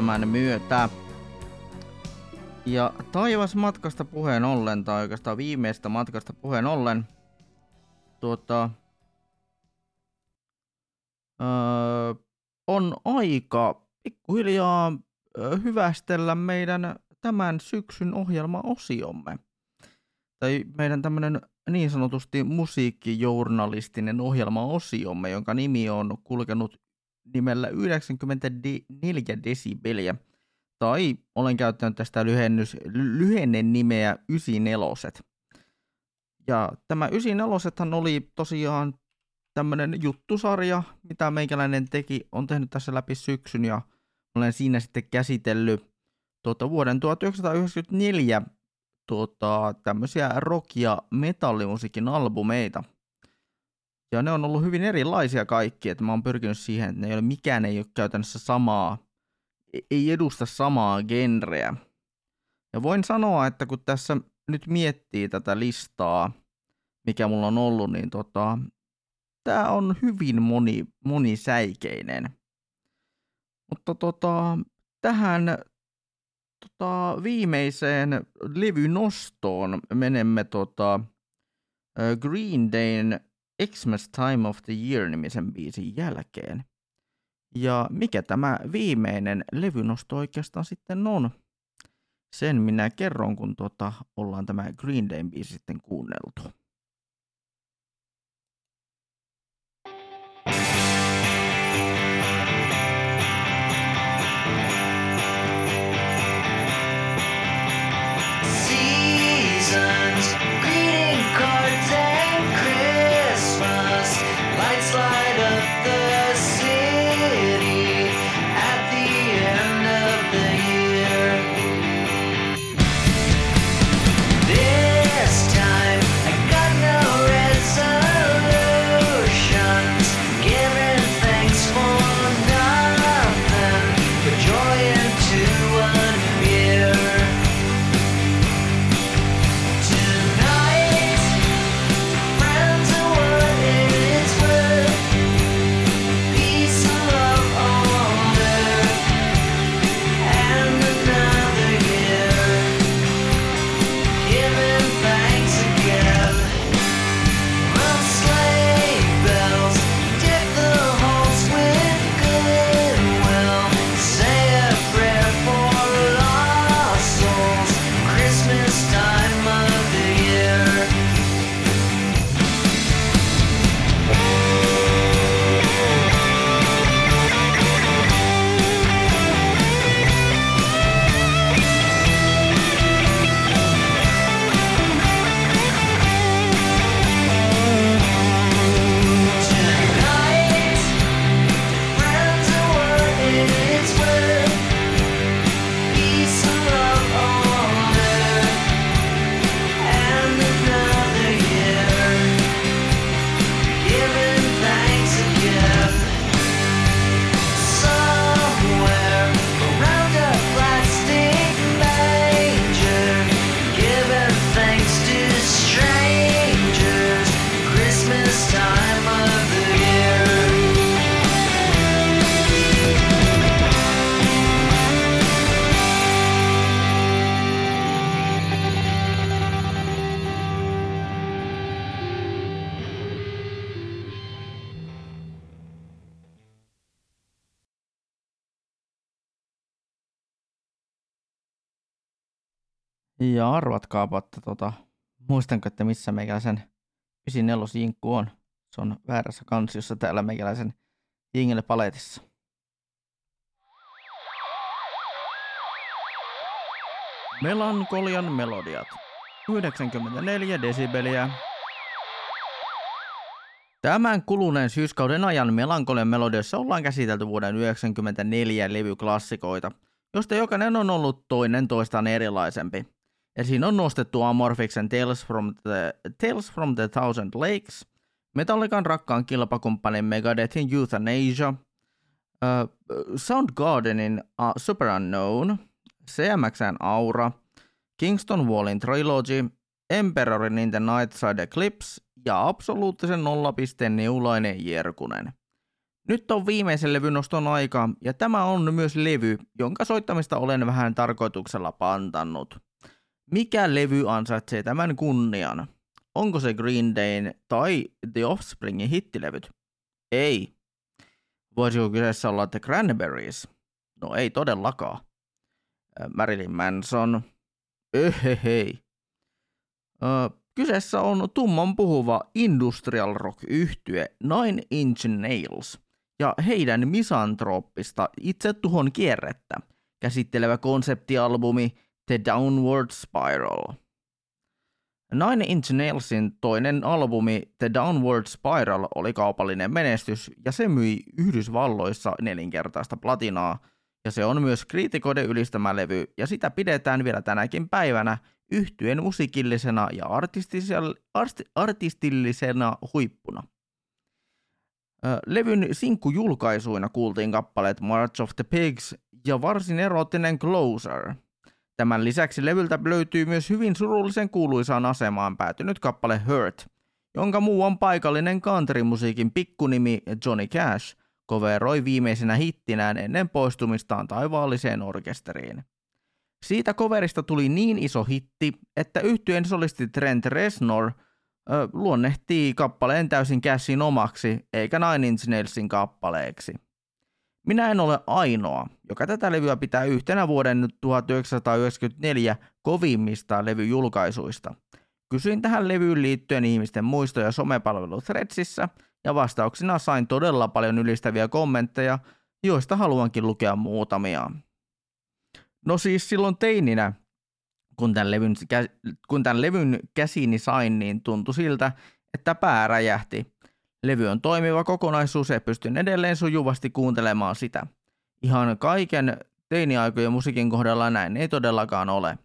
B: tämän myötä. Ja taivasmatkasta puheen ollen, tai oikeastaan viimeistä matkasta puheen ollen, tuota, öö, on aika pikkuhiljaa ö, hyvästellä meidän tämän syksyn ohjelmaosiomme.
K: tai meidän tämmöinen niin sanotusti musiikkijournalistinen ohjelmaosiomme, jonka nimi on kulkenut nimellä 94 desibeliä. Tai olen käyttänyt tästä lyhennys, lyhennen nimeä 94. Ja tämä 94 oli tosiaan tämmöinen juttusarja, mitä meikäläinen teki, on tehnyt tässä läpi syksyn ja olen siinä sitten käsitellyt tuota, vuoden 1994 tuota, tämmöisiä rock- ja metallimusiikin albumeita. Ja ne on ollut hyvin erilaisia kaikki, että mä oon pyrkinyt siihen, että ne ei ole, mikään ei ole käytännössä samaa, ei edusta samaa genreä. Ja voin sanoa, että kun tässä nyt miettii tätä listaa, mikä mulla on ollut, niin tota, tämä on hyvin moni, monisäikeinen. Mutta tota, tähän tota, viimeiseen levynostoon menemme tota, Green Dayn Xmas Time of the Year-nimisen biisin jälkeen. Ja mikä tämä viimeinen levynosto oikeastaan sitten on? Sen minä kerron, kun tota, ollaan tämä Green Dayn biisi sitten kuunneltu.
M: seasons,
K: Arvatkaapa, että tota, muistanko, että missä meikäläisen 94 jinkku on. Se on väärässä kansiossa täällä meikäläisen jingelle paletissa. Melankolian melodiat. 94 desibeliä. Tämän kuluneen syyskauden ajan Melankolian melodiossa ollaan käsitelty vuoden 1994 levyklassikoita, josta jokainen on ollut toinen toistaan erilaisempi. Ja siinä on nostettu Amorphiksen Tales from the, Tales from the Thousand Lakes, Metallican rakkaan kilpakumppanin Megadethin Euthanasia, uh, Soundgardenin uh, Super Unknown, CMXn Aura, Kingston Wallin Trilogy, Emperorin in the Night Side Eclipse ja absoluuttisen nollapisteen neulainen Jerkunen. Nyt on viimeisen levynoston aika, ja tämä on myös levy, jonka soittamista olen vähän tarkoituksella pantannut. Mikä levy ansaitsee tämän kunnian? Onko se Green Dayn tai The Offspringin hittilevyt? Ei. Voisiko kyseessä olla The Cranberries? No ei todellakaan. Marilyn Manson. Öhehei. Ö, kyseessä on tumman puhuva industrial rock yhtye Nine Inch Nails ja heidän misantrooppista itsetuhon kierrettä käsittelevä konseptialbumi The Downward Spiral. Nine Inch Nailsin toinen albumi The Downward Spiral oli kaupallinen menestys ja se myi Yhdysvalloissa nelinkertaista platinaa ja se on myös kriitikoiden ylistämä levy ja sitä pidetään vielä tänäkin päivänä yhtyen musiikillisena ja artistillisena huippuna. Levyn sinkkujulkaisuina kuultiin kappaleet March of the Pigs ja varsin eroottinen Closer. Tämän lisäksi levyltä löytyy myös hyvin surullisen kuuluisaan asemaan päätynyt kappale Hurt, jonka muu on paikallinen countrymusiikin pikkunimi Johnny Cash coveroi viimeisenä hittinään ennen poistumistaan taivaalliseen orkesteriin. Siitä coverista tuli niin iso hitti, että yhtyeen solisti Trent Reznor ö, luonnehtii kappaleen täysin käsin omaksi, eikä Nine Inch Nailsin kappaleeksi. Minä en ole ainoa, joka tätä levyä pitää yhtenä vuoden 1994 kovimmista levyjulkaisuista. Kysyin tähän levyyn liittyen ihmisten muistoja somepalvelu Threadsissa, ja vastauksina sain todella paljon ylistäviä kommentteja, joista haluankin lukea muutamia. No siis silloin teininä, kun tämän levyn, kun tämän levyn käsiini sain, niin tuntui siltä, että pää räjähti. Levy on toimiva kokonaisuus ja pystyn edelleen sujuvasti kuuntelemaan sitä. Ihan kaiken teiniaikojen musiikin kohdalla näin ei todellakaan ole.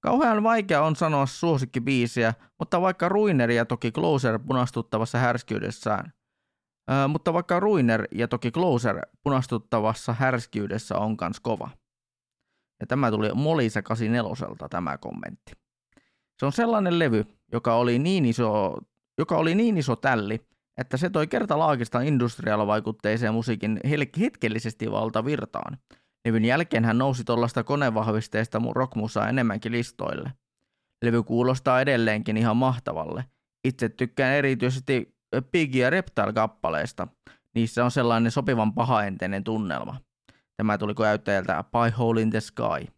K: Kauhean vaikea on sanoa suosikkibiisiä, mutta vaikka Ruiner ja toki Closer punastuttavassa härskyydessään. Ää, mutta vaikka Ruiner ja toki Closer punastuttavassa härskyydessä on kans kova. Ja tämä tuli Molisa 84 tämä kommentti. Se on sellainen levy, joka oli niin iso, joka oli niin iso tälli, että se toi kertalaakista industrial-vaikutteiseen musiikin hetkellisesti valtavirtaan. Levyn jälkeen hän nousi tuollaista konevahvisteista rockmusaa enemmänkin listoille. Levy kuulostaa edelleenkin ihan mahtavalle. Itse tykkään erityisesti Pig ja Reptile-kappaleista. Niissä on sellainen sopivan pahaenteinen tunnelma. Tämä tuli käyttäjältä Pie Hole in the Sky.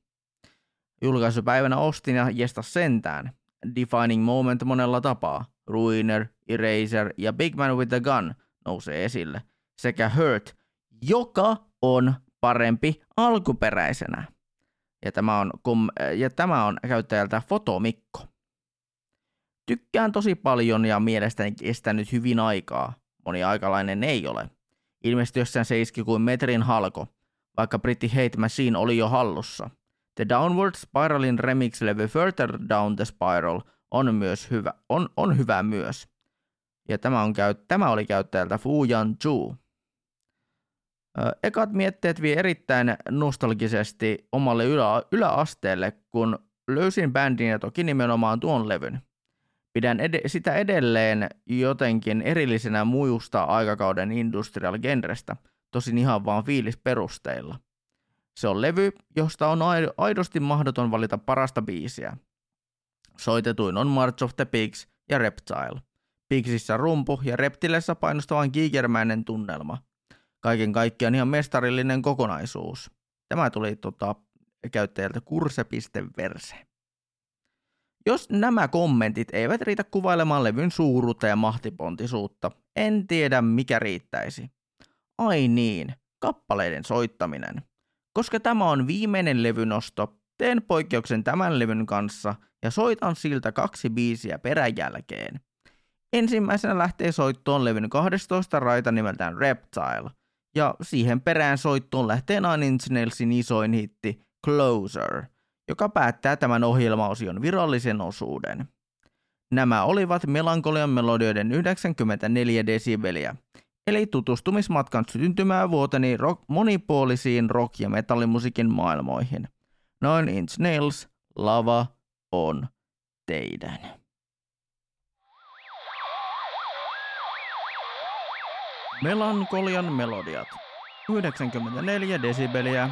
K: Julkaisupäivänä ostin ja jesta sentään. Defining Moment monella tapaa. Ruiner, Eraser ja Big Man with a Gun nousee esille. Sekä Hurt, joka on parempi alkuperäisenä. Ja tämä on, kom- ja tämä on käyttäjältä Fotomikko. Tykkään tosi paljon ja mielestäni kestänyt hyvin aikaa. Moni aikalainen ei ole. Ilmestyessään se iski kuin metrin halko, vaikka Pretty Hate Machine oli jo hallussa. The Downward Spiralin remix-levy Further Down the Spiral on myös hyvä, on, on hyvä myös. Ja tämä, on tämä oli käyttäjältä Fujan Zhu. Ekat mietteet vie erittäin nostalgisesti omalle ylä, yläasteelle, kun löysin bändin ja toki nimenomaan tuon levyn. Pidän ed- sitä edelleen jotenkin erillisenä muista aikakauden industrial genrestä, tosin ihan vaan fiilisperusteilla. Se on levy, josta on aidosti mahdoton valita parasta biisiä. Soitetuin on March of the Pigs ja Reptile. Pigsissä rumpu ja Reptilessä painostavan kiikermäinen tunnelma. Kaiken kaikkiaan ihan mestarillinen kokonaisuus. Tämä tuli tota, käyttäjältä kurse.verse. Jos nämä kommentit eivät riitä kuvailemaan levyn suuruutta ja mahtipontisuutta, en tiedä mikä riittäisi. Ai niin, kappaleiden soittaminen. Koska tämä on viimeinen levynosto, teen poikkeuksen tämän levyn kanssa ja soitan siltä kaksi biisiä peräjälkeen. Ensimmäisenä lähtee soittoon levyn 12 raita nimeltään Reptile, ja siihen perään soittoon lähtee Nine Inch Nailsin isoin hitti Closer, joka päättää tämän ohjelmaosion virallisen osuuden. Nämä olivat melankolian melodioiden 94 desibeliä, eli tutustumismatkan syntymää vuoteni rock, monipuolisiin rock- ja metallimusiikin maailmoihin. Nine Inch Nails, lava on teidän. Melankolian melodiat. 94 desibeliä.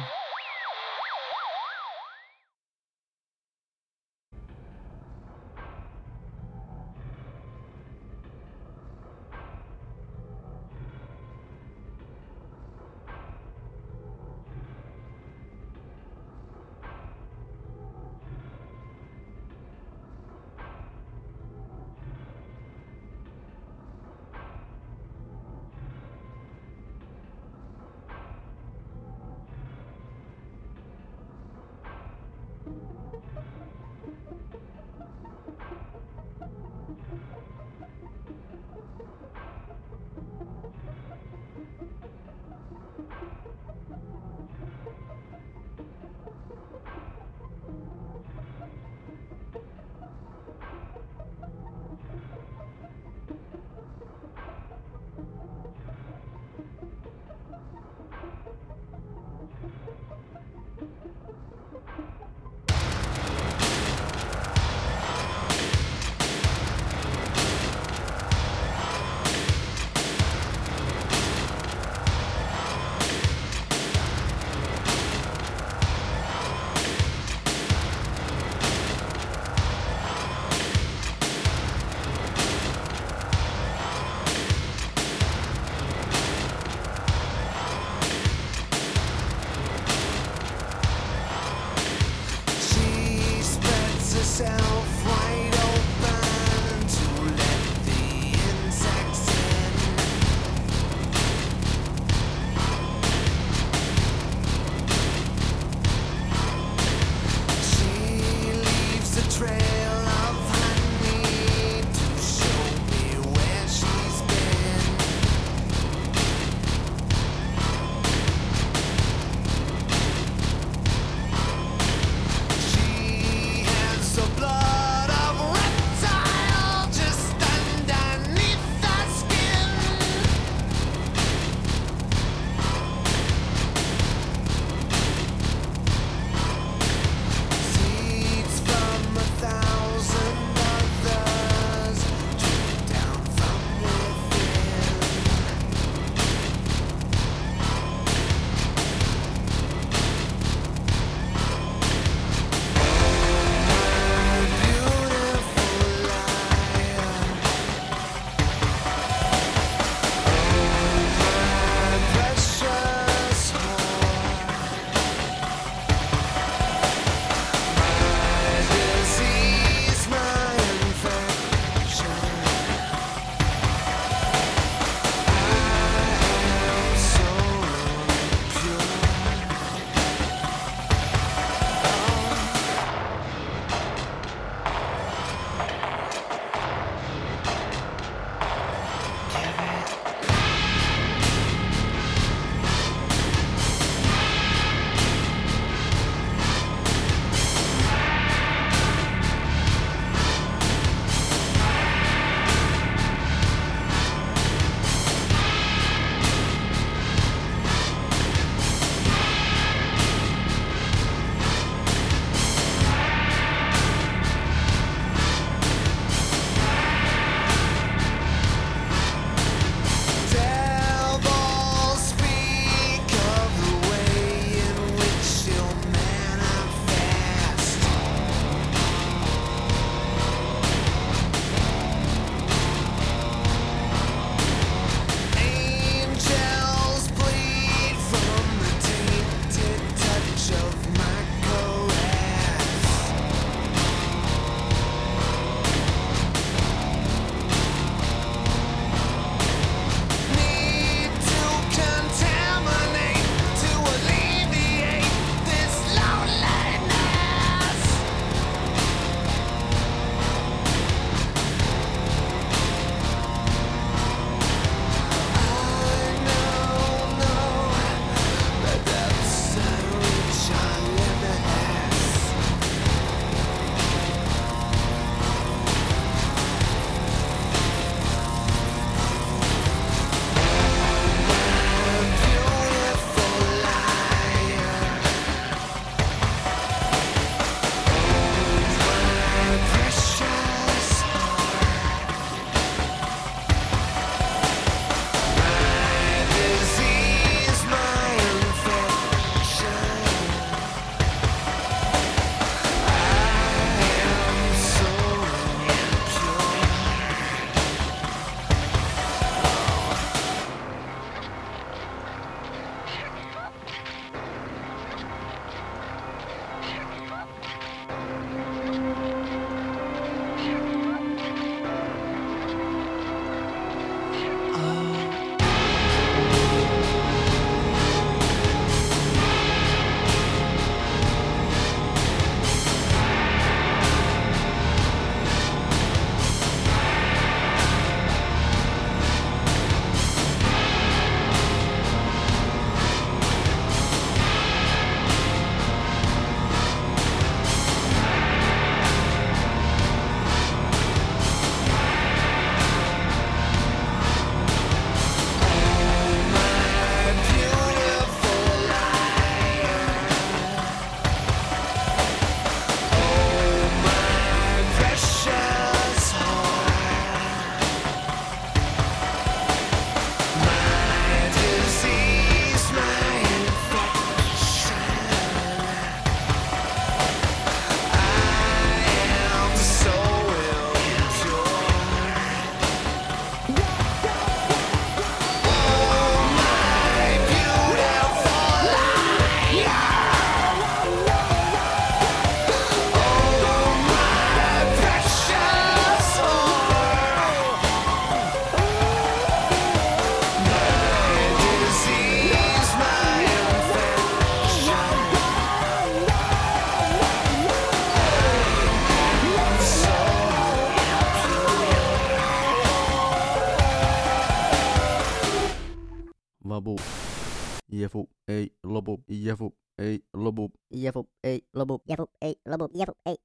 B: Jefu ei lopu. Jefu ei lopu.
N: Jefu ei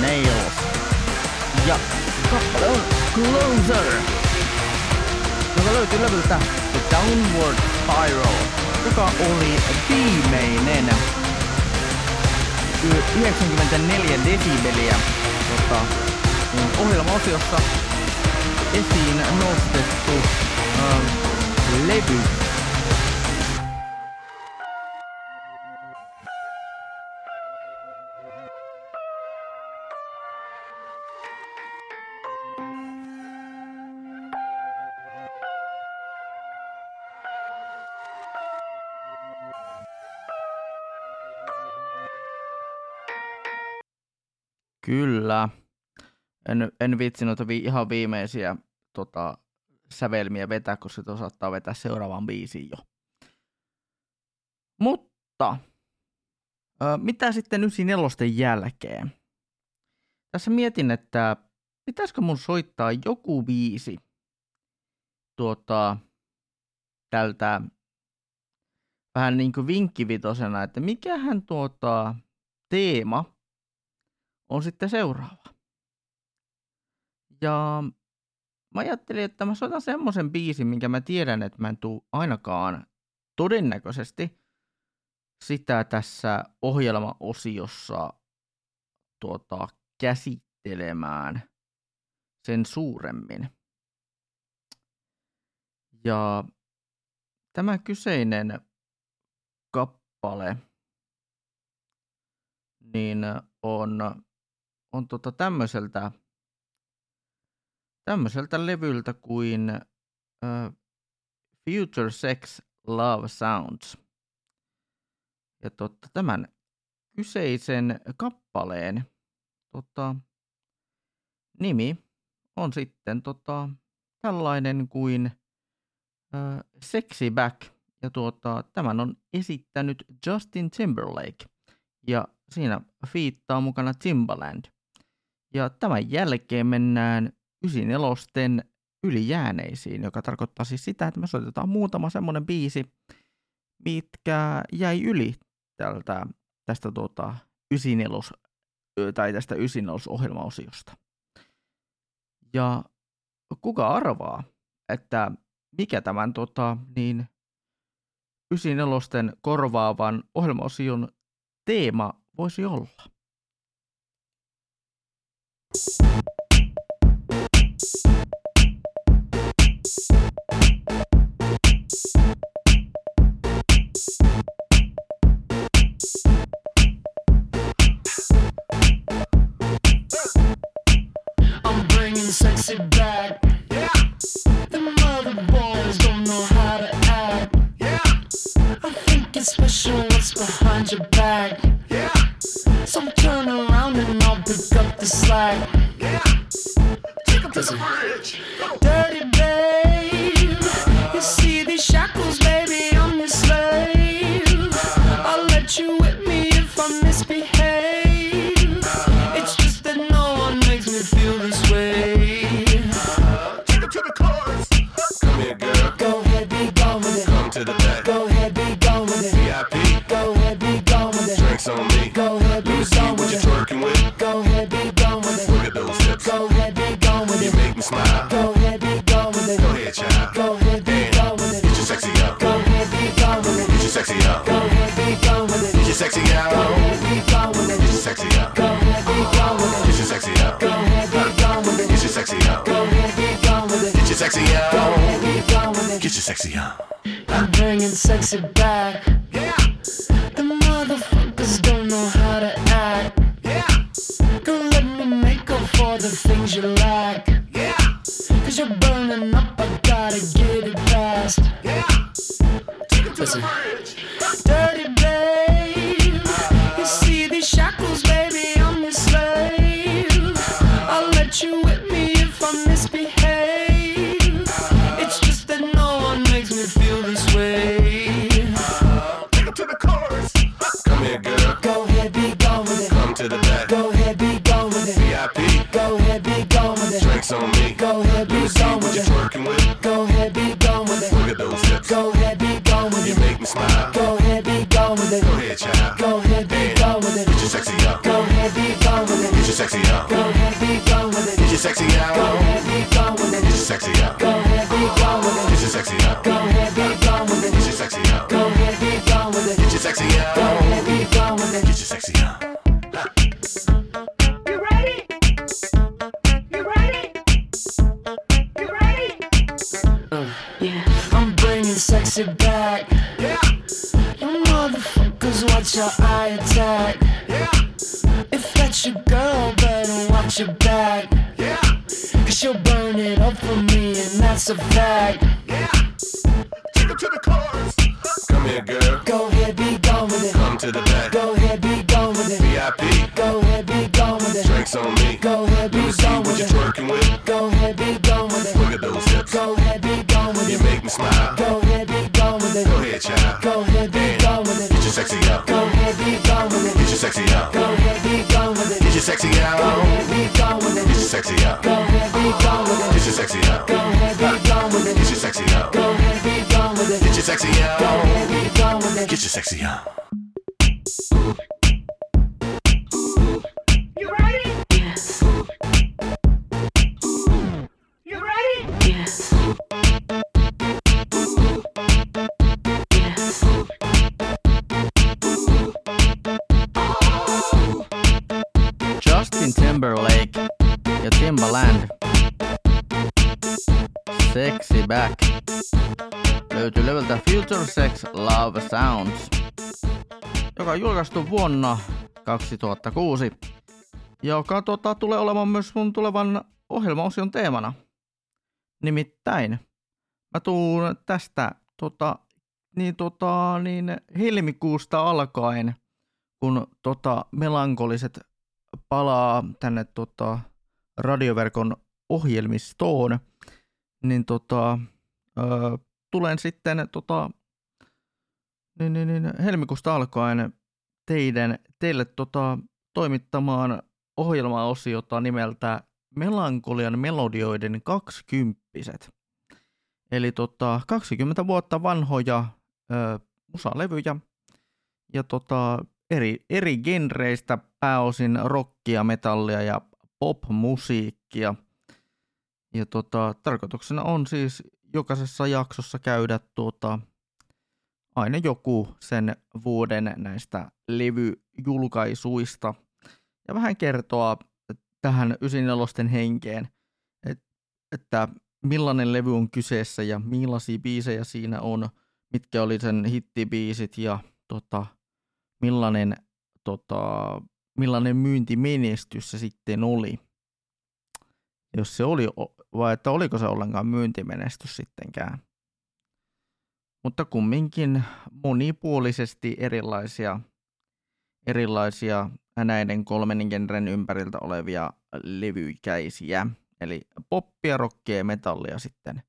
K: Nails. Ja kappale on Closer, joka löytyy levyltä The Downward Spiral, joka oli viimeinen y- 94 desibeliä tota, ohjelmaosiossa esiin nostettu ähm, levy. Vitsi noita vi, ihan viimeisiä tota, sävelmiä vetää, koska se saattaa vetää seuraavan biisin jo. Mutta, ö, mitä sitten 94 jälkeen? Tässä mietin, että pitäisikö mun soittaa joku biisi tuota, tältä vähän niin kuin vinkkivitosena, että mikähän tuota teema on sitten seuraava. Ja mä ajattelin, että mä soitan semmoisen biisin, minkä mä tiedän, että mä en tuu ainakaan todennäköisesti sitä tässä ohjelmaosiossa tuota, käsittelemään sen suuremmin. Ja tämä kyseinen kappale niin on, on tota tämmöiseltä, tämmöiseltä levyltä kuin uh, Future Sex Love Sounds. Ja totta, tämän kyseisen kappaleen tota, nimi on sitten tota, tällainen kuin uh, Sexy Back. Ja tuota, tämän on esittänyt Justin Timberlake. Ja siinä fiittaa mukana Timbaland. Ja tämän jälkeen mennään 94 ylijääneisiin, joka tarkoittaa siis sitä, että me soitetaan muutama semmoinen biisi, mitkä jäi yli tältä, tästä tuota, 94 tai tästä 94 ohjelmaosiosta. Ja kuka arvaa, että mikä tämän tota, niin 94 korvaavan ohjelmaosion teema voisi olla?
O: Bringing sexy back.
K: 2006, joka tota, tulee olemaan myös mun tulevan ohjelmaosion teemana. Nimittäin mä tuun tästä tota, niin, tota, niin helmikuusta alkaen, kun tota, melankoliset palaa tänne tota, radioverkon ohjelmistoon, niin tota, ö, tulen sitten tota, niin, niin, niin, helmikuusta alkaen teidän, teille tota, toimittamaan ohjelmaosiota nimeltä Melankolian melodioiden kaksikymppiset. Eli tota, 20 vuotta vanhoja ö, musalevyjä ja tota, eri, eri genreistä pääosin rockia, metallia ja pop-musiikkia. Ja tota, tarkoituksena on siis jokaisessa jaksossa käydä tuota, aina joku sen vuoden näistä levyjulkaisuista ja vähän kertoa tähän 94 henkeen, et, että millainen levy on kyseessä ja millaisia biisejä siinä on, mitkä oli sen hittibiisit ja tota, millainen, tota, millainen myyntimenestys se sitten oli. Jos se oli, vai että oliko se ollenkaan myyntimenestys sittenkään. Mutta kumminkin monipuolisesti erilaisia, erilaisia näiden kolmen genren ympäriltä olevia levykäisiä. Eli poppia, rockia ja metallia sitten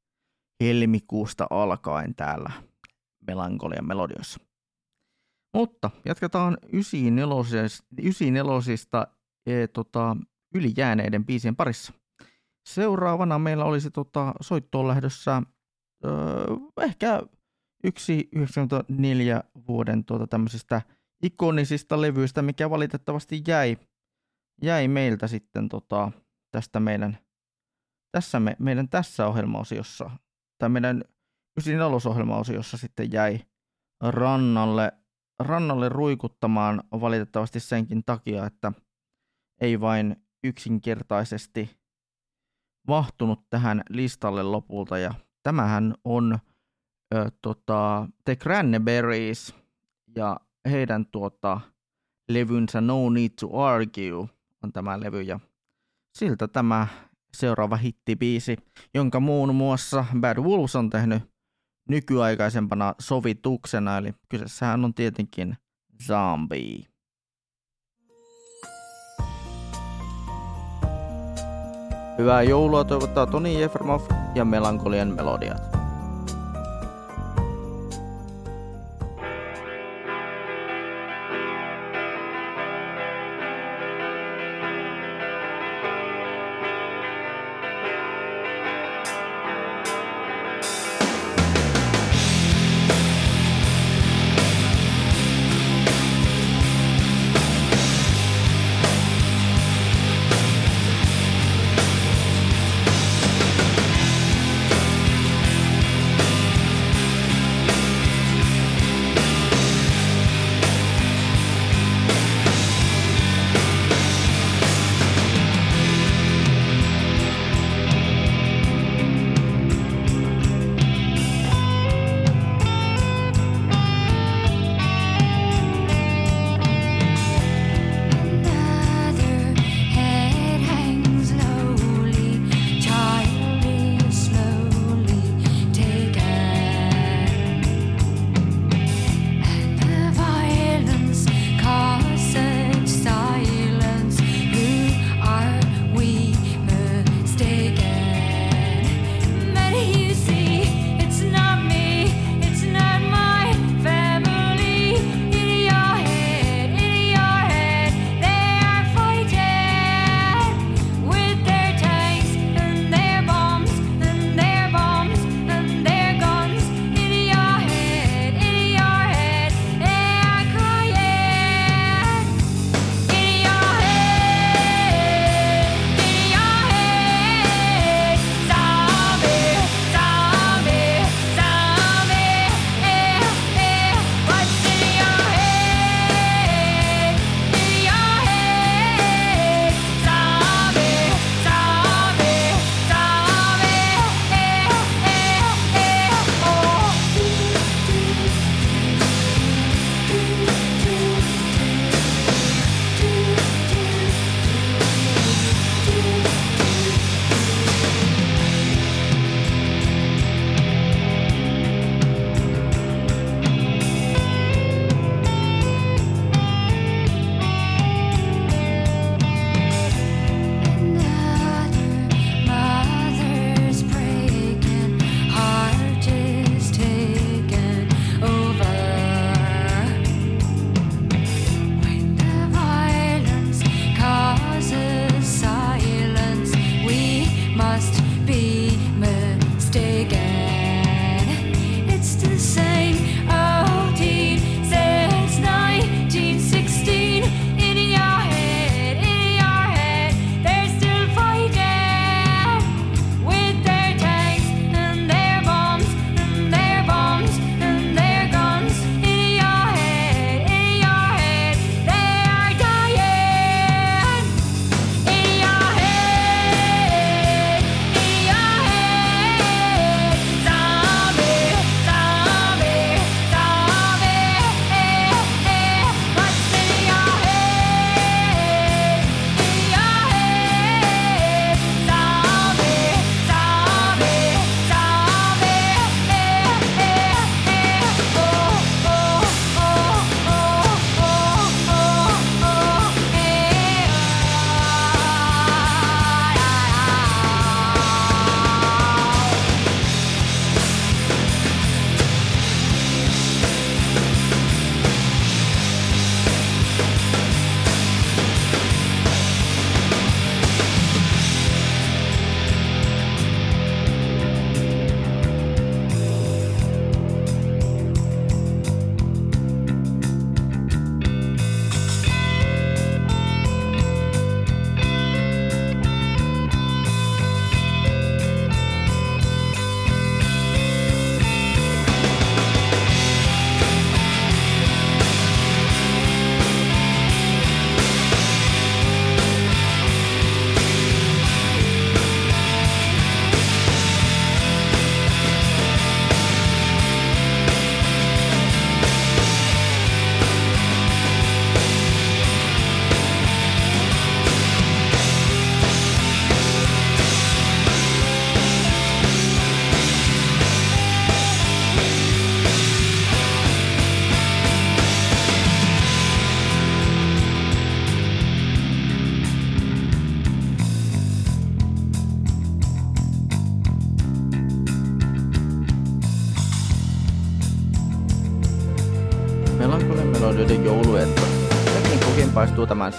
K: helmikuusta alkaen täällä Melankolian melodiossa. Mutta jatketaan 94 e, tota, ylijääneiden biisien parissa. Seuraavana meillä olisi tota, soittoon lähdössä öö, ehkä yksi 94 vuoden tuota, tämmöisistä ikonisista levyistä, mikä valitettavasti jäi, jäi meiltä sitten tota, tästä meidän tässä, me, meidän tässä ohjelmaosiossa, tai meidän 94 ohjelmaosiossa sitten jäi rannalle, rannalle ruikuttamaan valitettavasti senkin takia, että ei vain yksinkertaisesti mahtunut tähän listalle lopulta. Ja tämähän on ö, tota, The Cranberries ja heidän tuota, levynsä No Need to Argue on tämä levy. Ja siltä tämä seuraava hittibiisi, jonka muun muassa Bad Wolves on tehnyt nykyaikaisempana sovituksena, eli kyseessähän on tietenkin Zombie. Hyvää joulua toivottaa Toni Jefremov ja Melankolian melodiat.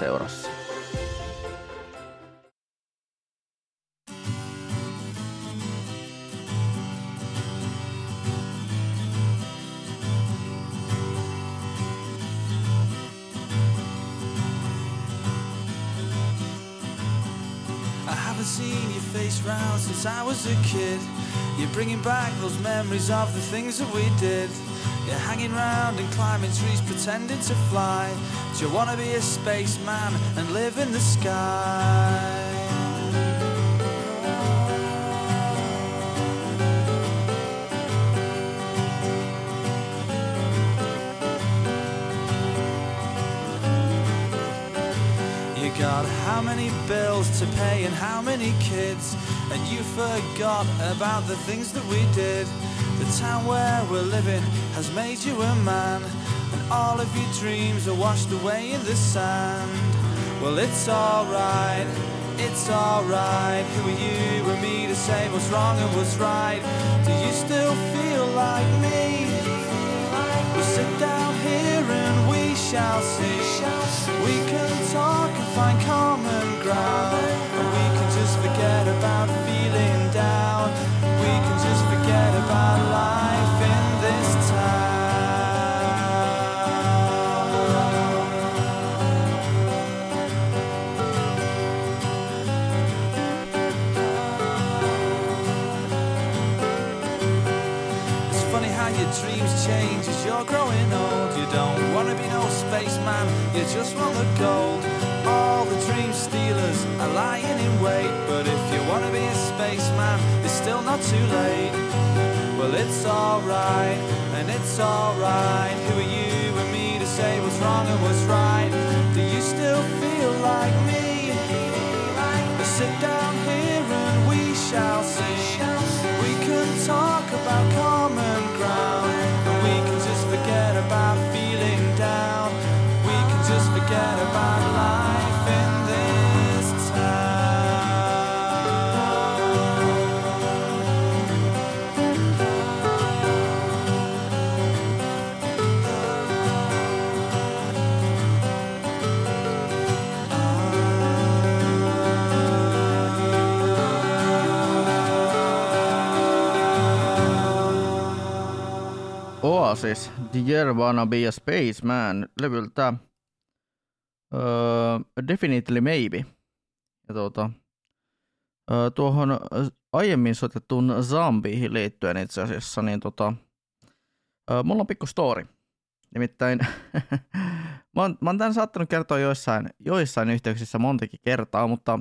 K: Seurassa.
P: I haven't seen your face round since I was a kid. You're bringing back those memories of the things that we did. You're hanging round and climbing trees, pretending to fly. You wanna be a spaceman and live in the sky? You got how many bills to pay and how many kids, and you forgot about the things that we did. The town where we're living has made you a man, all of your dreams are washed away in the sand. Well, it's alright, it's alright. Who are you and me to say what's wrong and what's right? Do you still feel like me? We'll sit down here and we shall see. We can talk and find common spaceman, you just want the gold. All the dream stealers are lying in wait, but if you wanna be a spaceman, it's still not too late. Well, it's alright, and it's alright. Who are you and me to say what's wrong and what's right? Do you still feel like me? Let's sit down here and we shall see. We can talk about common ground, and we can just forget about
K: Oasis, Year Wanna Be a Spaceman, levyltä Definitely Maybe. Ja tuota, tuohon aiemmin soitettuun Zambiihin liittyen itse asiassa, niin tota, mulla on pikku story. Nimittäin mä, oon, mä oon tämän saattanut kertoa joissain, joissain yhteyksissä montakin kertaa, mutta,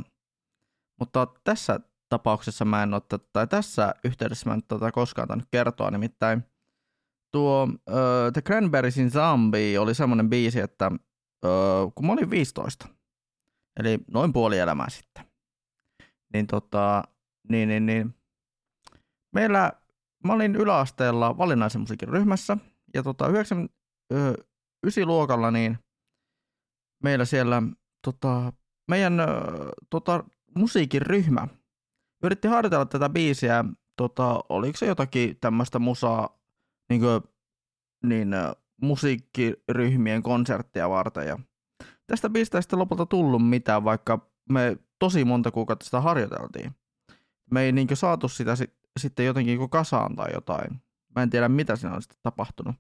K: mutta tässä tapauksessa mä en ole, tai tässä yhteydessä mä en tätä koskaan tainnut kertoa, nimittäin tuo uh, The Cranberriesin Zombie oli semmoinen biisi, että uh, kun mä olin 15, eli noin puoli elämää sitten, niin tota, niin, niin, niin, meillä, mä olin yläasteella valinnaisen musiikin ryhmässä, ja tota, 9, ö, 9 luokalla, niin meillä siellä tota, meidän tota, musiikin ryhmä yritti harjoitella tätä biisiä, tota, oliko se jotakin tämmöistä musaa, niin, kuin, niin musiikkiryhmien konsertteja varten, ja tästä sitten lopulta tullut mitään, vaikka me tosi monta kuukautta sitä harjoiteltiin. Me ei niin saatu sitä sit, sitten jotenkin kuin kasaan tai jotain. Mä en tiedä, mitä siinä on sitten tapahtunut.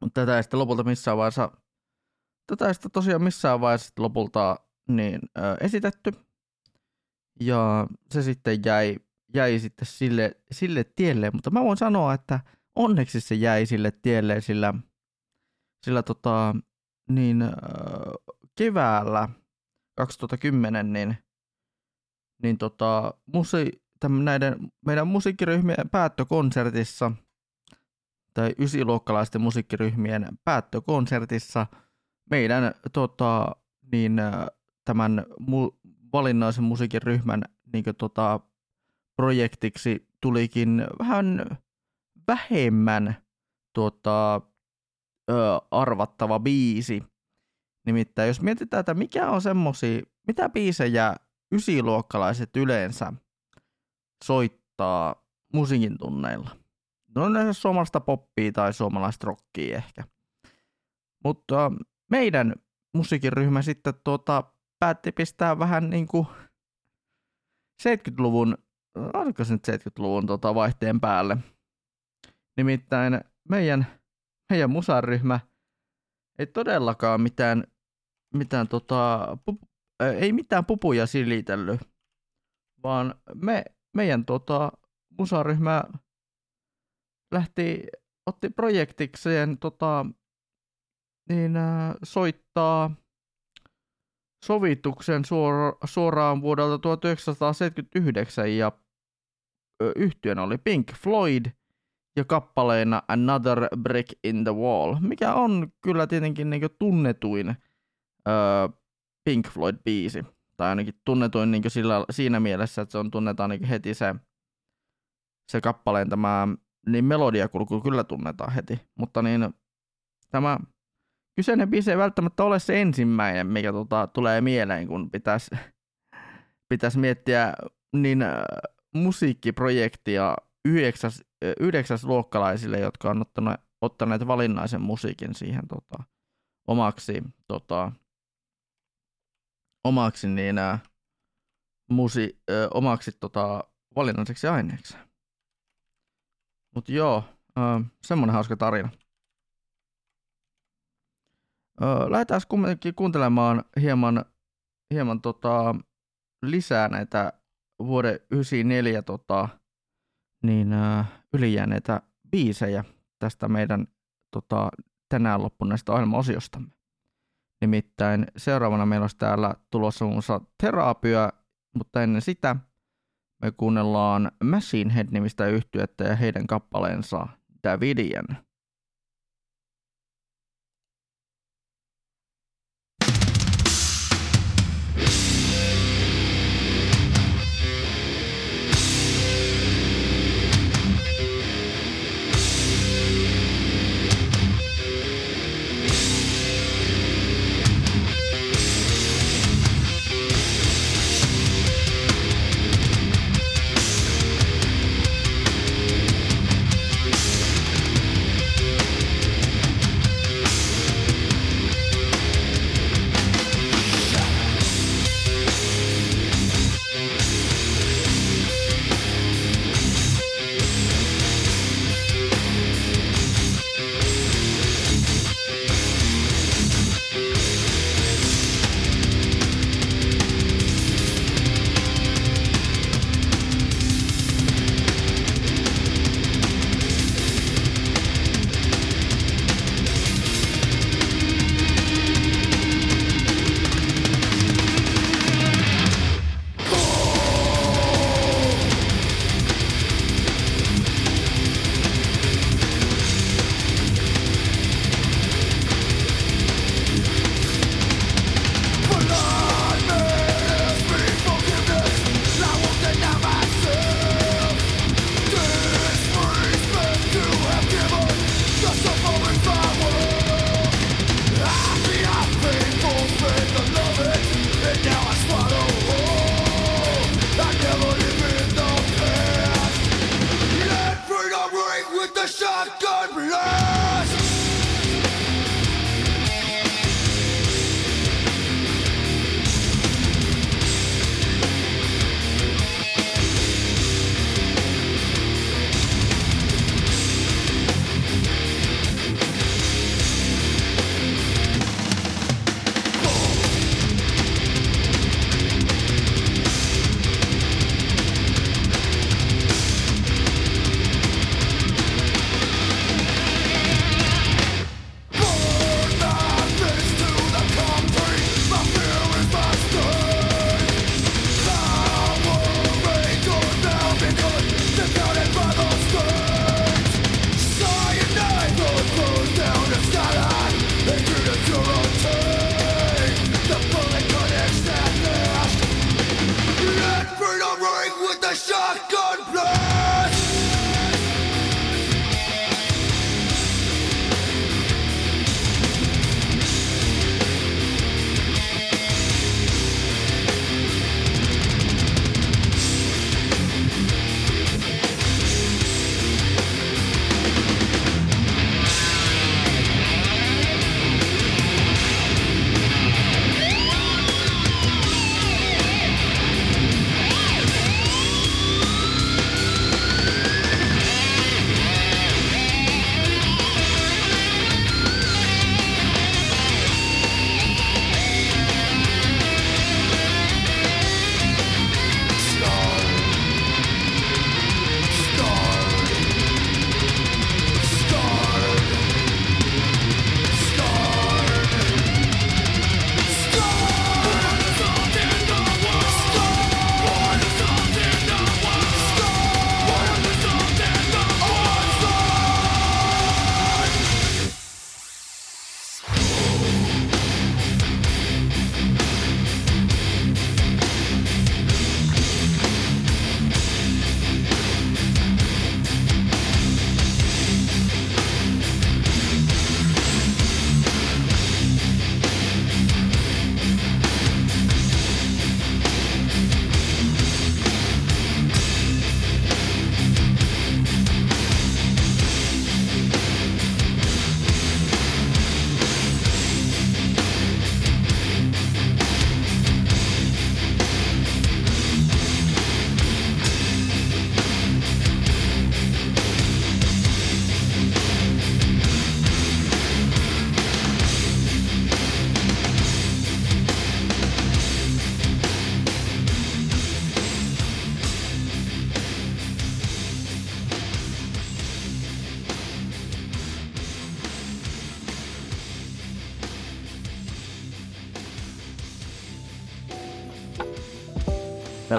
K: Mutta tätä ei sitten lopulta missään vaiheessa, tätä ei sitten tosiaan missään vaiheessa lopulta niin, ö, esitetty. Ja se sitten jäi, jäi sitten sille, sille tielle, mutta mä voin sanoa, että onneksi se jäi sille tielle, sillä, sillä tota, niin, ö, keväällä 2010 niin, niin tota, musi, näiden meidän musiikkiryhmien päättökonsertissa tai ysiluokkalaisten musiikkiryhmien päättökonsertissa meidän tota, niin, tämän mu, valinnaisen musiikkiryhmän niin tota, projektiksi tulikin vähän vähemmän tota, ö, arvattava biisi. Nimittäin jos mietitään, että mikä on semmosia, mitä biisejä ysiluokkalaiset yleensä soittaa musiikin tunneilla. No on yleensä suomalaista poppia tai suomalaista rockia ehkä. Mutta meidän musiikiryhmä sitten tuota, päätti pistää vähän niin kuin 70-luvun, oliko se nyt 70-luvun tota, vaihteen päälle. Nimittäin meidän, meidän musaryhmä ei todellakaan mitään, mitään tota, pup, ää, ei mitään pupuja silitellyt, vaan me, meidän tota, musaryhmä lähti, otti projektikseen tota, niin, ää, soittaa sovituksen suora, suoraan vuodelta 1979 ja ö, yhtiön oli Pink Floyd ja kappaleena Another Brick in the Wall, mikä on kyllä tietenkin niin tunnetuin ö, Pink Floyd-biisi. Tai ainakin tunnetuin niin sillä, siinä mielessä, että se on tunnetaan niin heti se, se kappaleen tämä niin melodiakulku kyllä tunnetaan heti, mutta niin tämä kyseinen biisi ei välttämättä ole se ensimmäinen, mikä tota, tulee mieleen, kun pitäisi pitäis miettiä niin musiikkiprojektia yhdeksäs, yhdeksäs luokkalaisille, jotka on ottaneet, ottaneet valinnaisen musiikin siihen tota, omaksi, tota, omaksi, niin, äh, musi, äh, omaksi tota, valinnaiseksi aineeksi. Mutta joo, semmoinen hauska tarina. Öö, lähdetään kuitenkin kuuntelemaan hieman, hieman tota, lisää näitä vuoden 94 tota, niin, öö, ylijääneitä biisejä tästä meidän tota, tänään loppuneesta ohjelmaosiostamme. Nimittäin seuraavana meillä olisi täällä tulossa muun muassa terapia, mutta ennen sitä me kuunnellaan Machine Head-nimistä yhtyettä ja heidän kappaleensa Davidian.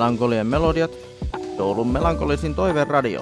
Q: Melankolien melodiat, joulun melankolisin toiveen radio.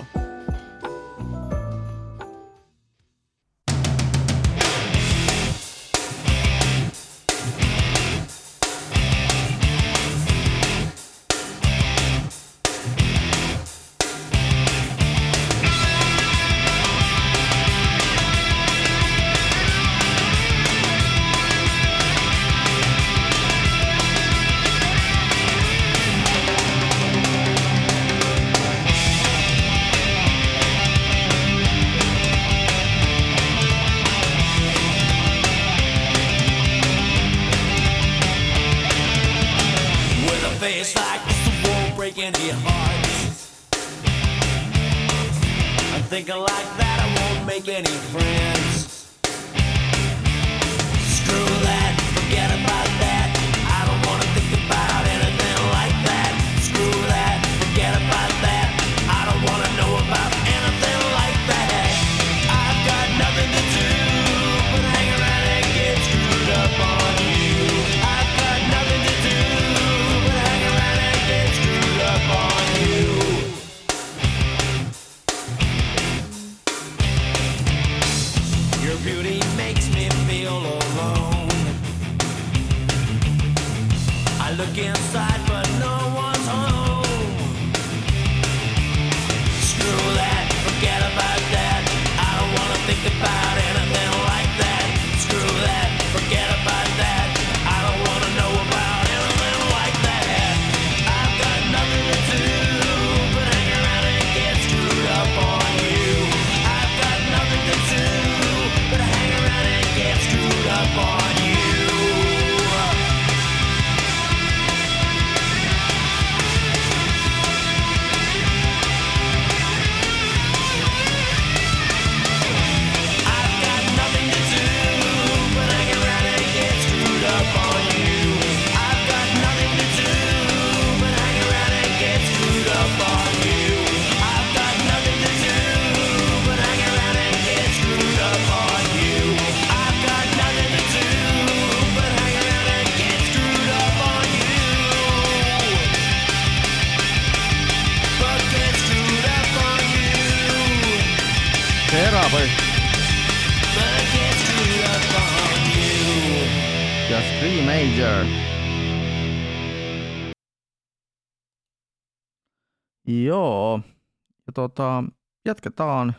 Q: Tota, jatketaan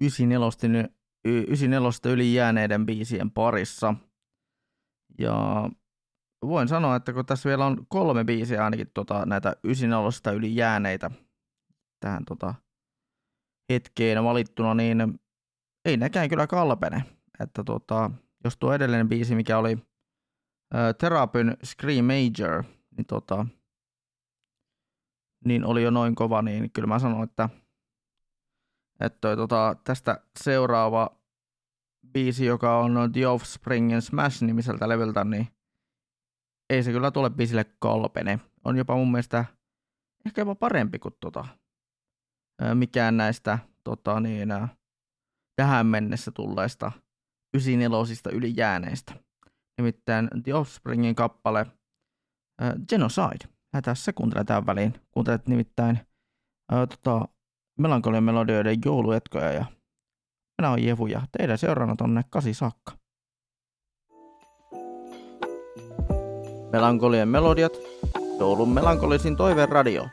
Q: 94, y- 94 yli jääneiden biisien parissa. Ja voin sanoa, että kun tässä vielä on kolme biisiä ainakin tota, näitä 94 yli jääneitä tähän tota, hetkeen valittuna, niin ei nekään kyllä kalpene. Että tota, jos tuo edellinen biisi, mikä oli ää, Terapyn Scream Major, niin, tota, niin oli jo noin kova, niin kyllä mä sanon, että, että toi, tota, tästä seuraava biisi, joka on The Offspringin Smash-nimiseltä levyltä, niin ei se kyllä tule biisille kalpene. On jopa mun mielestä ehkä jopa parempi kuin tota, ää, mikään näistä tota, niin, tähän mennessä tulleista 94 yli jääneistä. Nimittäin The Offspringin kappale Genocide. Lähdetään se kuuntelemaan tämän väliin. Kuuntelet nimittäin äh, tota, melankolian melodioiden jouluetkoja ja minä olen Jefu ja teidän seurana tonne kasi saakka. Melankolien melodiat, joulun melankolisin toiveen radio.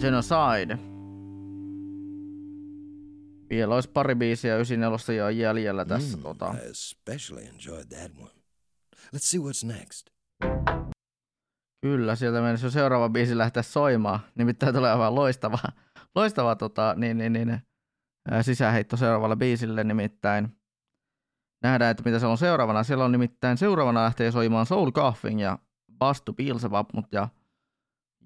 K: Genocide. Vielä olisi pari biisiä 94 jo jäljellä tässä.
R: Mm,
K: Tota.
R: I especially enjoyed that one. Let's see what's next.
K: Kyllä, sieltä mennessä jo seuraava biisi lähteä soimaan. Nimittäin tulee aivan loistava, loistava tota, niin, niin, niin, sisäheitto seuraavalle biisille nimittäin. Nähdään, että mitä se on seuraavana. Siellä on nimittäin seuraavana lähtee soimaan Soul Coughing ja Bastu Beelzebub, ja,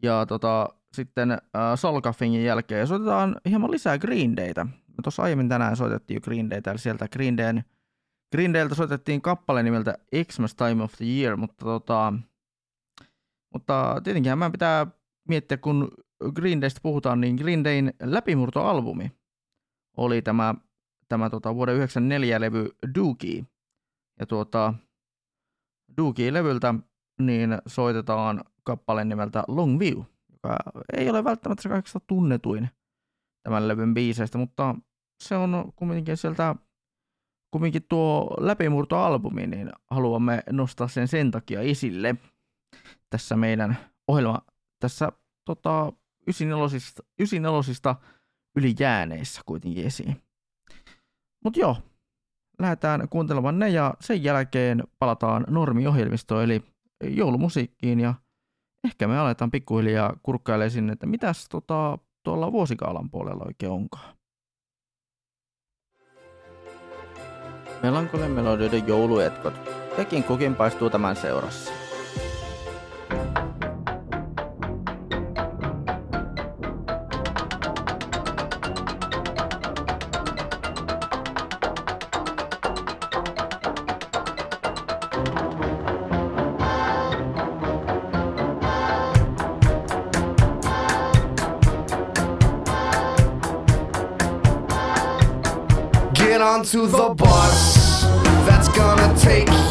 K: ja tota, sitten äh, Soul Coughingin jälkeen soitetaan hieman lisää Green Daytä. Me tuossa aiemmin tänään soitettiin jo Green Daytä, eli sieltä Green, Dayn, Green Dayltä soitettiin kappale nimeltä Xmas Time of the Year, mutta tota, mutta tietenkin mä pitää miettiä, kun Green Daystä puhutaan, niin Green Dayn läpimurtoalbumi oli tämä, tämä tota, vuoden 1994 levy Dookie. Ja tuota, Dookie-levyltä niin soitetaan kappale nimeltä Long View, joka ei ole välttämättä se kaikista tunnetuin tämän levyn biiseistä, mutta se on kumminkin sieltä kumminkin tuo läpimurtoalbumi, niin haluamme nostaa sen sen takia esille tässä meidän ohjelma, tässä tota, 94, 94 yli jääneissä kuitenkin esiin. Mutta joo, lähdetään kuuntelemaan ne ja sen jälkeen palataan normiohjelmistoon eli joulumusiikkiin ja ehkä me aletaan pikkuhiljaa kurkkailemaan sinne, että mitäs tota, tuolla vuosikaalan puolella oikein onkaan. Melankolien melodioiden jouluetkot. Tekin kukin paistuu tämän seurassa.
S: Onto the bus that's gonna take you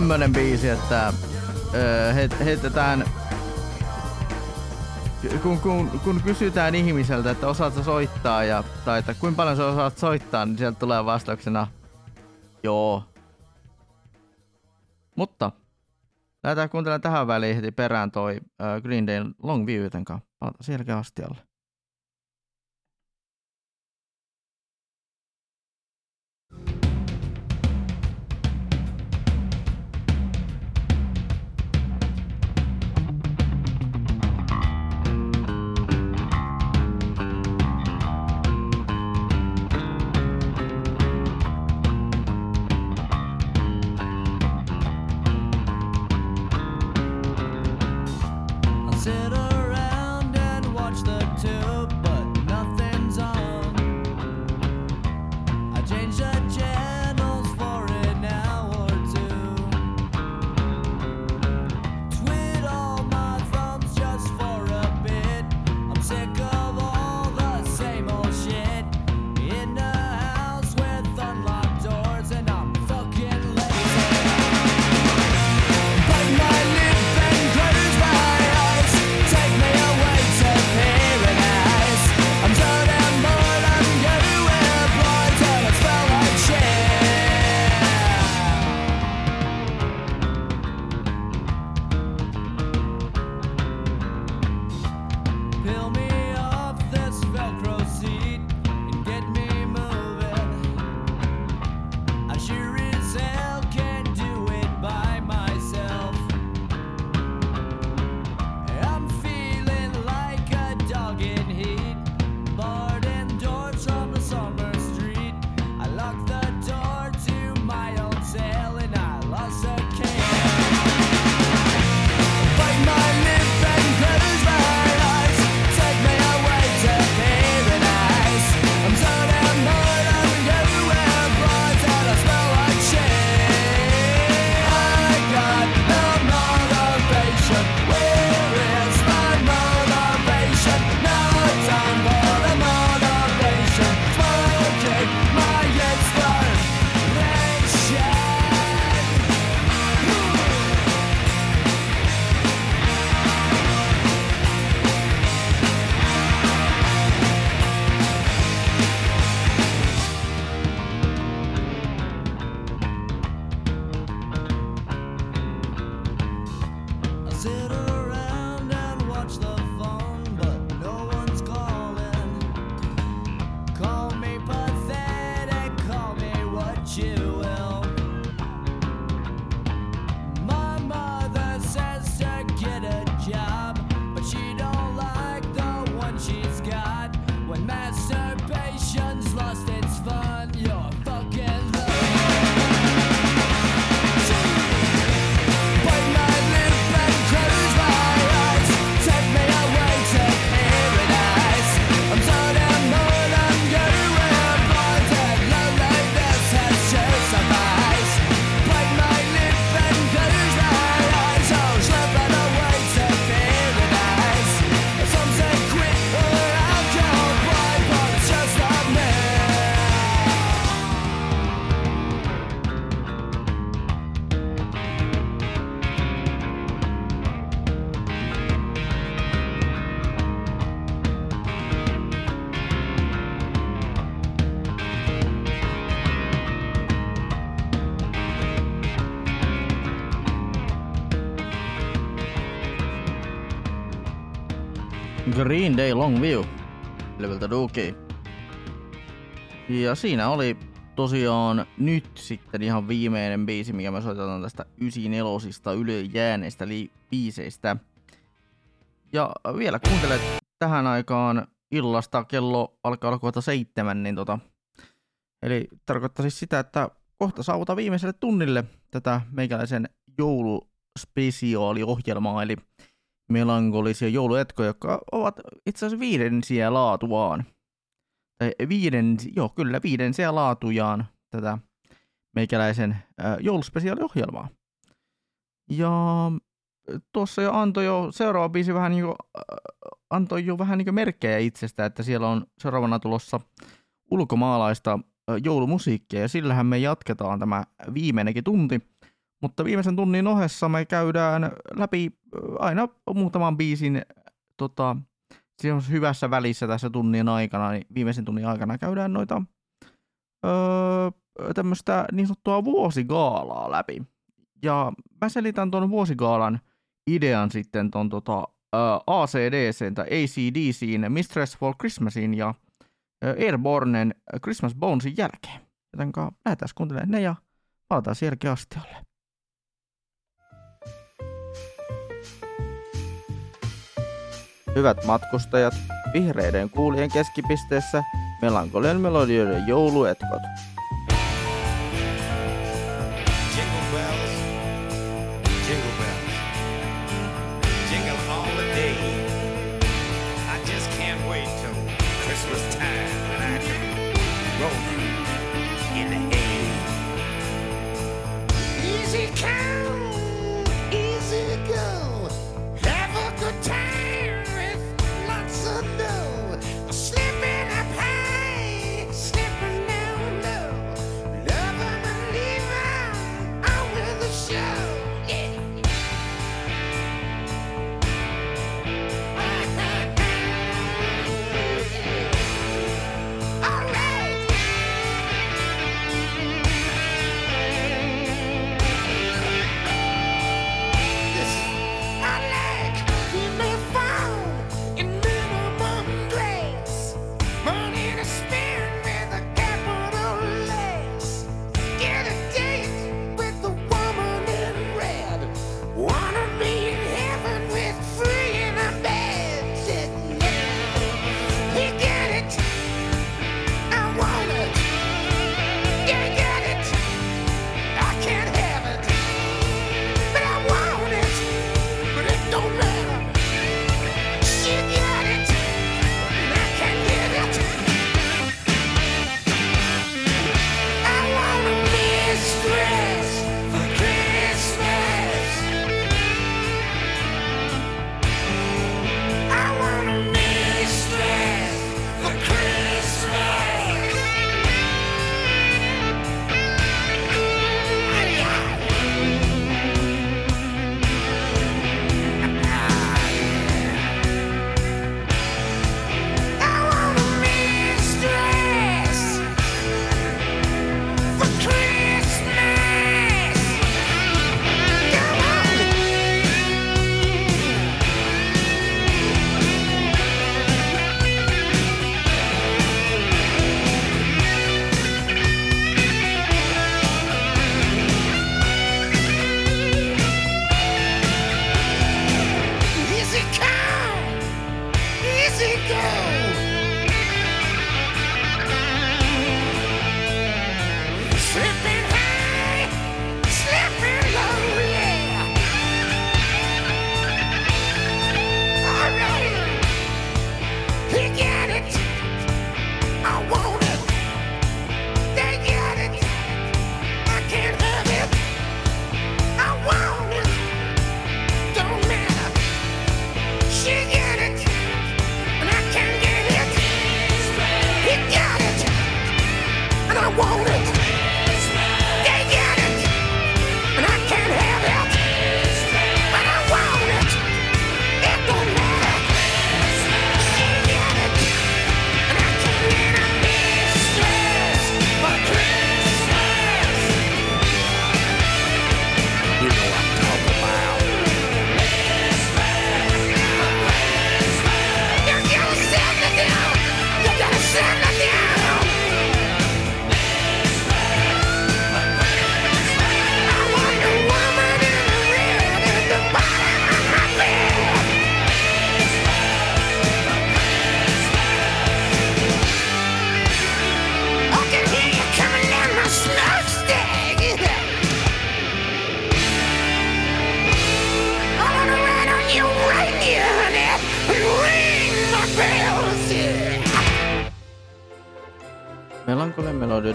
T: tämmönen biisi, että öö, heit- heitetään kun, kun, kun kysytään ihmiseltä, että osaatko soittaa ja, tai että kuinka paljon sä osaat soittaa, niin sieltä tulee vastauksena joo. Mutta lähdetään kuuntelemaan tähän väliin heti perään toi Green Day Long View, jotenka palataan selkeä astialle. Green Day Long View levyltä Dookie. Ja siinä oli tosiaan nyt sitten ihan viimeinen biisi, mikä me soitetaan tästä 94 yli jääneistä biiseistä. Ja vielä kuuntelet tähän aikaan illasta, kello alkaa olla kohta seitsemän, niin tota, eli tarkoittaa siis sitä, että kohta saavutaan viimeiselle tunnille tätä meikäläisen jouluspesiaaliohjelmaa, eli melankolisia jouluetkoja, jotka ovat itse asiassa viidensiä laatuaan. Tai viiden, joo, kyllä viidensiä laatujaan tätä meikäläisen äh, jouluspesiaaliohjelmaa. Ja tuossa jo antoi jo, seuraava biisi vähän niin kuin, äh, antoi jo vähän niin merkkejä itsestä, että siellä on seuraavana tulossa ulkomaalaista
U: äh, joulumusiikkia, ja sillähän me jatketaan tämä viimeinenkin tunti. Mutta viimeisen tunnin ohessa me käydään läpi äh, aina muutaman biisin tota, hyvässä välissä tässä tunnin aikana, niin viimeisen tunnin aikana käydään noita öö, tämmöistä niin sanottua vuosigaalaa läpi. Ja mä selitän tuon vuosigaalan idean sitten tuon tota, uh, tai ACDCin Mistress for Christmasin ja uh, Airbornen Christmas Bonesin jälkeen. Jotenka lähdetään kuuntelemaan ne ja palataan sielläkin jälkeen. Hyvät matkustajat, vihreiden kuulien keskipisteessä melankolian melodioiden jouluetkot.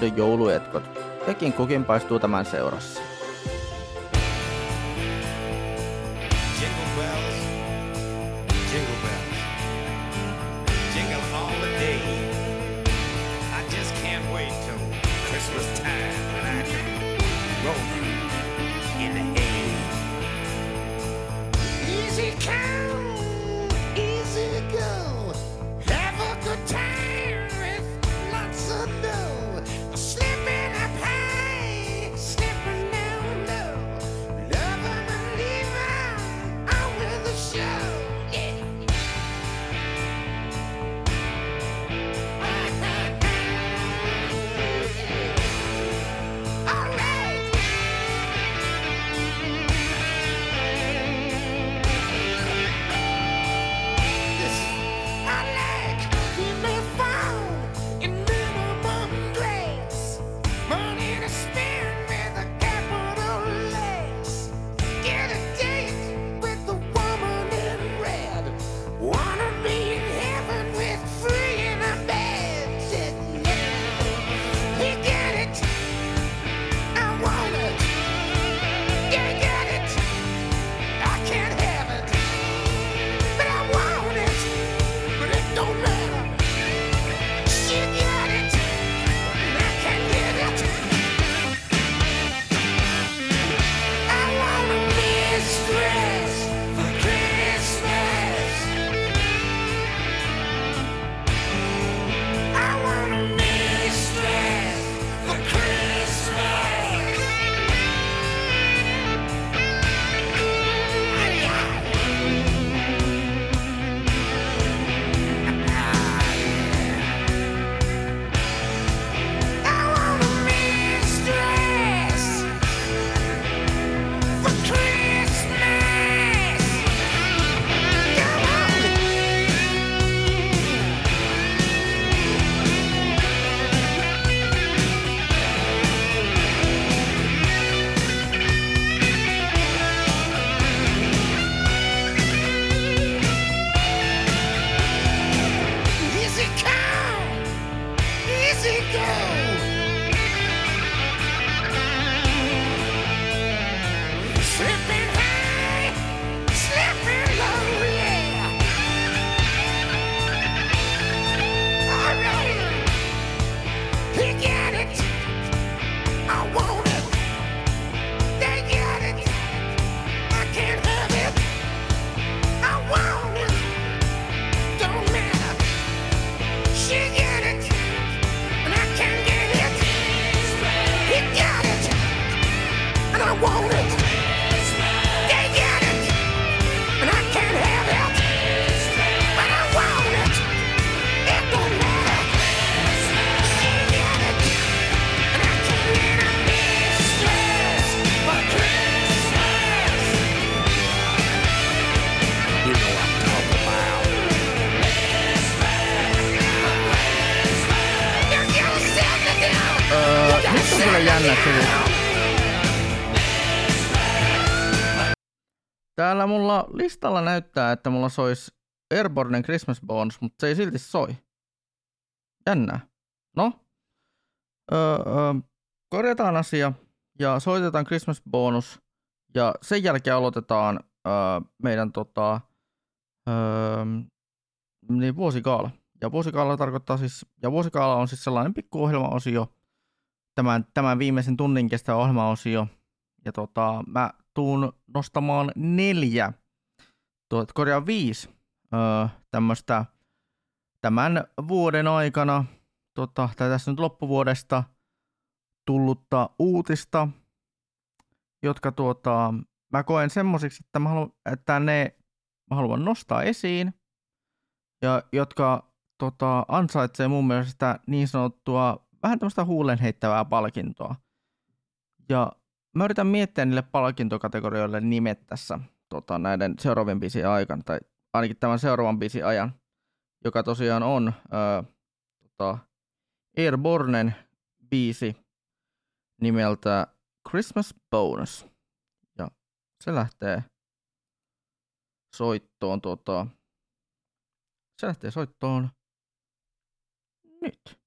U: joulujetkot. Tekin kukin paistuu tämän seurassa.
Q: täällä mulla listalla näyttää, että mulla sois Airborne Christmas Bonus, mutta se ei silti soi. Jännää. No, öö, öö, korjataan asia ja soitetaan Christmas Bonus ja sen jälkeen aloitetaan öö, meidän tota, öö, niin vuosikaala. Ja vuosikaala tarkoittaa siis, ja vuosikaala on siis sellainen pikku ohjelmaosio, tämän, tämän viimeisen tunnin kestävä ohjelmaosio. Ja tota, mä tuun nostamaan neljä, korjaan viisi öö, tämmöistä tämän vuoden aikana, tota, tai tässä nyt loppuvuodesta tullutta uutista, jotka tuota, mä koen semmosiksi, että, mä haluan, että ne mä haluan nostaa esiin, ja jotka tota, ansaitsee mun mielestä niin sanottua vähän tämmöistä huulen heittävää palkintoa. Ja mä yritän miettiä niille palkintokategorioille nimet tässä tota, näiden seuraavien biisien aikana, tai ainakin tämän seuraavan biisin ajan, joka tosiaan on ää, tota, Airbornen biisi nimeltä Christmas Bonus. Ja se lähtee soittoon tota, se lähtee soittoon nyt.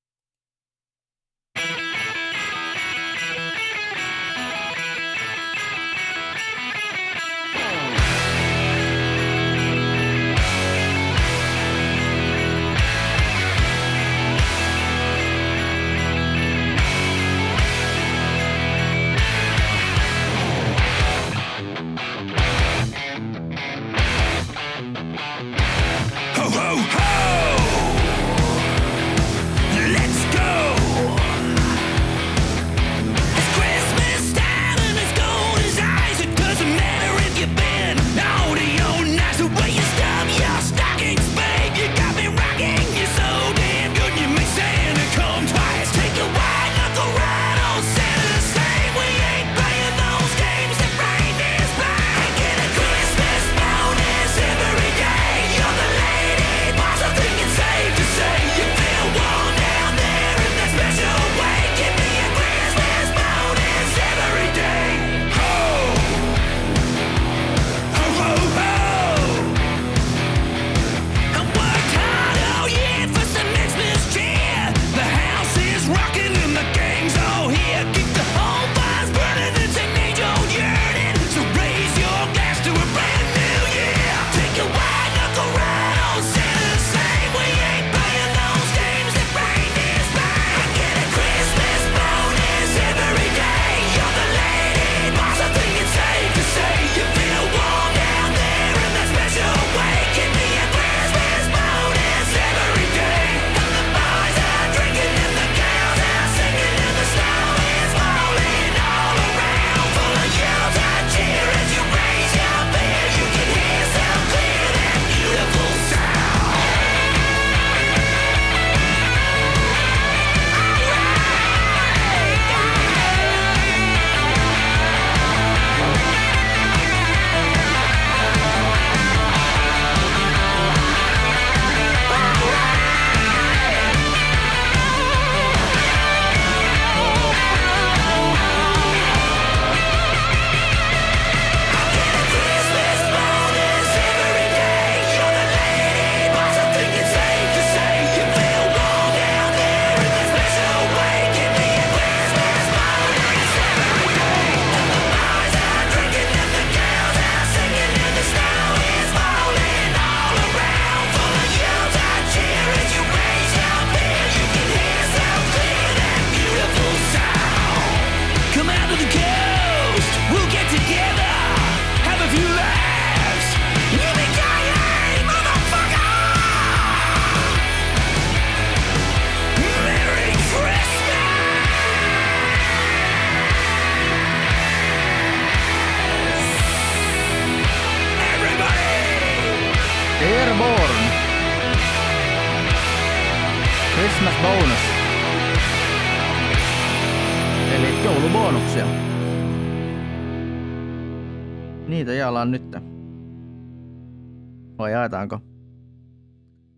Q: Vai jaetaanko?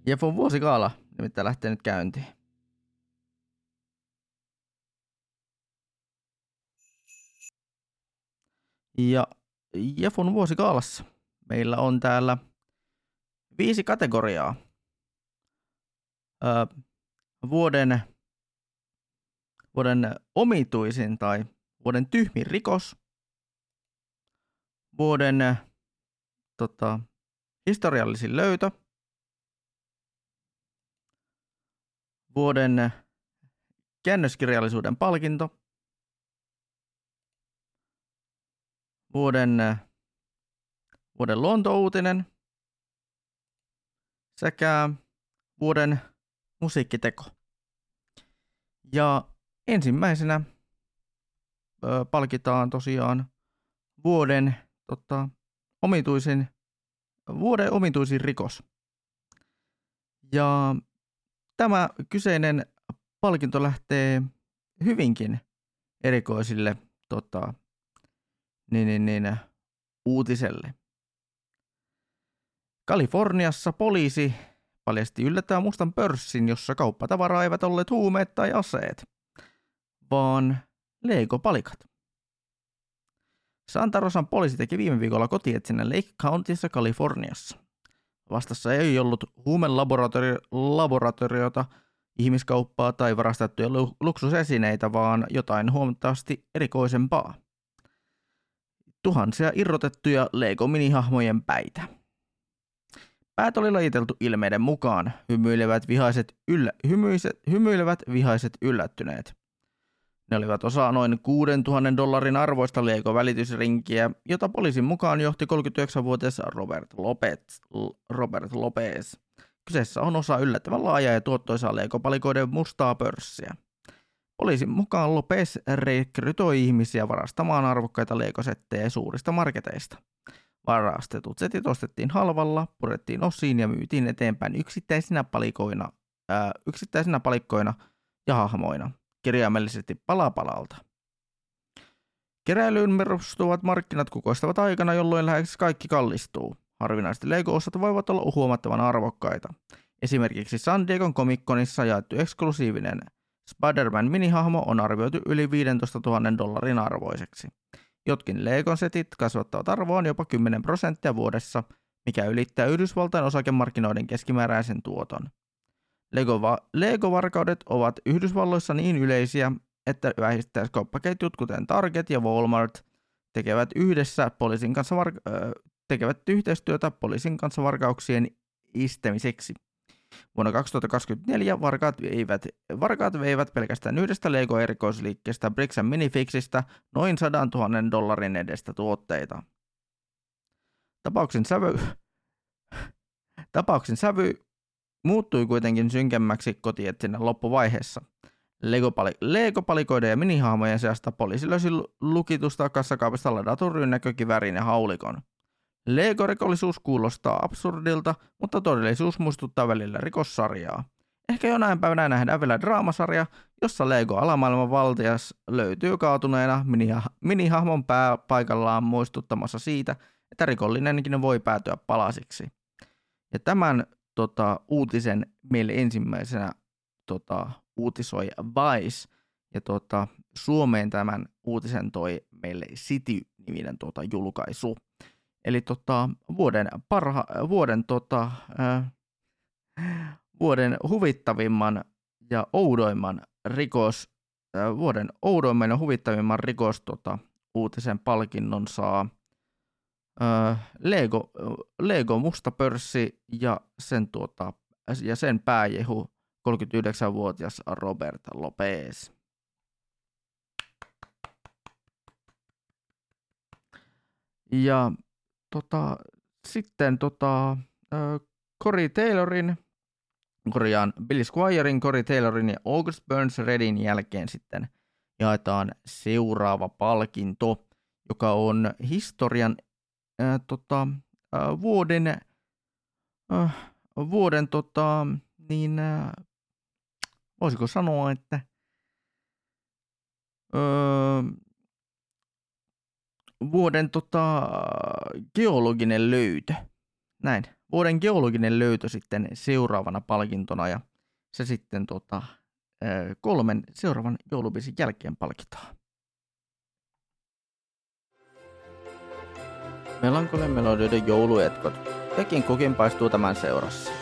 Q: Jeffon vuosikaala niin nimittäin lähtee nyt käyntiin.
B: Ja Jefon vuosikaalassa meillä on täällä viisi kategoriaa. Öö, vuoden, vuoden omituisin tai vuoden tyhmin rikos. Vuoden tota, historiallisin löytö, vuoden käännöskirjallisuuden palkinto, vuoden, vuoden luontouutinen. Sekä vuoden musiikkiteko. Ja ensimmäisenä ö, palkitaan tosiaan vuoden tota, omituisin, vuoden omituisin rikos. Ja tämä kyseinen palkinto lähtee hyvinkin erikoisille tota, niin, niin, niin, uutiselle. Kaliforniassa poliisi paljasti yllättävän mustan pörssin, jossa kauppatavaraa eivät olleet huumeet tai aseet, vaan Lego-palikat. Santa Rosan poliisi teki viime viikolla kotietsinnän Lake Countyssa Kaliforniassa. Vastassa ei ollut huumelaboratoriota, ihmiskauppaa tai varastettuja lu- luksusesineitä, vaan jotain huomattavasti erikoisempaa. Tuhansia irrotettuja Lego-minihahmojen päitä. Päät oli lajiteltu ilmeiden mukaan, hymyilevät vihaiset, yllä, hymyiset, hymyilevät vihaiset yllättyneet. Ne olivat osa noin 6000 dollarin arvoista Lego-välitysrinkiä, jota poliisin mukaan johti 39-vuotias Robert Lopez. Robert Lopez. Kyseessä on osa yllättävän laajaa ja tuottoisaa Lego-palikoiden mustaa pörssiä. Poliisin mukaan Lopez rekrytoi ihmisiä varastamaan arvokkaita Lego-settejä suurista marketeista. Varastetut setit ostettiin halvalla, purettiin osiin ja myytiin eteenpäin yksittäisinä palikoina, ää, yksittäisinä palikkoina ja hahmoina, kirjaimellisesti pala palalta. Keräilyyn perustuvat markkinat kukoistavat aikana, jolloin lähes kaikki kallistuu. Harvinaiset Lego-osat voivat olla huomattavan arvokkaita. Esimerkiksi San Diegon Comic-Conissa jaettu eksklusiivinen Spider-Man minihahmo on arvioitu yli 15 000 dollarin arvoiseksi. Jotkin Legon setit kasvattavat arvoaan jopa 10 prosenttia vuodessa, mikä ylittää Yhdysvaltain osakemarkkinoiden keskimääräisen tuoton. Lego-va- Lego-varkaudet ovat Yhdysvalloissa niin yleisiä, että vähittäiskauppaketjut kuten Target ja Walmart tekevät yhdessä poliisin kanssa var- tekevät yhteistyötä poliisin kanssa varkauksien istämiseksi. Vuonna 2024 varkaat veivät, varkaat veivät pelkästään yhdestä Lego-erikoisliikkeestä Bricks Minifixistä noin 100 000 dollarin edestä tuotteita. Tapauksen sävy, tapauksen sävy muuttui kuitenkin synkemmäksi kotietsinnän loppuvaiheessa. Lego-pali- Lego-palikoiden ja minihahmojen seasta poliisi löysi lukitusta kassakaapista ladatun näkökiväärin ja haulikon. Lego-rikollisuus kuulostaa absurdilta, mutta todellisuus muistuttaa välillä rikossarjaa. Ehkä jonain päivänä nähdään vielä draamasarja, jossa Lego-alamaailman valtias löytyy kaatuneena minihah- minihahmon pää paikallaan muistuttamassa siitä, että rikollinenkin voi päätyä palasiksi. Ja tämän tota, uutisen meille ensimmäisenä tota, uutisoi Vice, ja tota, Suomeen tämän uutisen toi meille City-niminen tota, julkaisu. Eli tota, vuoden, parha, vuoden, tota, äh, vuoden huvittavimman ja oudoimman rikos, äh, vuoden oudoimman ja huvittavimman rikos tota, uutisen palkinnon saa Lego, Lego musta pörssi ja sen, tuota, ja sen pääjehu 39-vuotias Robert Lopez. Ja tota, sitten tota, äh, Cory Taylorin, korjaan Billy Squirein, Cory Taylorin ja August Burns Redin jälkeen sitten jaetaan seuraava palkinto, joka on historian äh, tota, äh, vuoden, äh, vuoden tota, niin, äh, voisiko sanoa, että öö, vuoden tota, geologinen löytö. Näin. Vuoden geologinen löytö sitten seuraavana palkintona ja se sitten tota, kolmen seuraavan joulubiisin jälkeen palkitaan.
K: Melankolin melodioiden jouluetkot. Tekin kukin paistuu tämän seurassa.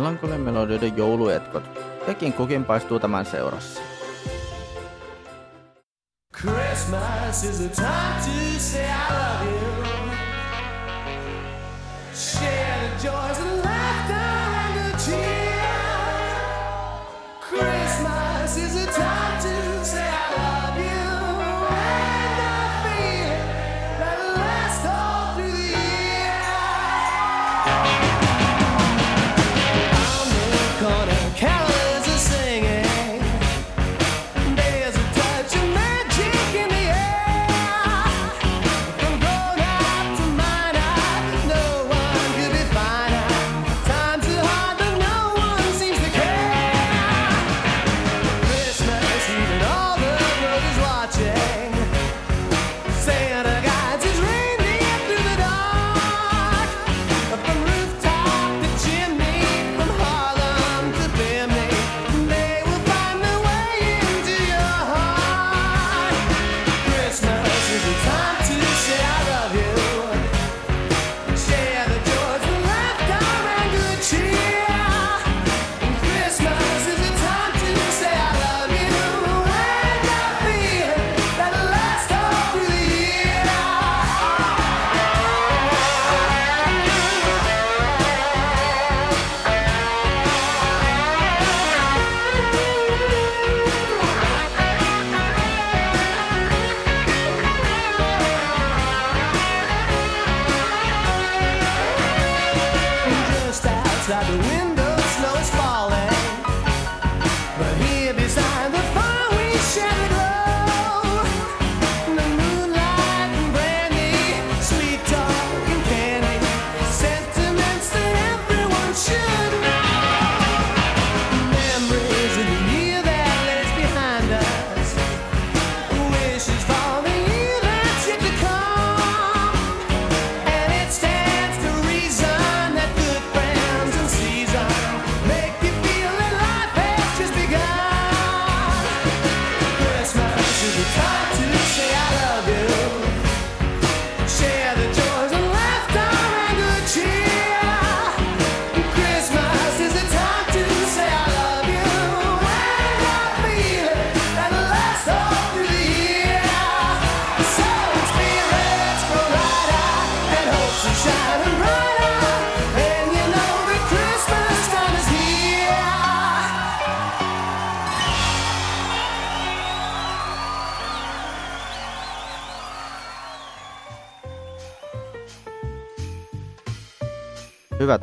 K: melankolin melodioiden jouluetkot. Tekin kukin paistuu tämän seurassa.
V: Christmas is a time to say I love you. Share the joys and laughter and the tears. Christmas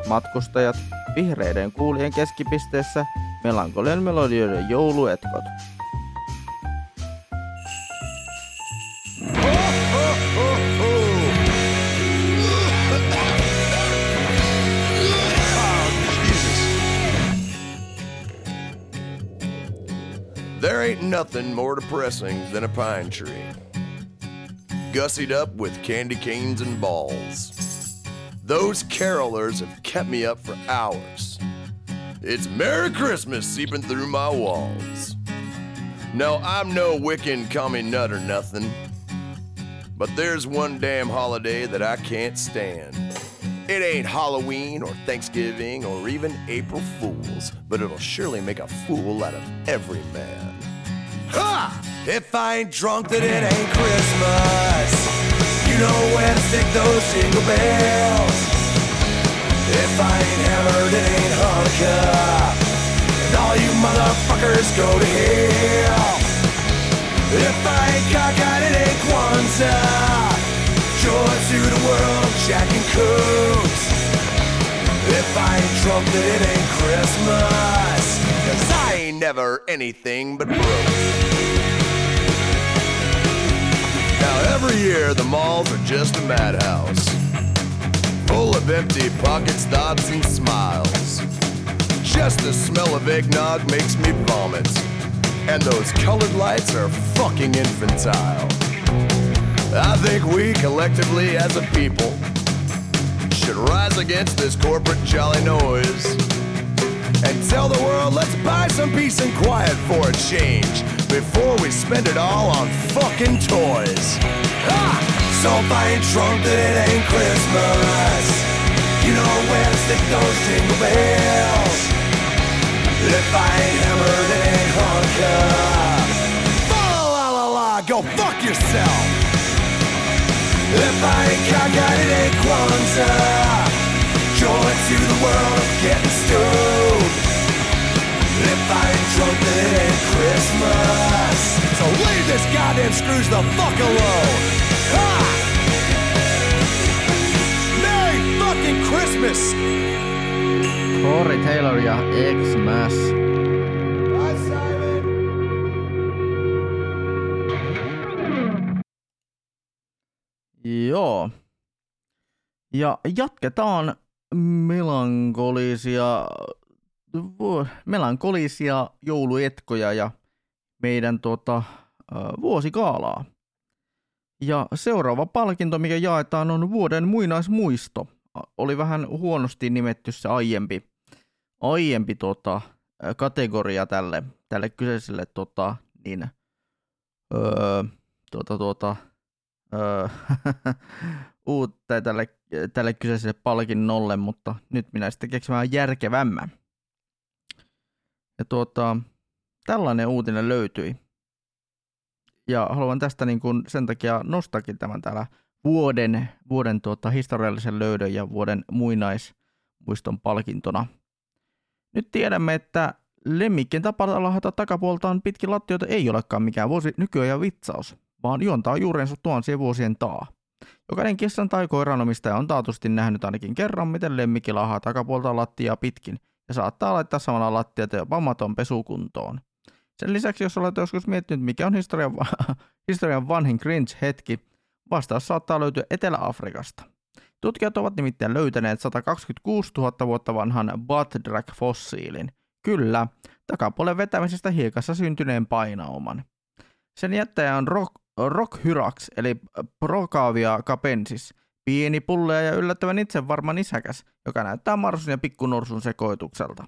B: matkustajat, vihreiden kuulien keskipisteessä melankolian melodioiden jouluetkot.
W: There ain't nothing more depressing than a pine tree. Gussied up with candy canes and balls. Those carolers have kept me up for hours. It's Merry Christmas seeping through my walls. No, I'm no Wiccan commie nut or nothing. But there's one damn holiday that I can't stand. It ain't Halloween or Thanksgiving or even April Fools, but it'll surely make a fool out of every man. Ha! If I ain't drunk, then it ain't Christmas. You know where to stick those jingle bells. If I ain't hammered, it ain't Hanukkah. And all you motherfuckers go to hell. If I ain't cockeyed, it ain't Kwanzaa. Joy to the world, Jack and Coots. If I ain't drunk, then it ain't Christmas. Cause I ain't never anything but broke. Every year the malls are just a madhouse. Full of empty pockets, thoughts, and smiles. Just the smell of eggnog makes me vomit. And those colored lights are fucking infantile. I think we collectively as a people should rise against this corporate jolly noise and tell the world let's buy some peace and quiet for a change before we spend it all on fucking toys. Ha! So if I ain't drunk, then it ain't Christmas. You know where to stick those jingle bells. If I ain't hammered, it ain't. Fa la la la, go fuck yourself. If I ain't cockeyed, it ain't Kwanzaa. Joy to the world of getting stoned. If I ain't Christmas. So leave this goddamn Scrooge the fuck alone. Ha! Merry fucking Christmas!
B: Corey Taylor ja Xmas. Joo. Ja jatketaan melankolisia, melankolisia jouluetkoja ja meidän ö, vuosikaalaa. Ja seuraava palkinto, mikä jaetaan, on vuoden muinaismuisto. Oli vähän huonosti nimetty se aiempi, aiempi ö, kategoria tälle, tälle kyseiselle tota, niin, öö, tuota, tuota, öö, uutta tälle, tälle kyseiselle palkinnolle, mutta nyt minä sitten keksimään järkevämmän. Ja tuota, tällainen uutinen löytyi. Ja haluan tästä niin kuin sen takia nostakin tämän täällä vuoden, vuoden tuota, historiallisen löydön ja vuoden muinaismuiston palkintona. Nyt tiedämme, että lemmikkien tapana lahata takapuoltaan pitkin lattioita ei olekaan mikään vuosi nykyajan vitsaus, vaan juontaa juurensa tuhansien vuosien taa. Jokainen kissan tai koiran omistaja on taatusti nähnyt ainakin kerran, miten lemmikki lahaa takapuolta lattiaa pitkin ja saattaa laittaa samalla lattiat jopa maton pesukuntoon. Sen lisäksi, jos olet joskus miettinyt, mikä on historian, va- historian vanhin cringe-hetki, vastaus saattaa löytyä Etelä-Afrikasta. Tutkijat ovat nimittäin löytäneet 126 000 vuotta vanhan butt drag fossiilin. Kyllä, takapuolen vetämisestä hiekassa syntyneen painauman. Sen jättäjä on rock, Rockhyrax, eli Procavia capensis, pieni pullea ja yllättävän itsevarma nisäkäs, joka näyttää marsun ja pikkunorsun sekoitukselta.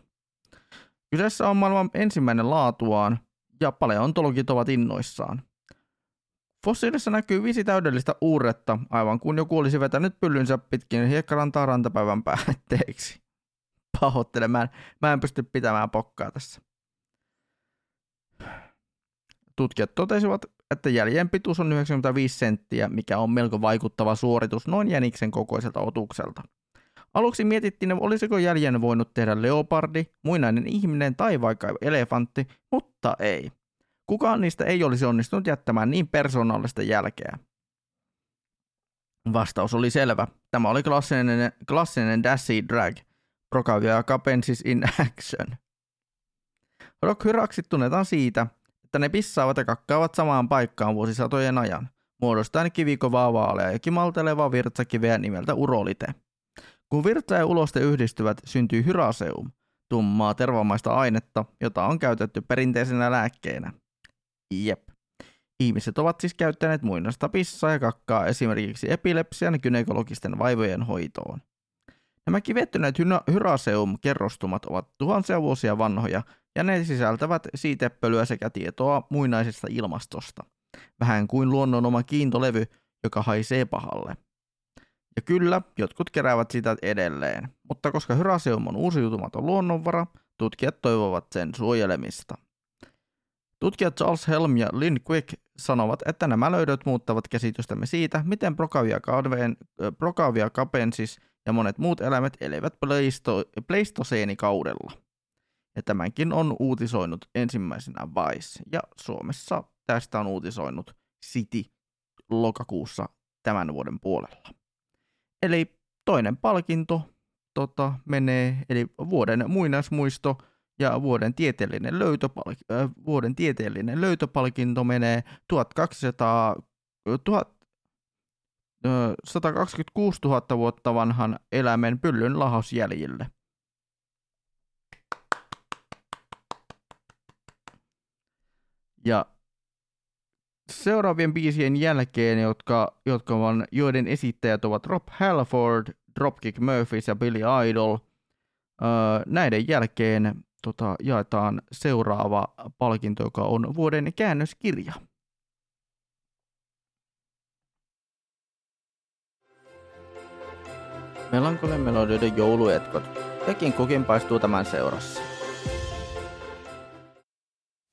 B: Kyseessä on maailman ensimmäinen laatuaan, ja paleontologit ovat innoissaan. Fossiilissa näkyy viisi täydellistä uuretta, aivan kuin joku olisi vetänyt pyllynsä pitkin hiekkarantaa rantapäivän päätteeksi. Pahoittelen, mä en, mä en pysty pitämään pokkaa tässä. Tutkijat totesivat, että jäljen pituus on 95 senttiä, mikä on melko vaikuttava suoritus noin jäniksen kokoiselta otukselta. Aluksi mietittiin, olisiko jäljen voinut tehdä leopardi, muinainen ihminen tai vaikka elefantti, mutta ei. Kukaan niistä ei olisi onnistunut jättämään niin persoonallista jälkeä. Vastaus oli selvä. Tämä oli klassinen, klassinen Dassy Drag. Procavia capensis in action. Rock-hyraksit tunnetaan siitä, että ne pissaavat ja kakkaavat samaan paikkaan vuosisatojen ajan, muodostaen kivikovaa vaalea ja kimaltelevaa virtsakiveä nimeltä urolite. Kun virtsa ja uloste yhdistyvät, syntyy hyraseum, tummaa tervamaista ainetta, jota on käytetty perinteisenä lääkkeenä. Jep. Ihmiset ovat siis käyttäneet muinaista pissaa ja kakkaa esimerkiksi epilepsian ja gynekologisten vaivojen hoitoon. Nämä kivettyneet hyraseum-kerrostumat ovat tuhansia vuosia vanhoja ja ne sisältävät siitepölyä sekä tietoa muinaisesta ilmastosta. Vähän kuin luonnon oma kiintolevy, joka haisee pahalle. Ja kyllä, jotkut keräävät sitä edelleen, mutta koska hyraseum on uusiutumaton luonnonvara, tutkijat toivovat sen suojelemista. Tutkijat Charles Helm ja Lynn Quick sanovat, että nämä löydöt muuttavat käsitystämme siitä, miten Procavia, kadveen, capensis ja monet muut eläimet elivät pleisto, pleistoseenikaudella. Ja tämänkin on uutisoinut ensimmäisenä Vice, ja Suomessa tästä on uutisoinut City lokakuussa tämän vuoden puolella. Eli toinen palkinto tota, menee, eli vuoden muinaismuisto ja vuoden tieteellinen, löytöpalk- äh, vuoden tieteellinen löytöpalkinto menee 1200, 1000, äh, 126 000 vuotta vanhan eläimen pyllyn lahosjäljille. Ja seuraavien biisien jälkeen, jotka, jotka on, joiden esittäjät ovat Rob Halford, Dropkick Murphys ja Billy Idol, öö, näiden jälkeen tota, jaetaan seuraava palkinto, joka on vuoden käännöskirja. Melankolien melodioiden jouluetkot. Tekin kukin paistuu tämän seurassa.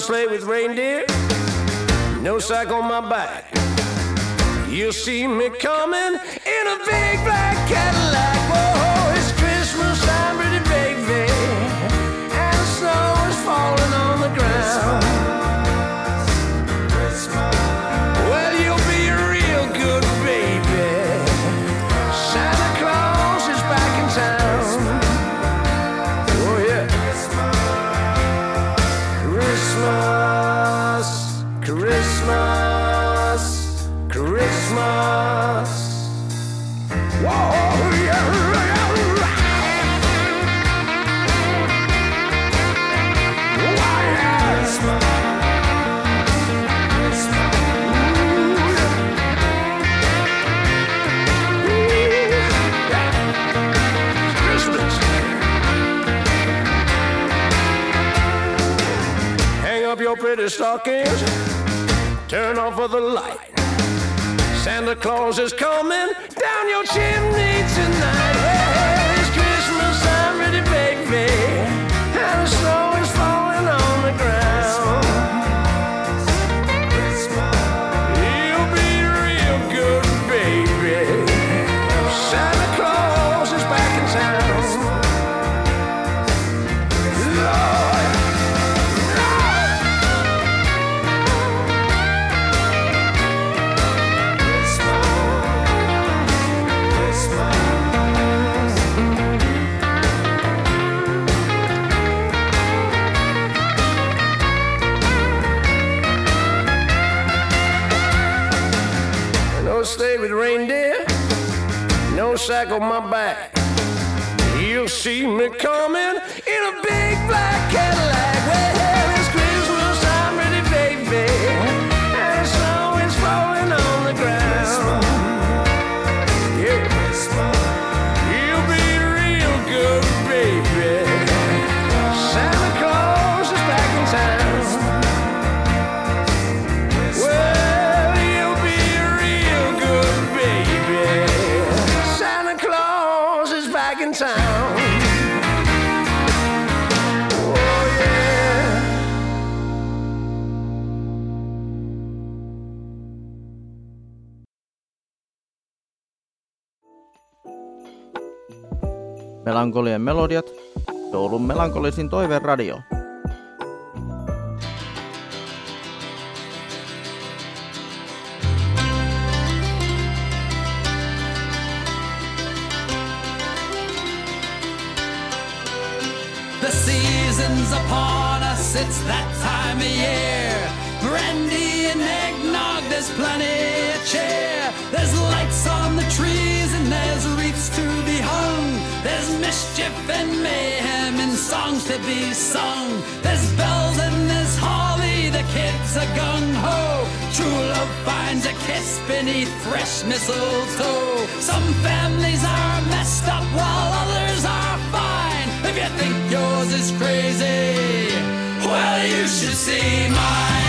X: Sleigh with reindeer, no sack on my back. You'll see me coming in a big black Cadillac. Pretty stockings, turn off of the light. Santa Claus is coming down your chimney tonight. Well, it's Christmas time, pretty baby, and the sleigh with reindeer, no sack on my back. You'll see me coming in a big black Cadillac.
B: Melankolien melodiat, joulun melankolisin toiveradio.
X: The season's upon us, it's that time of year. Brandy and eggnog, there's plenty of cheer. mischief and mayhem and songs to be sung. There's bells and there's holly, the kids are gung ho. True love finds a kiss beneath fresh mistletoe. Some families are messed up while others are fine. If you think yours is crazy, well, you should see mine.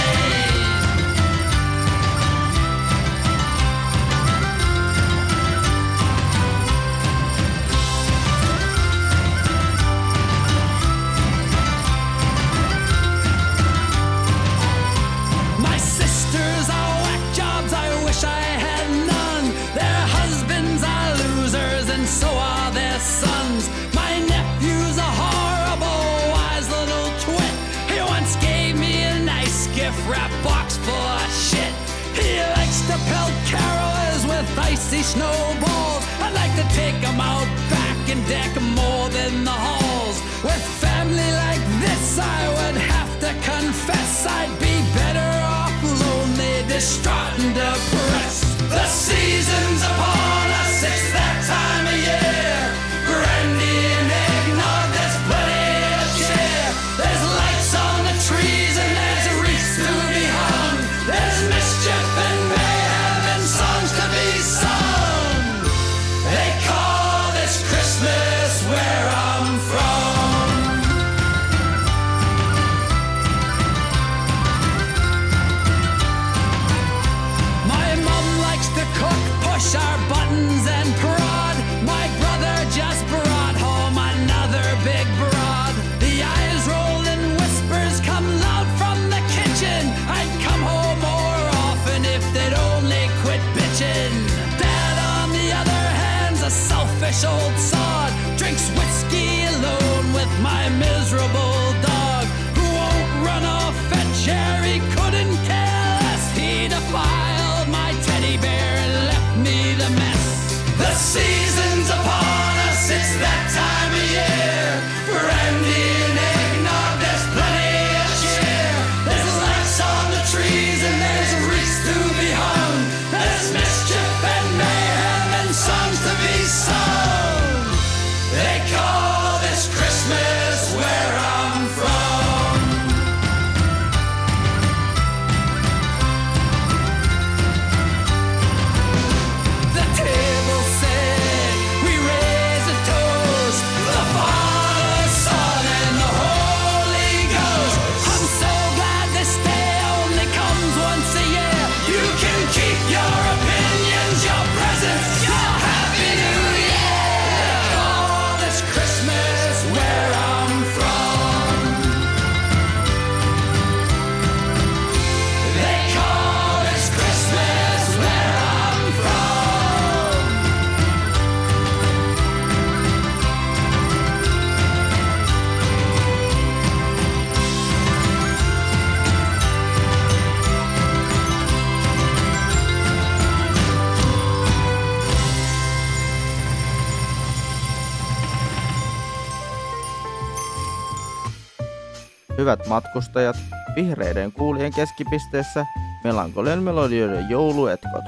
B: matkustajat vihreiden kuulien keskipisteessä melankolian melodioiden jouluetko.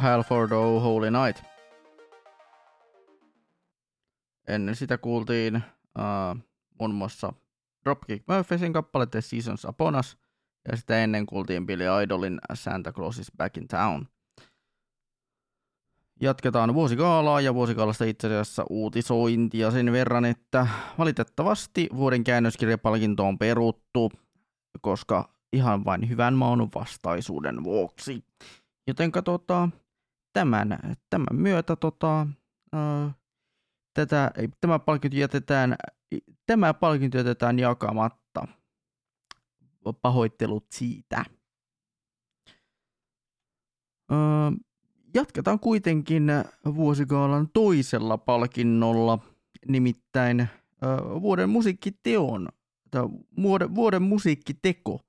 B: Halford Oh Holy Night. Ennen sitä kuultiin uh, muun muassa Dropkick Murphysin kappale The Seasons Upon Us, ja sitä ennen kuultiin Billy Idolin Santa Claus is Back in Town. Jatketaan vuosikaalaa ja vuosikaalasta itse asiassa uutisointia sen verran, että valitettavasti vuoden käännöskirjapalkinto on peruttu, koska ihan vain hyvän maun vastaisuuden vuoksi. Joten tota, tämän, tämän myötä tota, ää, tätä, tämä palkinto jätetään, tämä palkinto jätetään jakamatta. Pahoittelut siitä. Öö, jatketaan kuitenkin vuosikaalan toisella palkinnolla, nimittäin öö, vuoden musiikkiteon, tai vuoden, vuoden musiikkiteko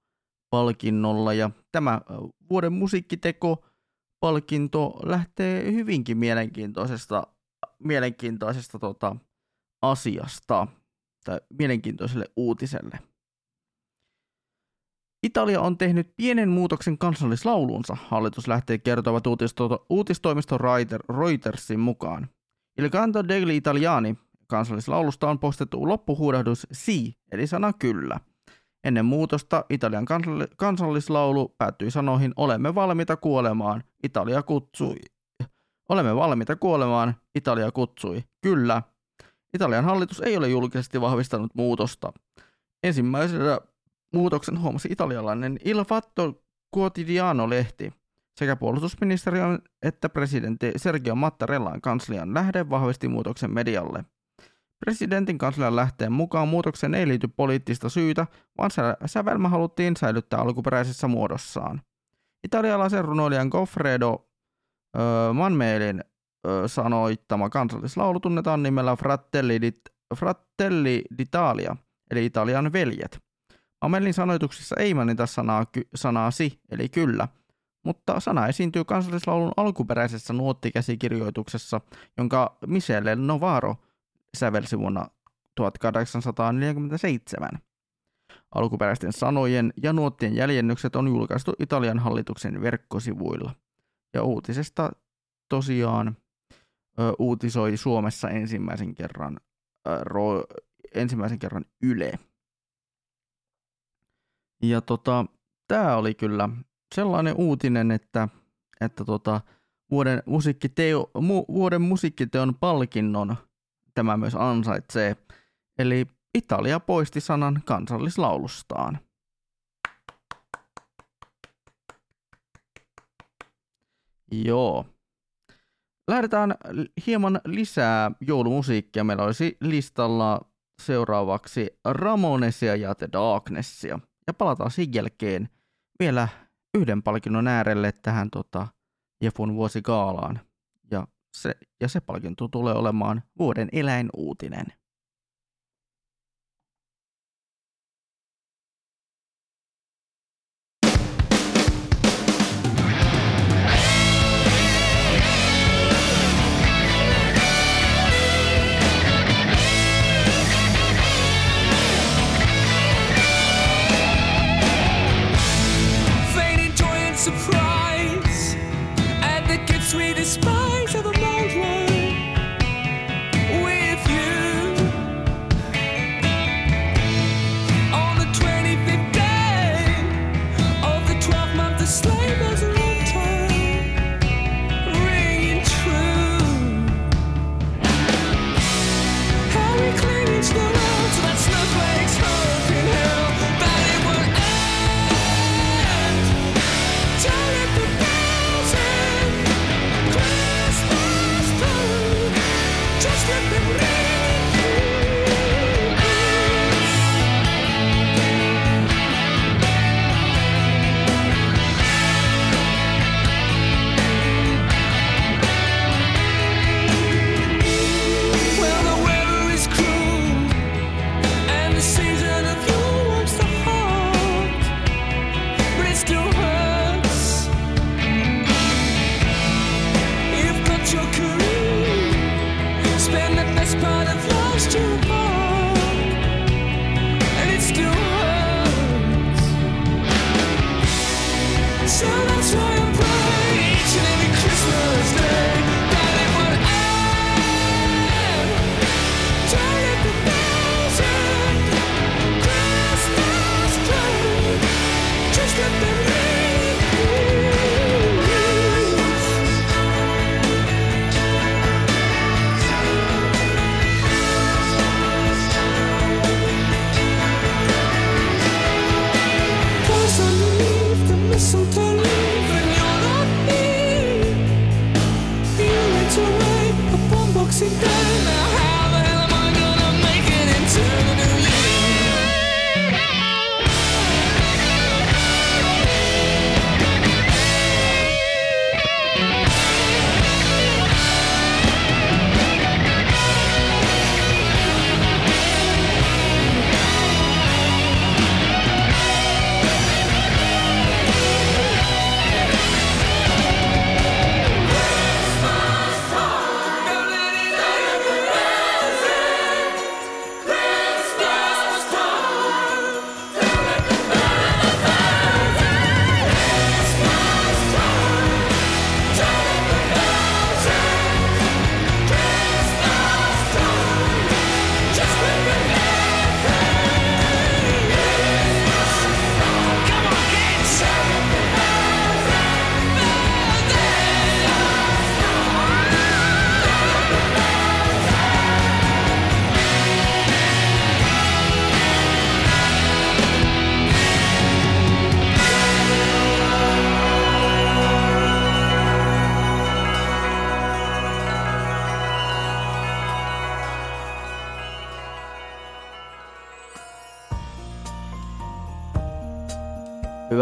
B: palkinnolla. Ja tämä vuoden musiikkiteko palkinto lähtee hyvinkin mielenkiintoisesta, mielenkiintoisesta tota, asiasta tai mielenkiintoiselle uutiselle. Italia on tehnyt pienen muutoksen kansallislaulunsa, hallitus lähtee kertovat uutisto- uutistoimisto Reutersin mukaan. Il canto degli italiani kansallislaulusta on postettu loppuhuudahdus si, eli sana kyllä. Ennen muutosta Italian kansallislaulu päättyi sanoihin Olemme valmiita kuolemaan, Italia kutsui. Olemme valmiita kuolemaan, Italia kutsui. Kyllä. Italian hallitus ei ole julkisesti vahvistanut muutosta. Ensimmäisenä muutoksen huomasi italialainen Il Fatto Quotidiano-lehti. Sekä puolustusministeriön että presidentti Sergio Mattarellan kanslian lähde vahvisti muutoksen medialle. Presidentin kanslian lähteen mukaan muutokseen ei liity poliittista syytä, vaan sävelmä haluttiin säilyttää alkuperäisessä muodossaan. Italialaisen runoilijan Goffredo ö, Manmeelin ö, sanoittama kansallislaulu tunnetaan nimellä Fratelli, d'It- Fratelli d'Italia, eli Italian veljet. Amelin sanoituksissa ei mainita sanaa, ky- sanaa si, eli kyllä, mutta sana esiintyy kansallislaulun alkuperäisessä nuottikäsikirjoituksessa, jonka Michele Novaro sävelsi vuonna 1847. Alkuperäisten sanojen ja nuottien jäljennykset on julkaistu Italian hallituksen verkkosivuilla. Ja uutisesta tosiaan ö, uutisoi Suomessa ensimmäisen kerran, ö, ro, ensimmäisen kerran Yle. Ja tota, tämä oli kyllä sellainen uutinen, että, että tota, vuoden, musiikkiteo, mu, vuoden musiikkiteon palkinnon tämä myös ansaitsee. Eli Italia poisti sanan kansallislaulustaan. Joo. Lähdetään hieman lisää joulumusiikkia. Meillä olisi listalla seuraavaksi Ramonesia ja The Darknessia. Ja palataan sen jälkeen vielä yhden palkinnon äärelle tähän tota, Jefun vuosikaalaan. Se, ja se palkinto tulee olemaan vuoden eläinuutinen.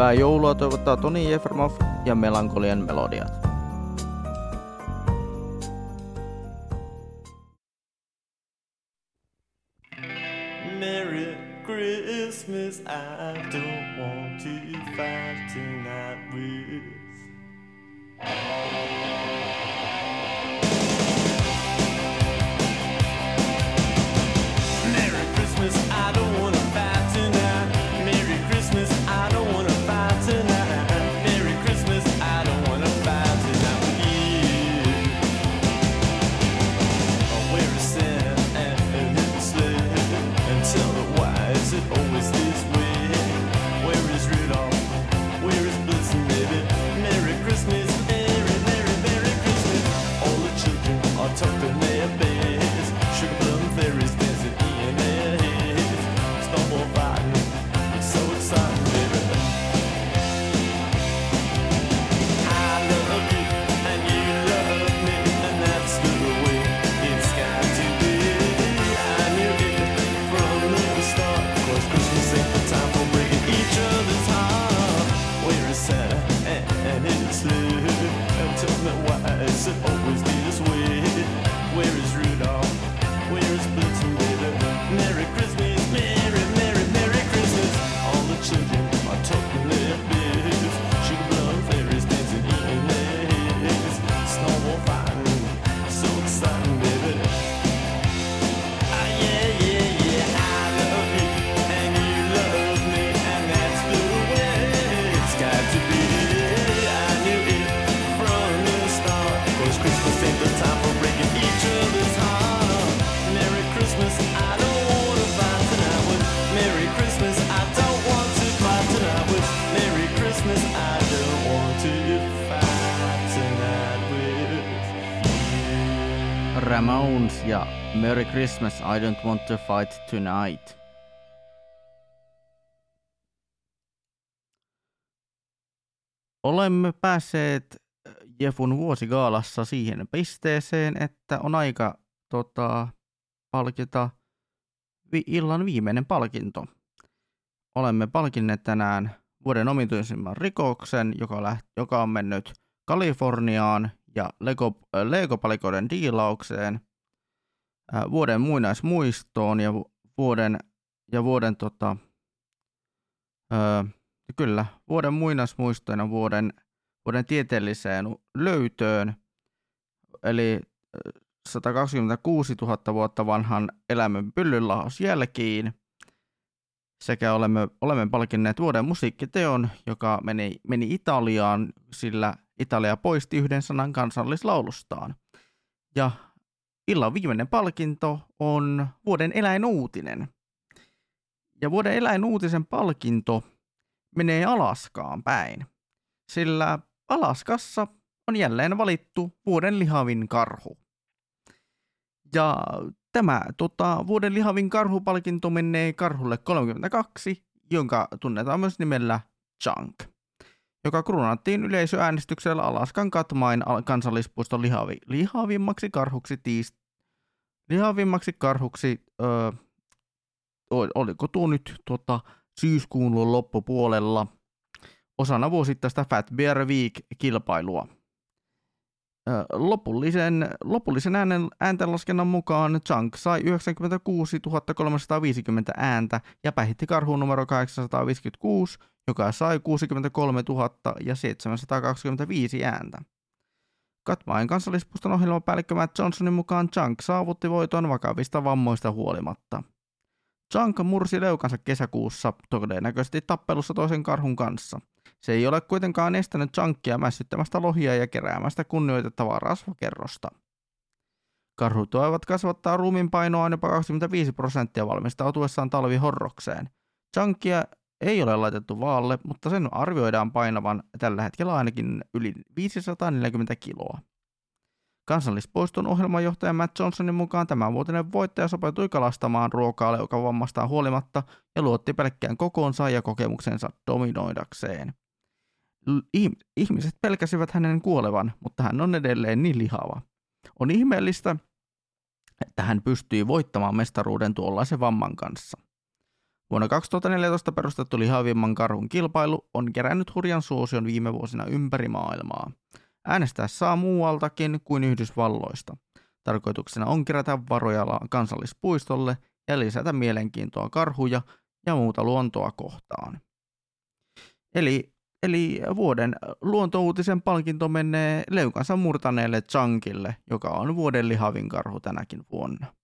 Y: Hyvää joulua toivottaa Toni Jefremov ja Melankolian melodiat.
K: Merry Christmas, I don't want to fight tonight.
Y: Olemme päässeet äh, Jefun vuosigaalassa siihen pisteeseen, että on aika tota, palkita vi- illan viimeinen palkinto. Olemme palkinneet tänään vuoden omituisimman rikoksen, joka, joka on mennyt Kaliforniaan ja Lego, äh, Lego-palikoiden diilaukseen, vuoden muinaismuistoon ja vu- vuoden, ja vuoden tota, öö, kyllä, vuoden muinaismuistoon ja vuoden, vuoden tieteelliseen löytöön, eli ö, 126 000 vuotta vanhan elämän pyllynlahoz jälkiin, sekä olemme, olemme palkinneet vuoden musiikkiteon, joka meni, meni Italiaan, sillä Italia poisti yhden sanan kansallislaulustaan. Ja illan viimeinen palkinto on vuoden eläinuutinen. Ja vuoden eläinuutisen palkinto menee Alaskaan päin, sillä Alaskassa on jälleen valittu vuoden lihavin karhu. Ja tämä tota, vuoden lihavin karhupalkinto menee karhulle 32, jonka tunnetaan myös nimellä Chunk.
B: joka kruunattiin yleisöäänestyksellä Alaskan Katmain al- kansallispuiston lihavi, lihavimmaksi karhuksi tiis, lihavimmaksi karhuksi, o- oliko tuo nyt tuota, syyskuun loppupuolella osana vuosittaista Fat Bear Week-kilpailua. Ö, Lopullisen, lopullisen äänen, ääntenlaskennan mukaan Chunk sai 96 350 ääntä ja päihitti karhuun numero 856, joka sai 63 000 ja 725 ääntä. Katmain kansallispuiston ohjelmapäällikkö Matt Johnsonin mukaan Chunk saavutti voiton vakavista vammoista huolimatta. Chunk mursi leukansa kesäkuussa, todennäköisesti tappelussa toisen karhun kanssa. Se ei ole kuitenkaan estänyt Chunkia mässyttämästä lohia ja keräämästä kunnioitettavaa rasvakerrosta. Karhut voivat kasvattaa ruumin painoa jopa 25 prosenttia valmistautuessaan talvihorrokseen. Chunkia ei ole laitettu vaalle, mutta sen arvioidaan painavan tällä hetkellä ainakin yli 540 kiloa. Kansallispoiston ohjelmanjohtaja Matt Johnsonin mukaan tämänvuotinen voittaja sopeutui kalastamaan ruokaa leukavammastaan huolimatta ja luotti pelkkään kokoonsa ja kokemuksensa dominoidakseen. Ihmiset pelkäsivät hänen kuolevan, mutta hän on edelleen niin lihava. On ihmeellistä, että hän pystyi voittamaan mestaruuden tuollaisen vamman kanssa. Vuonna 2014 perustettu lihavimman karhun kilpailu on kerännyt hurjan suosion viime vuosina ympäri maailmaa. Äänestää saa muualtakin kuin Yhdysvalloista. Tarkoituksena on kerätä varoja kansallispuistolle ja lisätä mielenkiintoa karhuja ja muuta luontoa kohtaan. Eli, eli vuoden luontouutisen palkinto menee leukansa murtaneelle Chunkille, joka on vuoden lihavin karhu tänäkin vuonna.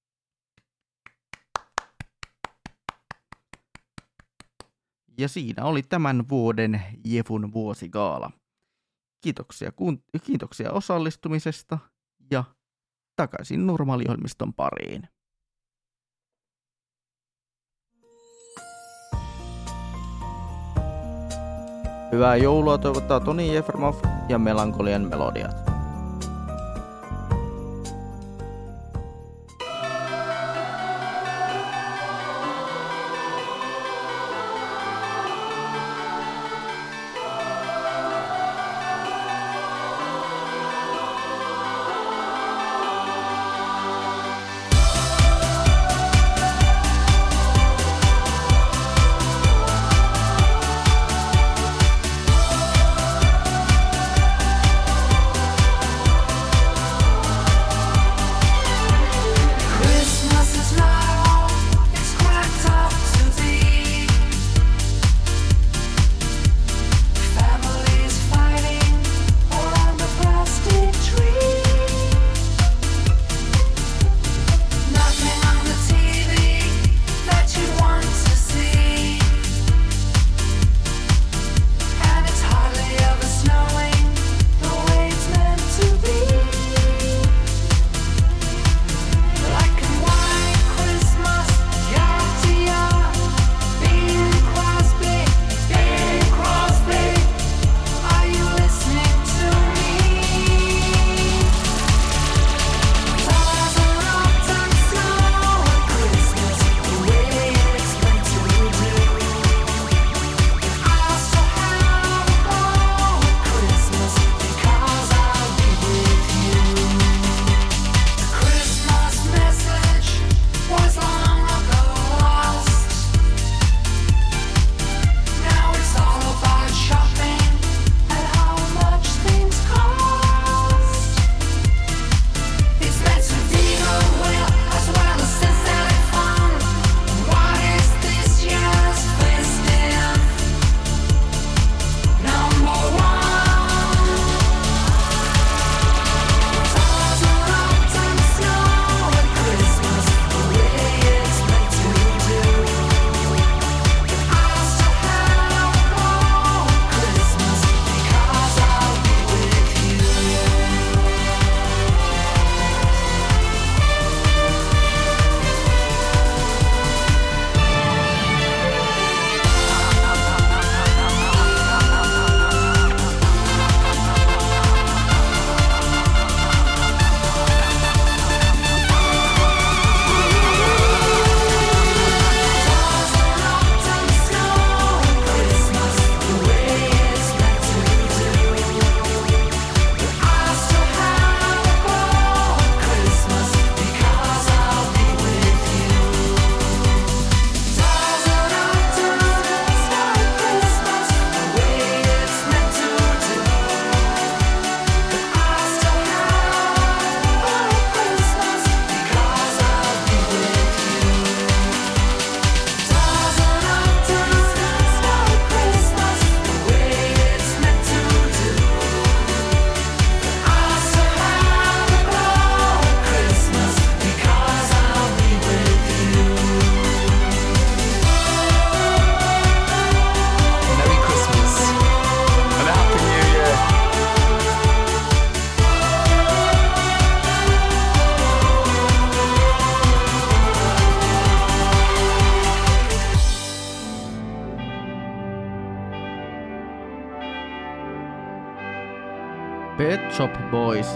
B: Ja siinä oli tämän vuoden Jefun vuosigaala. Kiitoksia, kun, kiitoksia osallistumisesta ja takaisin normaaliohjelmiston pariin. Hyvää joulua toivottaa Toni Jefremov ja Melankolian melodiat.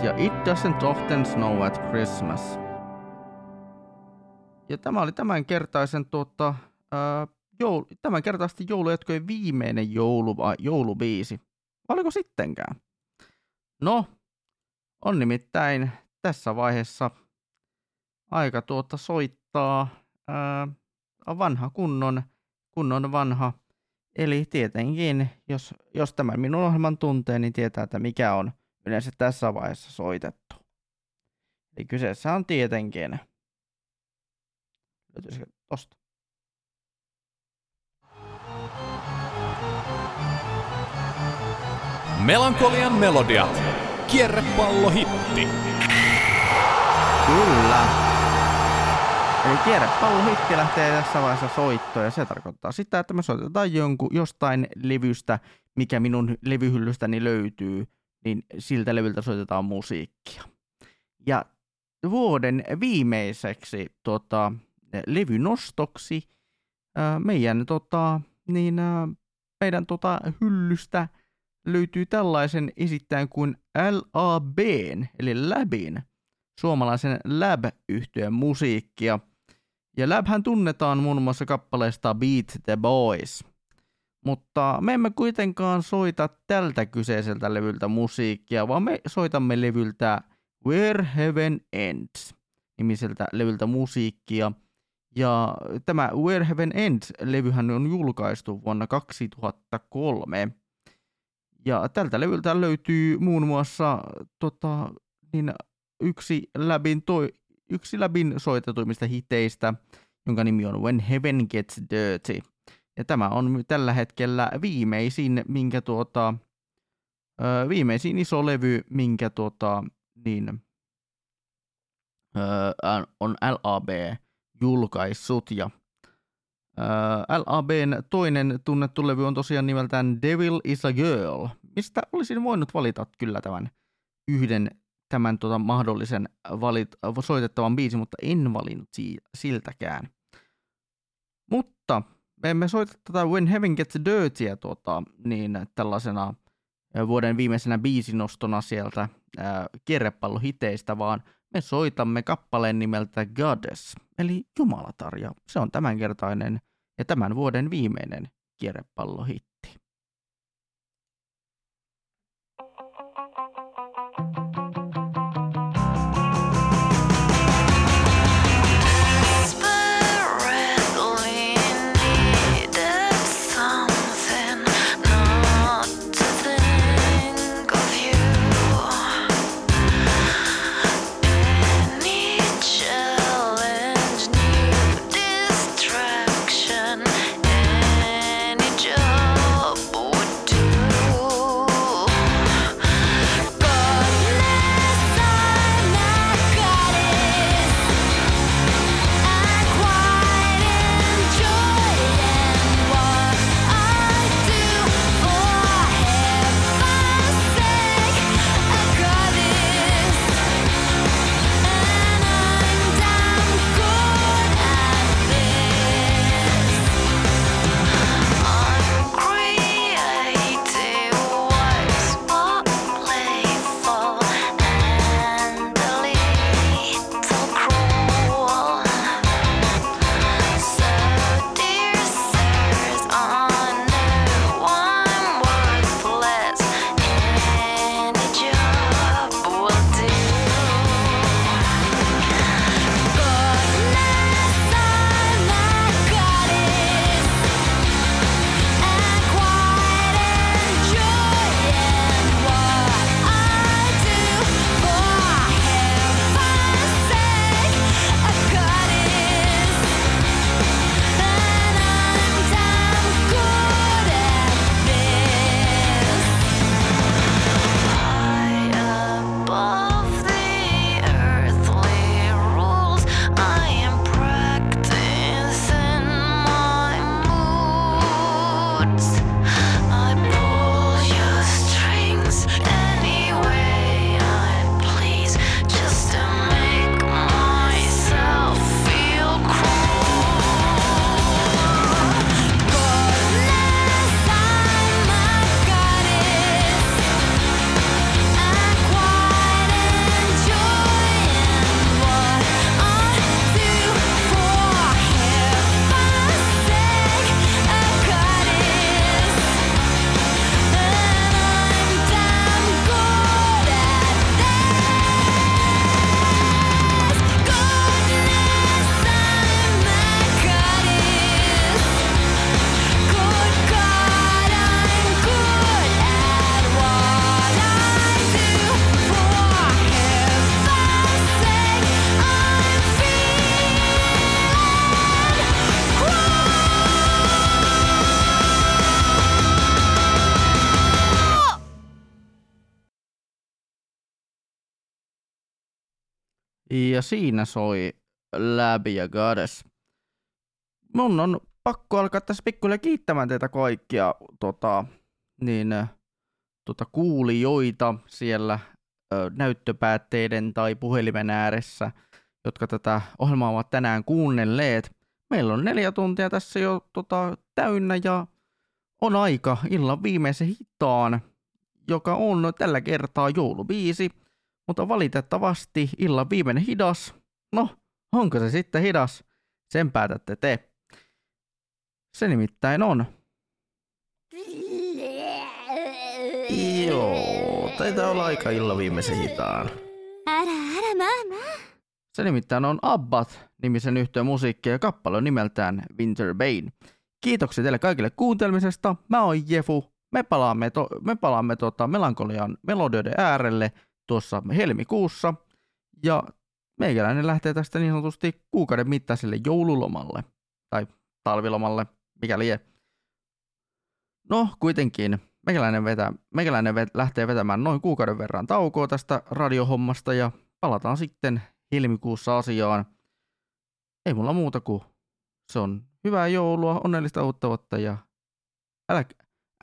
B: Ja It Doesn't Often Snow at Christmas. Ja tämä oli tämänkertaisen tuota, ää, joulu, tämänkertaisesti joulujatkojen viimeinen joulu, joulubiisi. Oliko sittenkään? No, on nimittäin tässä vaiheessa aika tuota soittaa ää, vanha kunnon, kunnon vanha. Eli tietenkin, jos, jos tämän minun ohjelman tuntee, niin tietää, että mikä on yleensä tässä vaiheessa soitettu. Eli kyseessä on tietenkin, löytyisikö tosta?
A: Melankolian melodiat. Kierrepallohitti.
B: Kyllä. Eli kierrepallohitti lähtee tässä vaiheessa soittoon ja se tarkoittaa sitä, että me soitetaan jonkun, jostain levystä, mikä minun levyhyllystäni löytyy, niin siltä levyltä soitetaan musiikkia. Ja vuoden viimeiseksi tota, levynostoksi ää, meidän, tota, niin, ää, meidän tota, hyllystä löytyy tällaisen esittäjän kuin LABn, eli Labin, suomalaisen Lab-yhtyön musiikkia. Ja Labhän tunnetaan muun muassa kappaleesta Beat the Boys. Mutta me emme kuitenkaan soita tältä kyseiseltä levyltä musiikkia, vaan me soitamme levyltä Where Heaven Ends nimiseltä levyltä musiikkia. Ja tämä Where Heaven Ends-levyhän on julkaistu vuonna 2003. Ja tältä levyltä löytyy muun muassa tota, niin yksi läbin, toi, yksi läbin soitetuimmista hiteistä, jonka nimi on When Heaven Gets Dirty. Ja tämä on tällä hetkellä viimeisin, minkä tuota, ö, viimeisin iso levy, minkä tuota, niin, ö, on LAB julkaissut. Ja ö, LABn toinen tunnettu levy on tosiaan nimeltään Devil is a Girl, mistä olisin voinut valita kyllä tämän yhden tämän tota, mahdollisen valit, soitettavan biisin, mutta en valinnut si- siltäkään. Mutta me emme soita tätä When Heaven Gets Dirtyä tuota, niin tällaisena vuoden viimeisenä biisinostona sieltä kierrepallohiteistä, vaan me soitamme kappaleen nimeltä Goddess, eli Jumalatar, ja se on tämänkertainen ja tämän vuoden viimeinen kierrepallohitti. Ja siinä soi Läbi ja Goddess. Mun on pakko alkaa tässä pikkuhiljaa kiittämään teitä kaikkia tota, niin, tota, kuulijoita siellä ö, näyttöpäätteiden tai puhelimen ääressä, jotka tätä ohjelmaa ovat tänään kuunnelleet. Meillä on neljä tuntia tässä jo tota, täynnä ja on aika illan viimeisen hitaan, joka on tällä kertaa joulubiisi, mutta valitettavasti illan viimeinen hidas. No, onko se sitten hidas? Sen päätätte te. Se nimittäin on.
H: Joo, taitaa olla aika illa viimeisen hitaan.
N: Älä, älä mä, mä.
B: Se nimittäin on Abbat-nimisen yhtiön musiikkia ja kappale on nimeltään Winter Bane. Kiitoksia teille kaikille kuuntelmisesta. Mä oon Jefu. Me palaamme, to, me palaamme tota melankolian melodioiden äärelle tuossa helmikuussa. Ja meikäläinen lähtee tästä niin sanotusti kuukauden mittaiselle joululomalle. Tai talvilomalle, mikä lie. No, kuitenkin. Meikäläinen, vetää, meikäläinen vet, lähtee vetämään noin kuukauden verran taukoa tästä radiohommasta ja palataan sitten helmikuussa asiaan. Ei mulla muuta kuin se on hyvää joulua, onnellista uutta vuotta ja älä,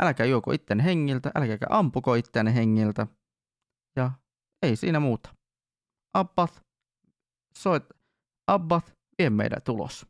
B: älkää juoko itten hengiltä, älkääkä ampuko itseänne hengiltä. Ja ei siinä muuta. Abbat, soit, Abbat, vie meidät ulos.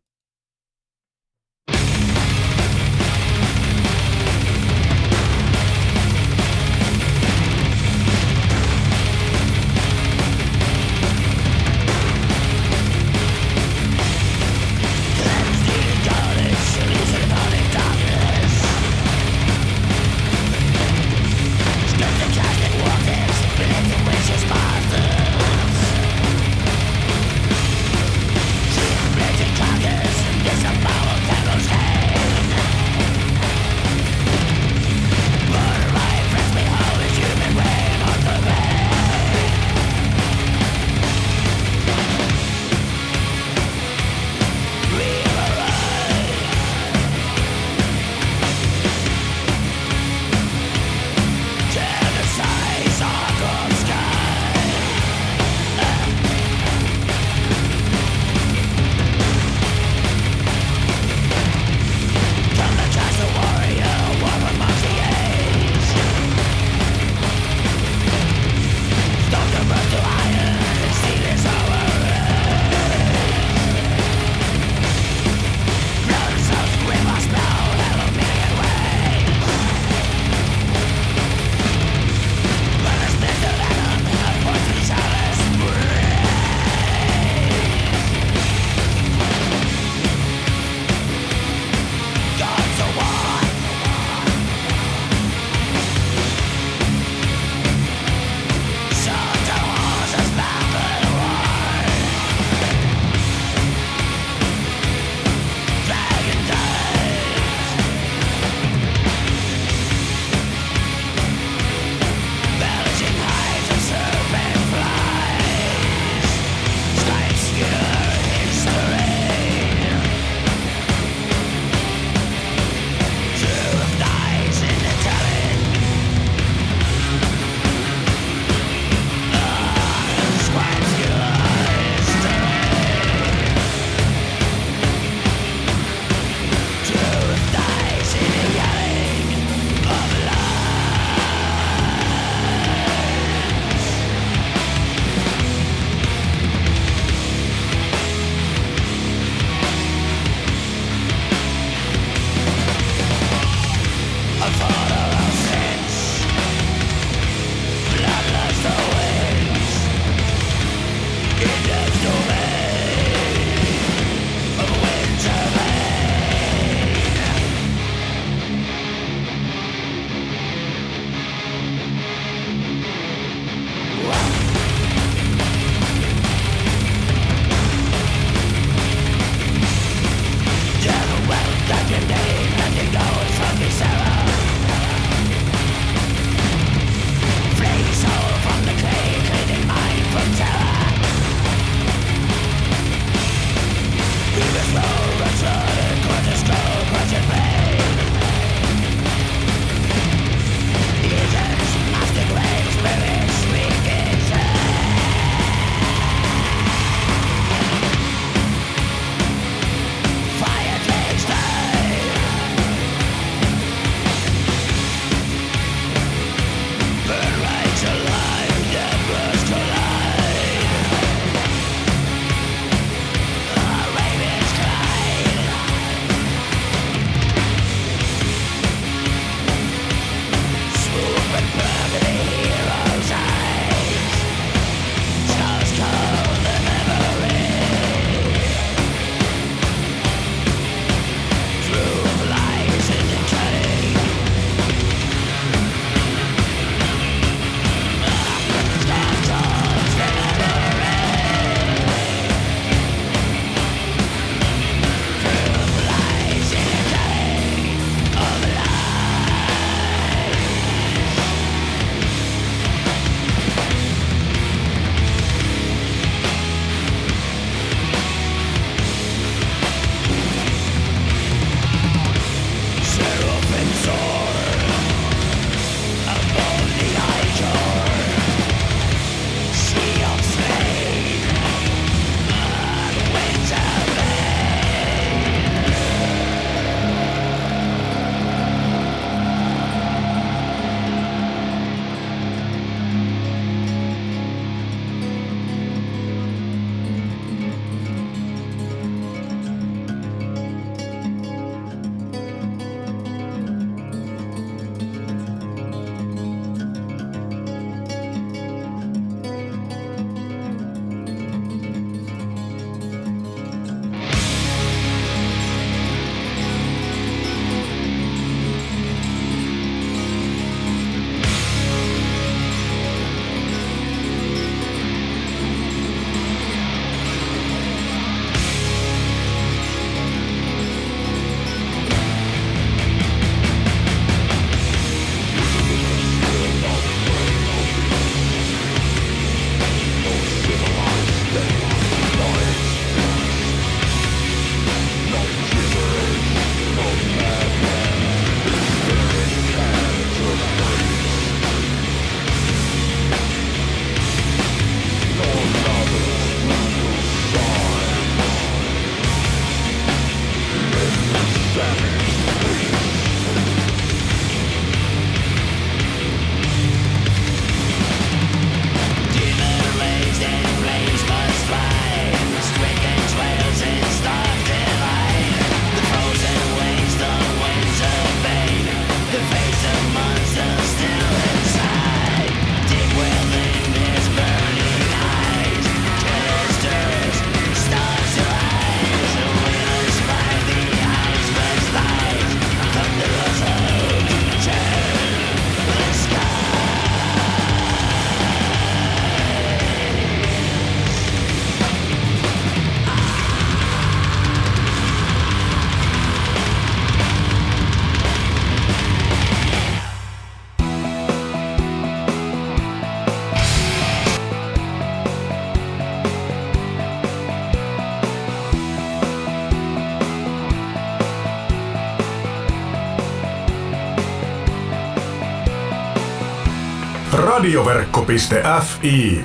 Z: Radioverkko.fi